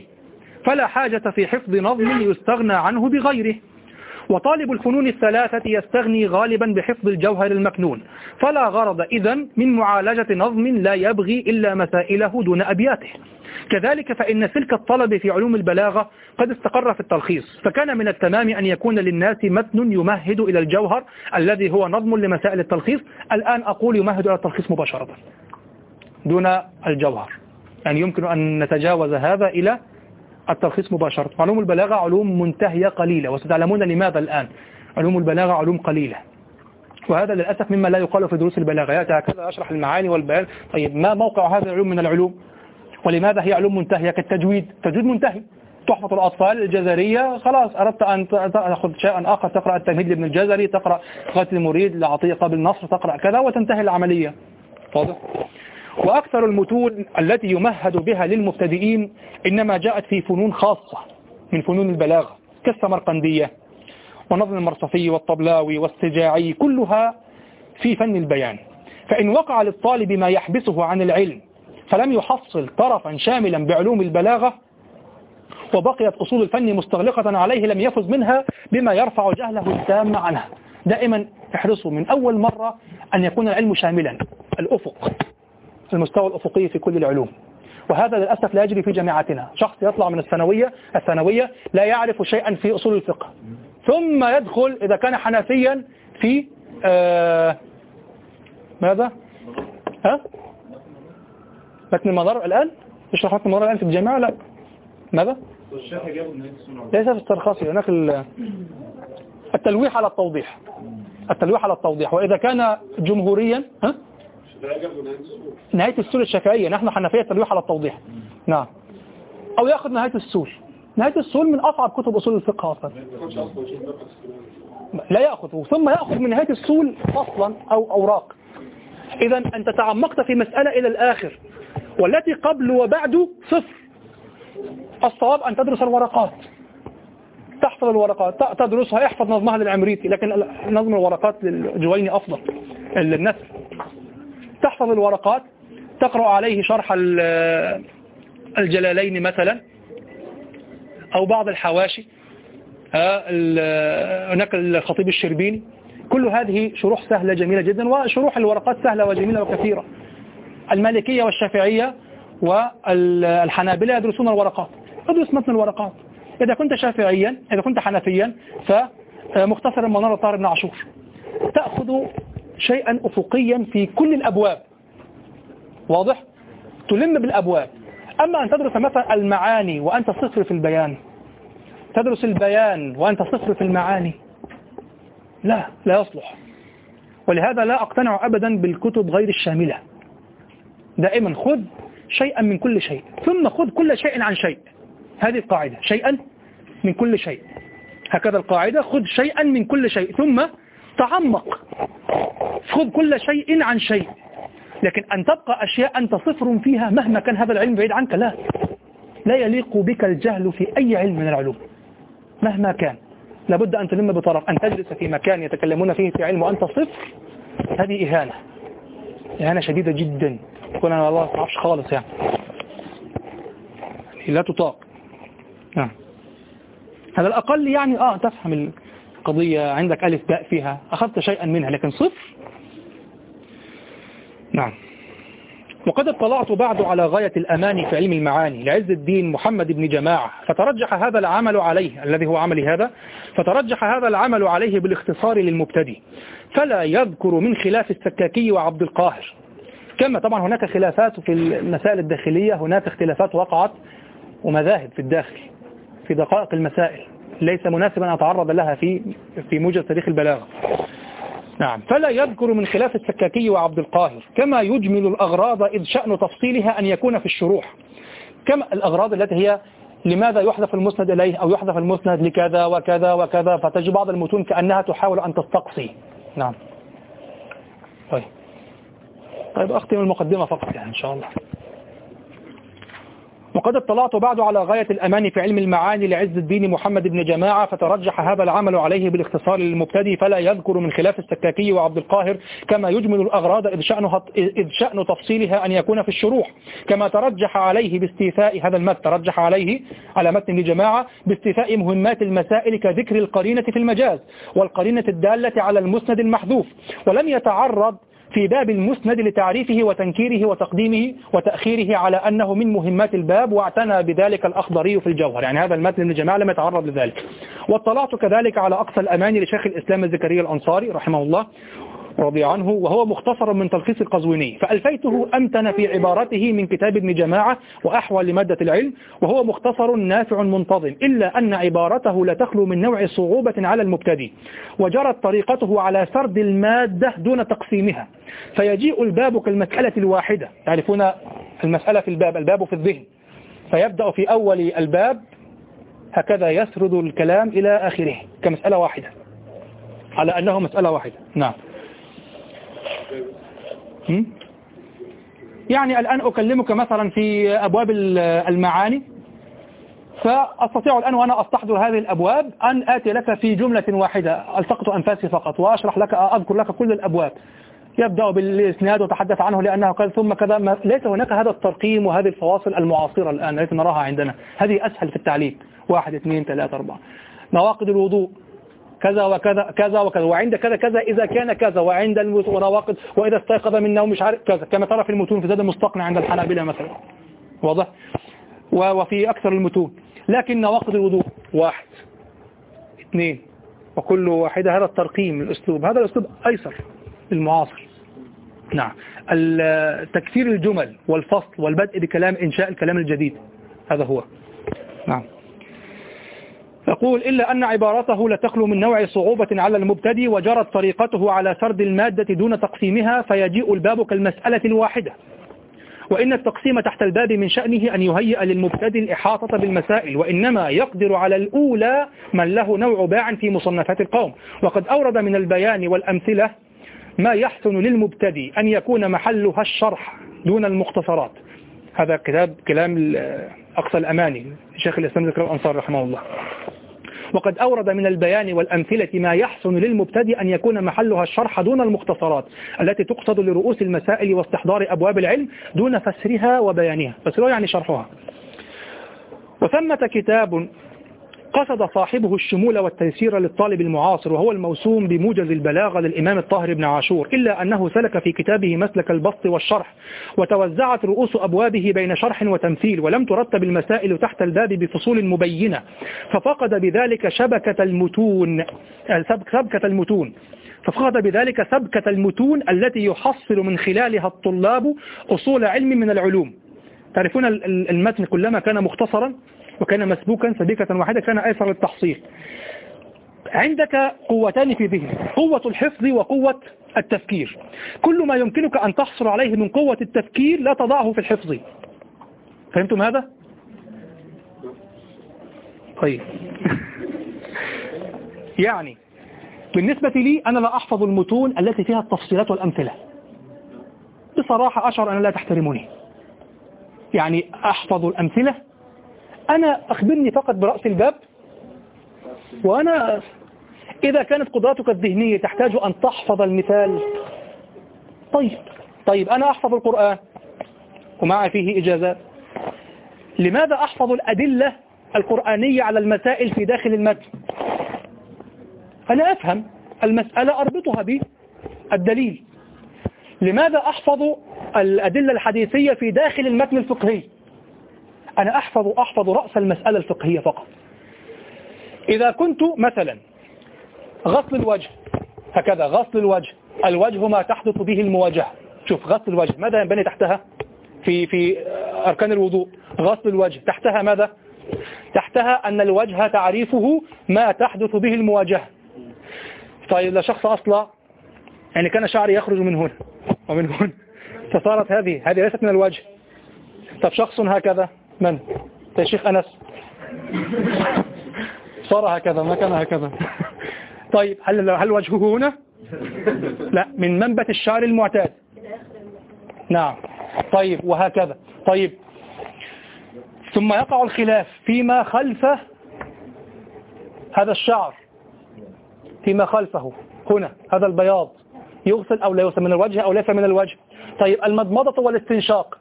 فلا حاجة في حفظ نظم يستغنى عنه بغيره. وطالب الفنون الثلاثة يستغني غالبا بحفظ الجوهر المكنون. فلا غرض إذن من معالجة نظم لا يبغي إلا مسائله دون أبياته. كذلك فإن سلك الطلب في علوم البلاغة قد استقر في التلخيص. فكان من التمام أن يكون للناس متن يمهد إلى الجوهر الذي هو نظم لمسائل التلخيص. الآن أقول يمهد إلى التلخيص مباشرة. دون الجوهر. يعني يمكن أن نتجاوز هذا إلى التلخيص مباشرة. علوم البلاغة علوم منتهية قليلة وستعلمون لماذا الآن؟ علوم البلاغة علوم قليلة. وهذا للأسف مما لا يقال في دروس البلاغة. يأتي هكذا أشرح المعاني والبيان. طيب ما موقع هذه العلوم من العلوم؟ ولماذا هي علوم منتهية كالتجويد؟ تجويد منتهي. تحفة الأطفال الجزرية خلاص أردت أن تأخذ شيئا آخر. تقرأ التمهيد لابن الجزري تقرأ غاية المريد لعطية قبل نصر تقرأ كذا وتنتهي العملية. واضح؟ وأكثر المتون التي يمهد بها للمبتدئين إنما جاءت في فنون خاصة من فنون البلاغة كالسمرقندية ونظم المرصفي والطبلاوي والسجاعي كلها في فن البيان. فإن وقع للطالب ما يحبسه عن العلم فلم يحصل طرفا شاملا بعلوم البلاغة وبقيت أصول الفن مستغلقة عليه لم يفز منها بما يرفع جهله التام عنها. دائما احرصوا من أول مرة أن يكون العلم شاملا. الأفق. المستوى الأفقي في كل العلوم. وهذا للأسف لا يجري في جامعاتنا. شخص يطلع من الثانوية الثانوية لا يعرف شيئا في أصول الفقه. ثم يدخل إذا كان حنفيا في آه ماذا؟ ها؟ متن المضار الآن؟ يشرح متن المضار الآن في الجامعة؟ لا. ماذا؟ ليس في السرخاصي هناك التلويح على التوضيح. التلويح على التوضيح. وإذا كان جمهوريا ها؟ نهاية السول الشافعية نحن حنفية التلويح على التوضيح. نعم. أو يأخذ نهاية السول نهاية السول من أصعب كتب أصول الفقه أصلا. لا يأخذ. ثم يأخذ من نهاية السول فصلا أو أوراق. إذا أنت تعمقت في مسألة إلى الآخر. والتي قبل وبعد صفر. الصواب أن تدرس الورقات. تحفظ الورقات. تدرسها. احفظ نظمها للعمريتي لكن نظم الورقات للجويني أفضل. للنسر تحفظ الورقات تقرأ عليه شرح الجلالين مثلا أو بعض الحواشي هناك الخطيب الشربيني. كل هذه شروح سهلة جميلة جدا وشروح الورقات سهلة وجميلة وكثيرة. المالكية والشافعية والحنابلة يدرسون الورقات. ادرس متن الورقات. إذا كنت شافعيا إذا كنت حنفيا فمختصر المنار الطاهر بن عاشور. تأخذ شيئا أفقيا في كل الأبواب. واضح؟ تلم بالأبواب. أما أن تدرس مثلا المعاني وأنت صفر في البيان. تدرس البيان وأنت صفر في المعاني. لا لا يصلح. ولهذا لا أقتنع أبدا بالكتب غير الشاملة. دائما خذ شيئا من كل شيء. ثم خذ كل شيء عن شيء. هذه القاعدة. شيئا من كل شيء. هكذا القاعدة. خذ شيئا من كل شيء. ثم تعمق خذ كل شيء عن شيء. لكن أن تبقى أشياء أنت صفر فيها مهما كان هذا العلم بعيد عنك لا. لا يليق بك الجهل في أي علم من العلوم. مهما كان. لابد أن تلم بطرف أن تجلس في مكان يتكلمون فيه في علم وأنت صفر. هذه إهانة. إهانة شديدة جدا. تقول أنا والله ما أعرفش خالص يعني. لا تطاق. نعم. على الأقل يعني آه تفهم القضية عندك ألف باء فيها أخذت شيئا منها لكن صفر؟ نعم. وقد اطلعت بعد على غاية الأمان في علم المعاني لعز الدين محمد بن جماعة فترجح هذا العمل عليه الذي هو عملي هذا فترجح هذا العمل عليه بالاختصار للمبتدي فلا يذكر من خلاف السكاكي وعبد القاهر. كما طبعا هناك خلافات في المسائل الداخلية هناك اختلافات وقعت ومذاهب في الداخل في دقائق المسائل. ليس مناسبا أن أتعرض لها في في موجز تاريخ البلاغة. نعم. فلا يذكر من خلاف السكاكي وعبد القاهر كما يجمل الأغراض إذ شأن تفصيلها أن يكون في الشروح. كما الأغراض التي هي لماذا يحذف المسند إليه أو يحذف المسند لكذا وكذا وكذا فتجد بعض المتون كأنها تحاول أن تستقصي. نعم. طيب. طيب أختم المقدمة فقط يعني إن شاء الله. وقد اطلعت بعد على غاية الأمان في علم المعاني لعز الدين محمد بن جماعة فترجح هذا العمل عليه بالاختصار للمبتدي فلا يذكر من خلاف السكاكي وعبد القاهر كما يجمل الأغراض إذ, شأنها إذ شأن تفصيلها أن يكون في الشروح. كما ترجح عليه باستيفاء هذا المد ترجح عليه على متن لجماعة باستيفاء مهمات المسائل كذكر القرينة في المجاز والقرينة الدالة على المسند المحذوف. ولم يتعرض في باب المسند لتعريفه وتنكيره وتقديمه وتأخيره على أنه من مهمات الباب واعتنى بذلك الأخضري في الجوهر. يعني هذا المتن من الجماعة لم يتعرض لذلك. واطلعت كذلك على أقصى الأمان لشيخ الإسلام الزكريا الأنصاري رحمه الله. رضي عنه وهو مختصر من تلخيص القزويني. فألفيته أمتن في عبارته من كتاب ابن جماعة وأحوى لمادة العلم وهو مختصر نافع منتظم إلا أن عبارته لا تخلو من نوع صعوبة على المبتدي وجرت طريقته على سرد المادة دون تقسيمها. فيجيء الباب كالمسألة الواحدة. تعرفون المسألة في الباب الباب في الذهن. فيبدأ في أول الباب هكذا يسرد الكلام إلى آخره كمسألة واحدة. على أنه مسألة واحدة. نعم. يعني الآن أكلمك مثلا في أبواب المعاني. فأستطيع الآن وأنا أستحضر هذه الأبواب أن آتي لك في جملة واحدة. ألتقط أنفاسي فقط وأشرح لك أذكر لك كل الأبواب. يبدأ بالإسناد وتحدث عنه لأنه قال ثم كذا. ليس هناك هذا الترقيم وهذه الفواصل المعاصرة الآن التي نراها عندنا. هذه أسهل في التعليم واحد اثنين ثلاثة أربعة. نواقض الوضوء. كذا وكذا كذا وكذا. وعند كذا كذا إذا كان كذا. وعند المتنواقض وإذا استيقظ من النوم مش عارف كذا. كما ترى في المتون في زاد المستقنع عند الحنابلة مثلا. واضح؟ وفي أكثر المتون. لكن نواقض الوضوء. واحد. اثنين. وكل واحدة. هذا الترقيم الأسلوب. هذا الأسلوب أيسر للمعاصر. نعم. تكثير الجمل والفصل والبدء بكلام إنشاء الكلام الجديد. هذا هو. نعم. يقول إلا أن عبارته لتخلو من نوع صعوبة على المبتدي وجرت طريقته على سرد المادة دون تقسيمها فيجيء الباب كالمسألة الواحدة. وإن التقسيم تحت الباب من شأنه أن يهيئ للمبتدي الإحاطة بالمسائل وإنما يقدر على الأولى من له نوع باع في مصنفات القوم. وقد أورد من البيان والأمثلة ما يحسن للمبتدي أن يكون محلها الشرح دون المختصرات. هذا كتاب كلام أقصى الأماني. شيخ الإسلام ذكر الأنصار رحمه الله. وقد أورد من البيان والأمثلة ما يحسن للمبتدئ أن يكون محلها الشرح دون المختصرات التي تقصد لرؤوس المسائل واستحضار أبواب العلم دون فسرها وبيانها. فسرها يعني شرحها. وثمة كتاب قصد صاحبه الشمول والتيسير للطالب المعاصر وهو الموسوم بموجز البلاغة للإمام الطاهر بن عاشور إلا أنه سلك في كتابه مسلك البسط والشرح وتوزعت رؤوس أبوابه بين شرح وتمثيل ولم ترتب المسائل تحت الباب بفصول مبينة ففقد بذلك شبكة المتون سبكة المتون ففقد بذلك سبكة المتون التي يحصل من خلالها الطلاب أصول علم من العلوم. تعرفون المتن كلما كان مختصرا وكان مسبوكا سبيكة واحدة كان أيسر للتحصيل. عندك قوتان في ذهنك قوة الحفظ وقوة التفكير. كل ما يمكنك أن تحصل عليه من قوة التفكير لا تضعه في الحفظ. فهمتم هذا؟ طيب. يعني بالنسبة لي أنا لا أحفظ المتون التي فيها التفصيلات والأمثلة. بصراحة أشعر أن لا تحترمني يعني أحفظ الأمثلة أنا أخبرني فقط برأس الباب. وأنا إذا كانت قدراتك الذهنية تحتاج أن تحفظ المثال. طيب طيب أنا أحفظ القرآن. ومع فيه إجازات. لماذا أحفظ الأدلة القرآنية على المسائل في داخل المتن؟ أنا أفهم المسألة أربطها بالدليل. لماذا أحفظ الأدلة الحديثية في داخل المتن الفقهي؟ أنا أحفظ أحفظ رأس المسألة الفقهية فقط. إذا كنت مثلا غسل الوجه هكذا غسل الوجه الوجه ما تحدث به المواجهة. شوف غسل الوجه ماذا ينبني تحتها؟ في في أركان الوضوء. غسل الوجه تحتها ماذا؟ تحتها أن الوجه تعريفه ما تحدث به المواجهة. طيب لشخص أصلا يعني كان شعري يخرج من هنا ومن هنا. فصارت هذه هذه ليست من الوجه. طب شخص هكذا من؟ يا شيخ أنس. صار هكذا ما كان هكذا. طيب هل هل وجهه هنا؟ لا من منبت الشعر المعتاد. نعم. طيب وهكذا. طيب. ثم يقع الخلاف فيما خلف هذا الشعر. فيما خلفه. هنا هذا البياض. يغسل أو لا يغسل من الوجه أو ليس من الوجه. طيب المضمضة والاستنشاق.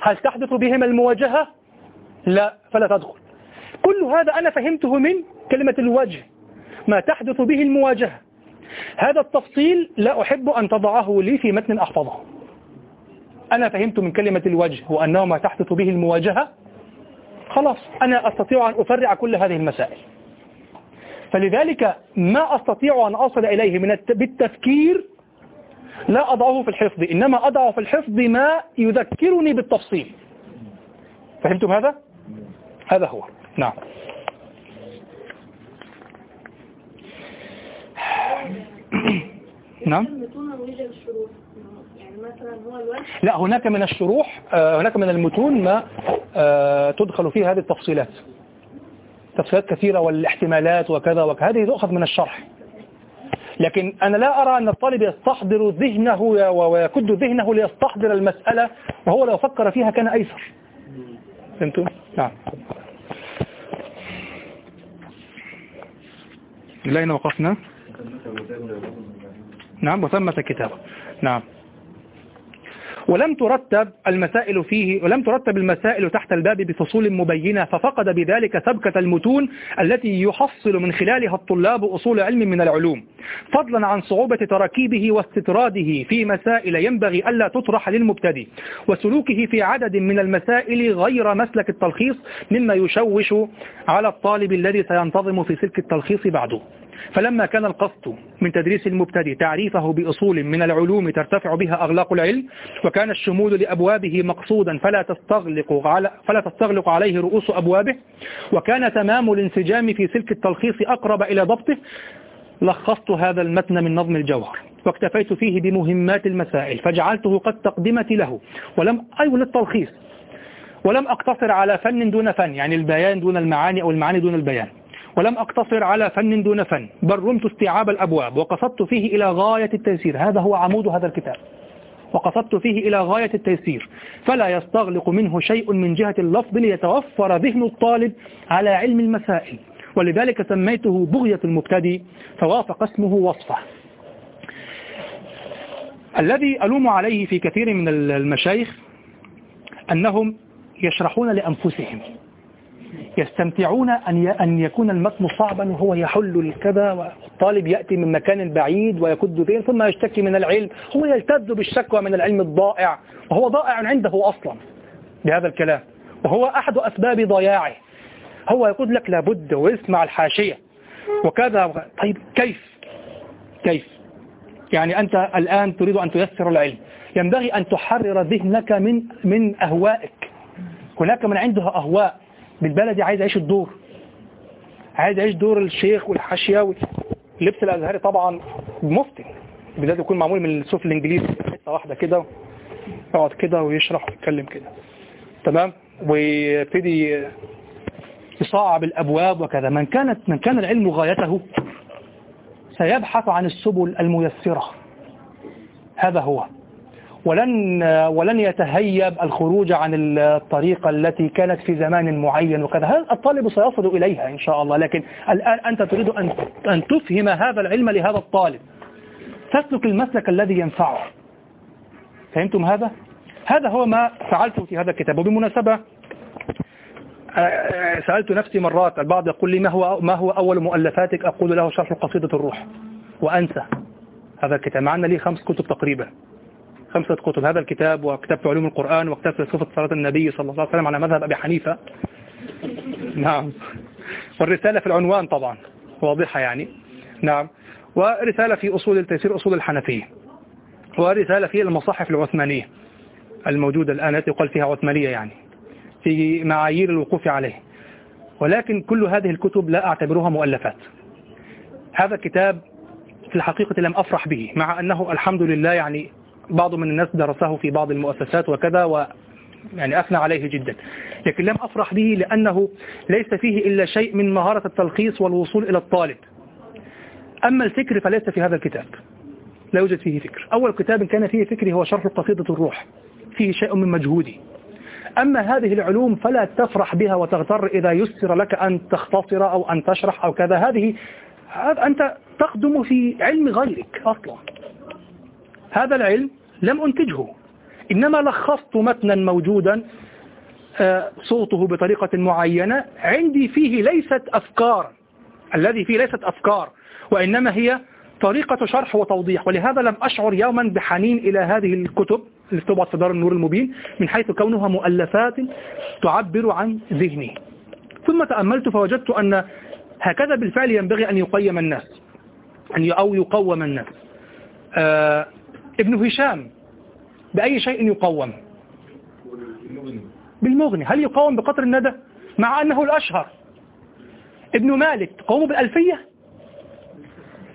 هل تحدث بهما المواجهة؟ لا فلا تدخل. كل هذا أنا فهمته من كلمة الوجه ما تحدث به المواجهة. هذا التفصيل لا أحب أن تضعه لي في متن أحفظه. أنا فهمت من كلمة الوجه وأنه ما تحدث به المواجهة. خلاص أنا أستطيع أن أفرع كل هذه المسائل. فلذلك ما أستطيع أن أصل إليه من بالتفكير لا أضعه في الحفظ إنما أضع في الحفظ ما يذكرني بالتفصيل. فهمتم هذا؟ هذا هو. نعم. نعم. لا هناك من الشروح آه، هناك من المتون ما آه، تدخل فيه هذه التفصيلات. تفصيلات كثيرة والاحتمالات وكذا وكذا. هذه تؤخذ من الشرح. لكن أنا لا أرى أن الطالب يستحضر ذهنه ويكد ذهنه ليستحضر المسألة وهو لو فكر فيها كان أيسر. فهمتم؟ نعم. إلى أين وقفنا؟ نعم وثمة كتابة نعم ولم ترتب المسائل فيه ولم ترتب المسائل تحت الباب بفصول مبينة ففقد بذلك سبكة المتون التي يحصل من خلالها الطلاب أصول علم من العلوم. فضلا عن صعوبة تركيبه واستطراده في مسائل ينبغي ألا تطرح للمبتدئ وسلوكه في عدد من المسائل غير مسلك التلخيص مما يشوش على الطالب الذي سينتظم في سلك التلخيص بعده. فلما كان القصد من تدريس المبتدئ تعريفه بأصول من العلوم ترتفع بها أغلاق العلم وكان الشمول لأبوابه مقصودا فلا تستغلق, على فلا تستغلق عليه رؤوس أبوابه وكان تمام الانسجام في سلك التلخيص أقرب إلى ضبطه لخصت هذا المتن من نظم الجوهر واكتفيت فيه بمهمات المسائل فجعلته قد تقدمت له ولم أيضا التلخيص ولم أقتصر على فن دون فن يعني البيان دون المعاني أو المعاني دون البيان. ولم أقتصر على فن دون فن بل رمت استيعاب الأبواب وقصدت فيه إلى غاية التيسير. هذا هو عمود هذا الكتاب. وقصدت فيه إلى غاية التيسير. فلا يستغلق منه شيء من جهة اللفظ ليتوفر ذهن الطالب على علم المسائل. ولذلك سميته بغية المبتدئ فوافق اسمه وصفه. الذي ألوم عليه في كثير من المشايخ أنهم يشرحون لأنفسهم. يستمتعون أن أن يكون المتن صعبا وهو يحل الكذا والطالب يأتي من مكان بعيد ويكد ذهن ثم يشتكي من العلم. هو يلتذ بالشكوى من العلم الضائع وهو ضائع عنده أصلا بهذا الكلام. وهو أحد أسباب ضياعه. هو يقول لك لابد ويسمع الحاشية وكذا طيب كيف؟ كيف؟ يعني أنت الآن تريد أن تيسر العلم. ينبغي أن تحرر ذهنك من من أهوائك. هناك من عندها أهواء. بالبلدي عايز يعيش الدور. عايز يعيش دور الشيخ والحاشية اللبس الأزهري طبعا مفتن بالذات يكون معمول من الصوف الإنجليزي حتة واحدة كده يقعد كده ويشرح ويتكلم كده. تمام؟ ويبتدي يصعب الأبواب وكذا. من كانت من كان العلم غايته سيبحث عن السبل الميسرة. هذا هو. ولن ولن يتهيب الخروج عن الطريقة التي كانت في زمان معين وكذا. هذا الطالب سيصل إليها إن شاء الله؟ لكن الآن أنت تريد أن أن تفهم هذا العلم لهذا الطالب. تسلك المسلك الذي ينفعه. فهمتم هذا؟ هذا هو ما فعلته في هذا الكتاب. وبمناسبة سألت نفسي مرات البعض يقول لي ما هو ما هو أول مؤلفاتك؟ أقول له شرح قصيدة الروح. وأنسى هذا الكتاب معنا لي خمس كتب تقريبا. خمسة كتب هذا الكتاب وكتاب في علوم القرآن وكتاب في صفة صلاة النبي صلى الله عليه وسلم على مذهب أبي حنيفة. نعم. والرسالة في العنوان طبعا واضحة يعني. نعم. ورسالة في أصول تيسير أصول الحنفية. ورسالة في المصاحف العثمانية الموجودة الآن التي يقال فيها عثمانية يعني في معايير الوقوف عليه. ولكن كل هذه الكتب لا أعتبرها مؤلفات. هذا كتاب في الحقيقة لم أفرح به مع أنه الحمد لله يعني بعض من الناس درسه في بعض المؤسسات وكذا و يعني أثنى عليه جدا. لكن لم أفرح به لأنه ليس فيه إلا شيء من مهارة التلخيص والوصول إلى الطالب. أما الفكر فليس في هذا الكتاب. لا يوجد فيه فكر. أول كتاب كان فيه فكري هو شرح قصيدة الروح. فيه شيء من مجهودي. أما هذه العلوم فلا تفرح بها وتغتر إذا يسر لك أن تختصر أو أن تشرح أو كذا. هذه أنت تقدم في علم غيرك أصلا. هذا العلم لم أنتجه. إنما لخصت متنا موجودا آه، صوته بطريقة معينة. عندي فيه ليست أفكار. الذي فيه ليست أفكار وإنما هي طريقة شرح وتوضيح. ولهذا لم أشعر يوما بحنين إلى هذه الكتب التي تبعث في دار النور المبين من حيث كونها مؤلفات تعبر عن ذهني. ثم تأملت فوجدت أن هكذا بالفعل ينبغي أن يقيم الناس أن أو يقوم الناس. آه ابن هشام بأي شيء يقوم؟ بالمغني. هل يقوم بقطر الندى؟ مع أنه الأشهر. ابن مالك تقوم بالألفية؟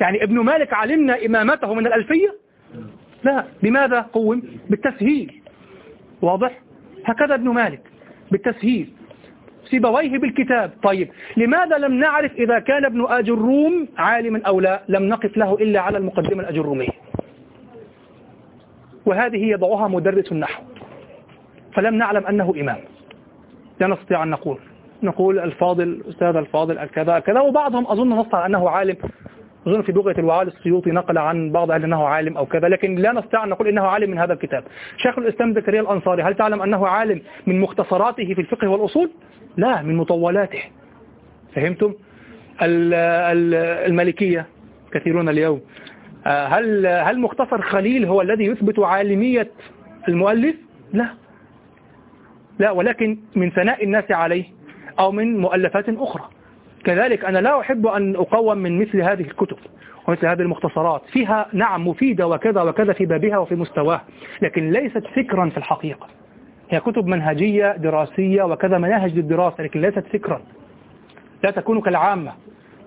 يعني ابن مالك علمنا إمامته من الألفية؟ لا. بماذا قوم؟ بالتسهيل. واضح؟ هكذا ابن مالك. بالتسهيل. سيبويه بالكتاب. طيب. لماذا لم نعرف إذا كان ابن أجروم عالما أو لا؟ لم نقف له إلا على المقدمة الأجرومية. وهذه يضعها مدرس النحو فلم نعلم أنه إمام. لا نستطيع أن نقول. نقول الفاضل أستاذ الفاضل كذا كذا وبعضهم أظن نص على أنه عالم. أظن في بغية الوعال السيوطي نقل عن بعض أهل أنه عالم أو كذا لكن لا نستطيع أن نقول إنه عالم من هذا الكتاب. شيخ الإسلام زكريا الأنصاري هل تعلم أنه عالم من مختصراته في الفقه والأصول؟ لا من مطولاته. فهمتم؟ المالكية كثيرون اليوم هل هل مختصر خليل هو الذي يثبت عالمية المؤلف؟ لا. لا ولكن من ثناء الناس عليه أو من مؤلفات أخرى. كذلك أنا لا أحب أن أقوم من مثل هذه الكتب ومثل هذه المختصرات. فيها نعم مفيدة وكذا وكذا في بابها وفي مستواها لكن ليست فكرا في الحقيقة. هي كتب منهجية دراسية وكذا مناهج للدراسة لكن ليست فكرا. لا تكون كالعامة.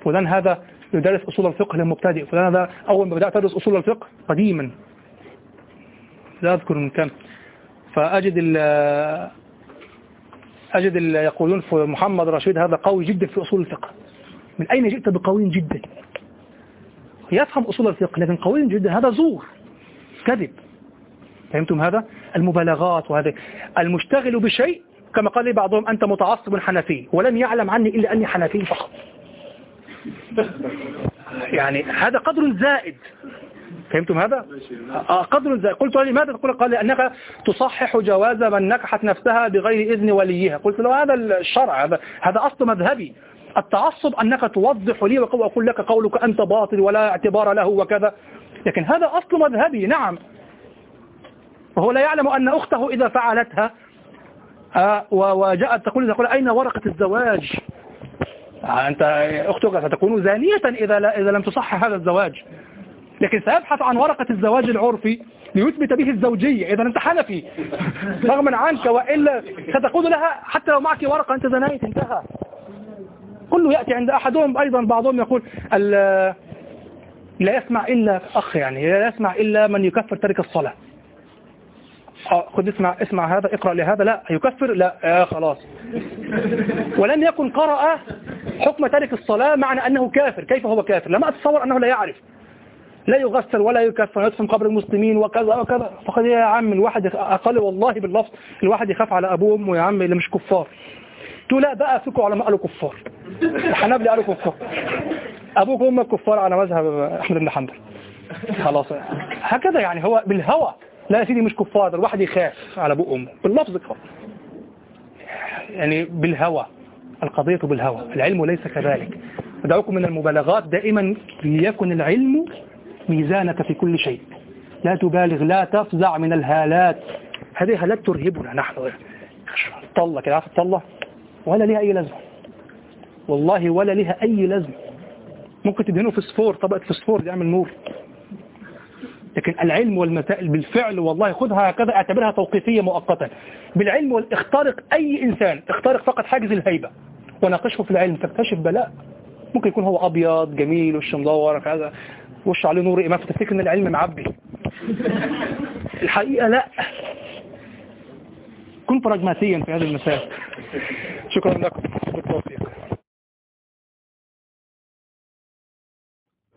فلان هذا يدرس أصول الفقه للمبتدئ. فلان هذا أول ما بدأت أدرس أصول الفقه قديما. لا أذكر من كم. فأجد ال أجد ال يقولون في محمد رشيد هذا قوي جدا في أصول الفقه. من أين جئت بقوي جدا؟ يفهم أصول الفقه لكن قوي جدا هذا زور كذب. فهمتم هذا؟ المبالغات وهذا المشتغل بشيء كما قال لي بعضهم أنت متعصب حنفي ولم يعلم عني إلا أني حنفي فقط. يعني هذا قدر زائد. فهمتم هذا؟ آه، قدر زائد. قلت له لماذا تقول؟ قال لأنك تصحح جواز من نكحت نفسها بغير إذن وليها. قلت له هذا الشرع هذا, هذا أصل مذهبي. التعصب أنك توضح لي وأقول لك قولك أنت باطل ولا اعتبار له وكذا. لكن هذا أصل مذهبي. نعم. وهو لا يعلم أن أخته إذا فعلتها آه، وجاءت تقول تقول أين ورقة الزواج؟ أنت أختك ستكون زانية إذا, لا إذا لم تصح هذا الزواج. لكن سيبحث عن ورقة الزواج العرفي ليثبت به الزوجية إذا أنت حنفي رغما عنك وإلا ستقول لها حتى لو معك ورقة أنت زناية انتهى. كله يأتي عند أحدهم أيضا بعضهم يقول لا يسمع إلا أخ يعني لا يسمع إلا من يكفر ترك الصلاة. آه، خذ اسمع اسمع هذا اقرأ لهذا. لا يكفر؟ لا. آه خلاص. ولم يكن قرأ حكم تارك الصلاة معنى أنه كافر. كيف هو كافر؟ لما أتصور أنه لا يعرف. لا يغسل ولا يكفر يدفن قبر المسلمين وكذا وكذا. فقد يا عم الواحد أقل والله باللفظ الواحد يخاف على أبوه وأمه. يا عم اللي مش كفار. تقول لا بقى فيكم علماء قالوا كفار. الحنابلة قالوا كفار. أبوك وأمك كفار على مذهب أحمد بن حنبل. خلاص. هكذا يعني هو بالهوى. لا يا سيدي مش كفار الواحد يخاف على ابوه وامه باللفظ كفار. يعني بالهوى القضية بالهوى العلم ليس كذلك. أدعوكم من المبالغات دائما ليكن العلم ميزانك في كل شيء. لا تبالغ لا تفزع من الهالات. هذه هالات ترهبنا نحن. طلة كده عارف الطلة؟ ولا ليها أي لازمة. والله ولا ليها أي لازمة. ممكن تدهنه فسفور طبقة فسفور يعمل نور. لكن العلم والمسائل بالفعل والله خذها هكذا اعتبرها توقيفية مؤقتا بالعلم والاخترق أي إنسان اخترق فقط حاجز الهيبة. وناقشه في العلم تكتشف بلاء. ممكن يكون هو أبيض جميل وش مدور كذا. وش عليه نور إمام فتفتكر إن العلم معبي. الحقيقة لا. كن براجماتيا في هذه المسائل. شكرا لكم. بالتوفيق.